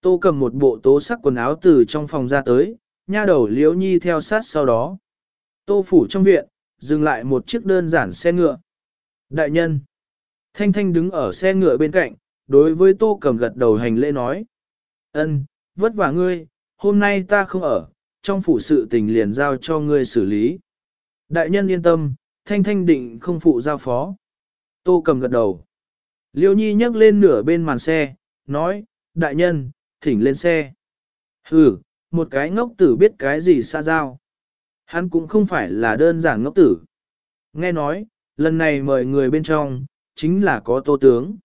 Tô cầm một bộ tố sắc quần áo từ trong phòng ra tới, nha đầu liễu nhi theo sát sau đó. Tô phủ trong viện, dừng lại một chiếc đơn giản xe ngựa. Đại nhân. Thanh Thanh đứng ở xe ngựa bên cạnh, đối với tô cầm gật đầu hành lễ nói. ân vất vả ngươi, hôm nay ta không ở, trong phủ sự tình liền giao cho ngươi xử lý. Đại nhân yên tâm, Thanh Thanh định không phụ giao phó. Tô cầm gật đầu. Liêu Nhi nhấc lên nửa bên màn xe, nói, đại nhân, thỉnh lên xe. Hừ, một cái ngốc tử biết cái gì xa giao. Hắn cũng không phải là đơn giản ngốc tử. Nghe nói, lần này mời người bên trong, chính là có tô tướng.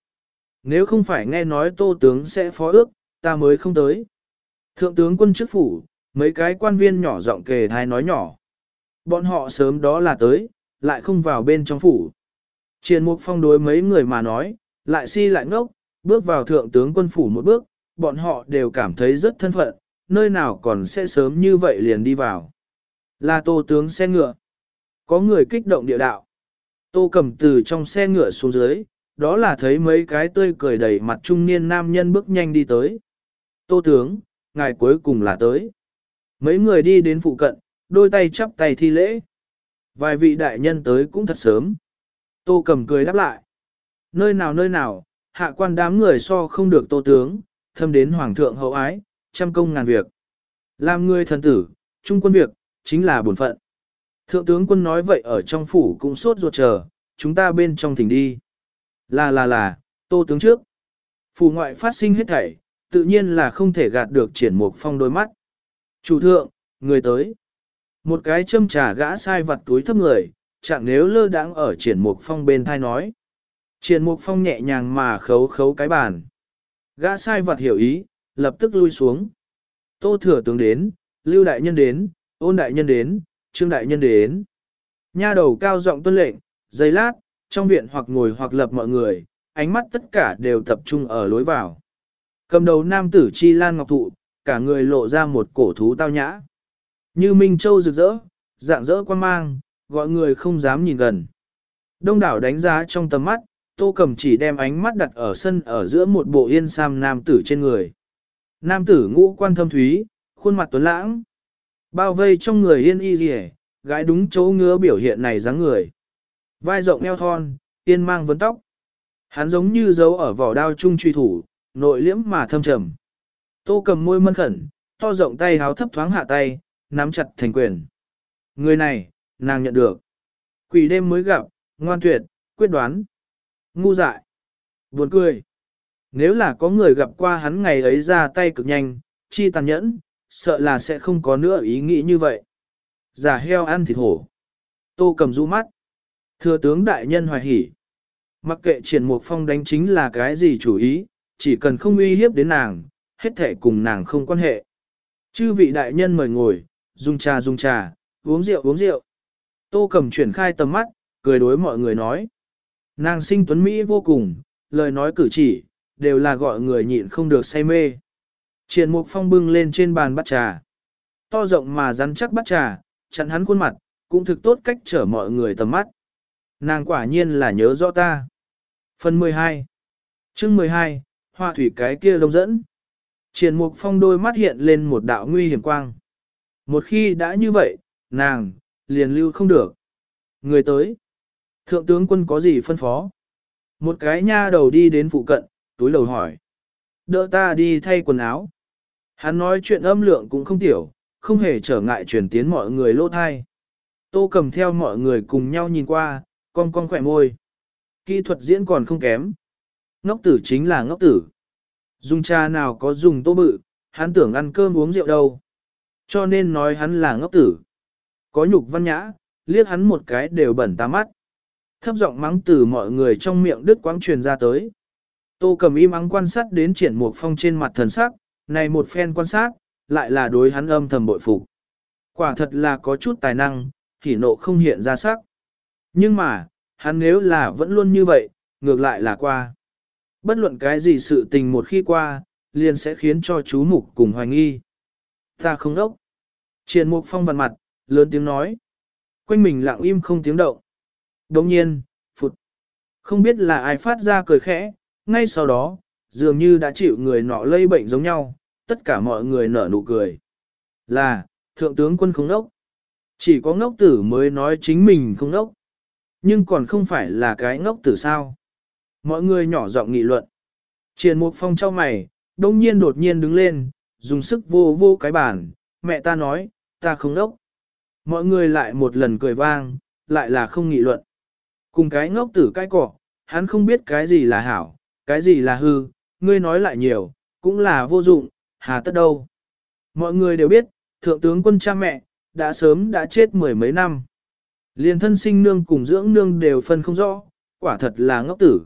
Nếu không phải nghe nói tô tướng sẽ phó ước, ta mới không tới. Thượng tướng quân chức phủ, mấy cái quan viên nhỏ giọng kề thai nói nhỏ. Bọn họ sớm đó là tới, lại không vào bên trong phủ. Triền mục phong đối mấy người mà nói, lại si lại ngốc, bước vào thượng tướng quân phủ một bước, bọn họ đều cảm thấy rất thân phận, nơi nào còn sẽ sớm như vậy liền đi vào. Là tô tướng xe ngựa. Có người kích động địa đạo. Tô cầm từ trong xe ngựa xuống dưới, đó là thấy mấy cái tươi cười đầy mặt trung niên nam nhân bước nhanh đi tới. Tô tướng, ngài cuối cùng là tới. Mấy người đi đến phụ cận, đôi tay chắp tay thi lễ. Vài vị đại nhân tới cũng thật sớm. Tô cầm cười đáp lại. Nơi nào nơi nào, hạ quan đám người so không được tô tướng, thâm đến hoàng thượng hậu ái, trăm công ngàn việc. Làm người thần tử, trung quân việc, chính là bổn phận. Thượng tướng quân nói vậy ở trong phủ cũng sốt ruột chờ, chúng ta bên trong thỉnh đi. Là là là, tô tướng trước. Phủ ngoại phát sinh hết thảy, tự nhiên là không thể gạt được triển mục phong đôi mắt. Chủ thượng, người tới. Một cái châm trà gã sai vặt túi thấp người, chẳng nếu lơ đãng ở triển mục phong bên thai nói. Triển mục phong nhẹ nhàng mà khấu khấu cái bàn. Gã sai vặt hiểu ý, lập tức lui xuống. Tô thừa tướng đến, lưu đại nhân đến, ôn đại nhân đến, trương đại nhân đến. Nha đầu cao giọng tuân lệnh, giây lát, trong viện hoặc ngồi hoặc lập mọi người, ánh mắt tất cả đều tập trung ở lối vào. Cầm đầu nam tử chi lan ngọc thụ, cả người lộ ra một cổ thú tao nhã. Như Minh Châu rực rỡ, dạng rỡ quan mang, gọi người không dám nhìn gần. Đông đảo đánh giá trong tầm mắt, tô cầm chỉ đem ánh mắt đặt ở sân ở giữa một bộ yên sam nam tử trên người. Nam tử ngũ quan thâm thúy, khuôn mặt tuấn lãng. Bao vây trong người yên y rỉ, gái đúng chỗ ngứa biểu hiện này dáng người. Vai rộng eo thon, yên mang vấn tóc. Hắn giống như dấu ở vỏ đao trung truy thủ, nội liễm mà thâm trầm. Tô cầm môi mân khẩn, to rộng tay háo thấp thoáng hạ tay, nắm chặt thành quyền. Người này, nàng nhận được. Quỷ đêm mới gặp, ngoan tuyệt, quyết đoán. Ngu dại. Buồn cười. Nếu là có người gặp qua hắn ngày ấy ra tay cực nhanh, chi tàn nhẫn, sợ là sẽ không có nữa ý nghĩ như vậy. Giả heo ăn thịt hổ. Tô cầm rũ mắt. Thừa tướng đại nhân hoài hỉ. Mặc kệ triển mục phong đánh chính là cái gì chủ ý, chỉ cần không uy hiếp đến nàng, hết thể cùng nàng không quan hệ. Chư vị đại nhân mời ngồi, dùng trà dùng trà, uống rượu uống rượu. Tô cầm chuyển khai tầm mắt, cười đối mọi người nói. Nàng sinh tuấn Mỹ vô cùng, lời nói cử chỉ, đều là gọi người nhịn không được say mê. Triển mục phong bưng lên trên bàn bắt trà. To rộng mà rắn chắc bắt trà, chặn hắn khuôn mặt, cũng thực tốt cách trở mọi người tầm mắt. Nàng quả nhiên là nhớ rõ ta. Phần 12 chương 12, hoa thủy cái kia đông dẫn. Triển mục phong đôi mắt hiện lên một đạo nguy hiểm quang. Một khi đã như vậy, nàng, liền lưu không được. Người tới. Thượng tướng quân có gì phân phó? Một cái nha đầu đi đến phụ cận, túi lầu hỏi. Đỡ ta đi thay quần áo. Hắn nói chuyện âm lượng cũng không tiểu, không hề trở ngại truyền tiến mọi người lỗ thai. Tô cầm theo mọi người cùng nhau nhìn qua, con con khỏe môi. Kỹ thuật diễn còn không kém. Ngốc tử chính là ngốc tử. Dùng cha nào có dùng tô bự, hắn tưởng ăn cơm uống rượu đâu. Cho nên nói hắn là ngốc tử. Có nhục văn nhã, liếc hắn một cái đều bẩn ta mắt. Thấp giọng mắng từ mọi người trong miệng đứt quãng truyền ra tới. Tô cầm im ắng quan sát đến triển mục phong trên mặt thần sắc, này một phen quan sát, lại là đối hắn âm thầm bội phục. Quả thật là có chút tài năng, thì nộ không hiện ra sắc. Nhưng mà, hắn nếu là vẫn luôn như vậy, ngược lại là qua. Bất luận cái gì sự tình một khi qua, liền sẽ khiến cho chú mục cùng hoài nghi. Ta không đốc. Triển mục phong vằn mặt, lớn tiếng nói. Quanh mình lặng im không tiếng động. Đồng nhiên, phụt. Không biết là ai phát ra cười khẽ, ngay sau đó, dường như đã chịu người nọ lây bệnh giống nhau, tất cả mọi người nở nụ cười. Là, thượng tướng quân không đốc. Chỉ có ngốc tử mới nói chính mình không đốc. Nhưng còn không phải là cái ngốc tử sao. Mọi người nhỏ giọng nghị luận. Triền Mục Phong trao mày, đông nhiên đột nhiên đứng lên, dùng sức vô vô cái bàn, mẹ ta nói, ta không ngốc. Mọi người lại một lần cười vang, lại là không nghị luận. Cùng cái ngốc tử cái cỏ, hắn không biết cái gì là hảo, cái gì là hư, ngươi nói lại nhiều, cũng là vô dụng, hà tất đâu. Mọi người đều biết, thượng tướng quân cha mẹ, đã sớm đã chết mười mấy năm. Liên thân sinh nương cùng dưỡng nương đều phân không rõ, quả thật là ngốc tử.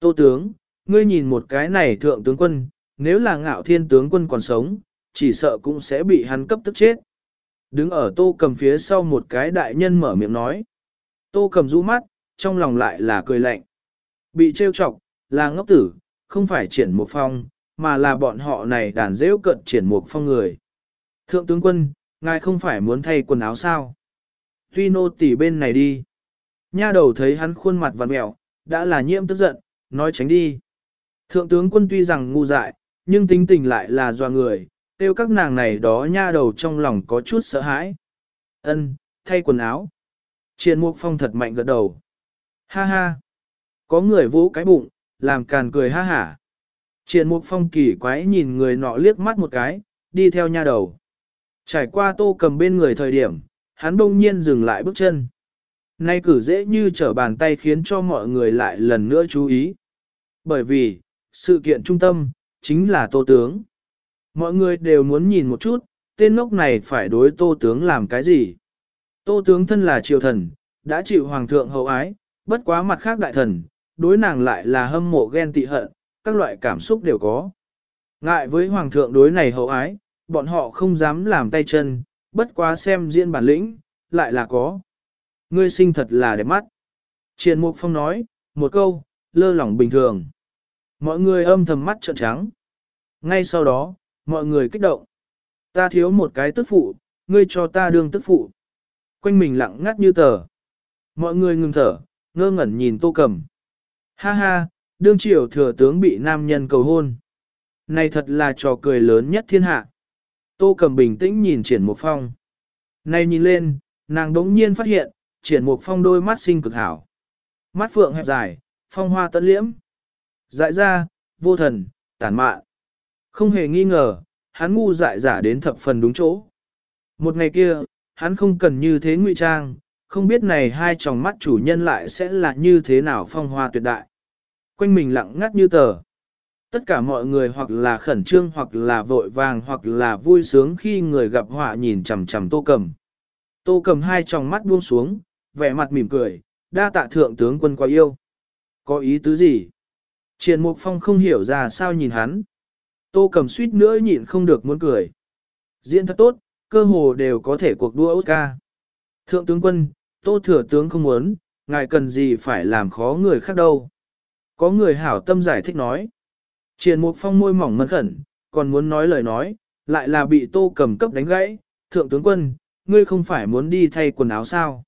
Tô tướng, ngươi nhìn một cái này thượng tướng quân, nếu là ngạo thiên tướng quân còn sống, chỉ sợ cũng sẽ bị hắn cấp tức chết. Đứng ở tô cầm phía sau một cái đại nhân mở miệng nói. Tô cầm rũ mắt, trong lòng lại là cười lạnh. Bị trêu chọc, là ngốc tử, không phải triển một phong, mà là bọn họ này đàn dễu cận triển một phong người. Thượng tướng quân, ngài không phải muốn thay quần áo sao? Tuy nô tỉ bên này đi. Nha đầu thấy hắn khuôn mặt vằn mẹo, đã là nhiễm tức giận, nói tránh đi. Thượng tướng quân tuy rằng ngu dại, nhưng tính tình lại là doa người, tiêu các nàng này đó nha đầu trong lòng có chút sợ hãi. Ân, thay quần áo. Triền Mục Phong thật mạnh gật đầu. Ha ha. Có người vỗ cái bụng, làm càn cười ha hả. Triền Mục Phong kỳ quái nhìn người nọ liếc mắt một cái, đi theo nha đầu. Trải qua tô cầm bên người thời điểm, hắn đông nhiên dừng lại bước chân. Nay cử dễ như trở bàn tay khiến cho mọi người lại lần nữa chú ý. Bởi vì, sự kiện trung tâm, chính là tô tướng. Mọi người đều muốn nhìn một chút, tên ngốc này phải đối tô tướng làm cái gì. Tô tướng thân là triều thần, đã chịu hoàng thượng hậu ái, bất quá mặt khác đại thần, đối nàng lại là hâm mộ ghen tị hận, các loại cảm xúc đều có. Ngại với hoàng thượng đối này hậu ái, bọn họ không dám làm tay chân, bất quá xem diễn bản lĩnh, lại là có. Ngươi sinh thật là đẹp mắt. Triền Mục Phong nói, một câu, lơ lỏng bình thường. Mọi người âm thầm mắt trợn trắng. Ngay sau đó, mọi người kích động. Ta thiếu một cái tức phụ, ngươi cho ta đương tức phụ. Quanh mình lặng ngắt như tờ. Mọi người ngừng thở, ngơ ngẩn nhìn tô cầm. Ha ha, đương triều thừa tướng bị nam nhân cầu hôn. Này thật là trò cười lớn nhất thiên hạ. Tô cầm bình tĩnh nhìn triển Mục phong. Này nhìn lên, nàng đống nhiên phát hiện, triển Mục phong đôi mắt xinh cực hảo. Mắt phượng hẹp dài, phong hoa tận liễm. Dại ra, vô thần, tàn mạn. Không hề nghi ngờ, hắn ngu dại giả đến thập phần đúng chỗ. Một ngày kia, hắn không cần như thế ngụy trang, không biết này hai tròng mắt chủ nhân lại sẽ là như thế nào phong hoa tuyệt đại. Quanh mình lặng ngắt như tờ. Tất cả mọi người hoặc là khẩn trương hoặc là vội vàng hoặc là vui sướng khi người gặp họa nhìn chằm chằm tô cầm. Tô cầm hai tròng mắt buông xuống, vẻ mặt mỉm cười, đa tạ thượng tướng quân quá yêu. Có ý tứ gì? Triền Mục Phong không hiểu ra sao nhìn hắn. Tô cầm suýt nữa nhịn không được muốn cười. Diễn thật tốt, cơ hồ đều có thể cuộc đua Oscar. Thượng tướng quân, tô thừa tướng không muốn, ngài cần gì phải làm khó người khác đâu. Có người hảo tâm giải thích nói. Triền Mục Phong môi mỏng mẫn khẩn, còn muốn nói lời nói, lại là bị tô cầm cấp đánh gãy. Thượng tướng quân, ngươi không phải muốn đi thay quần áo sao?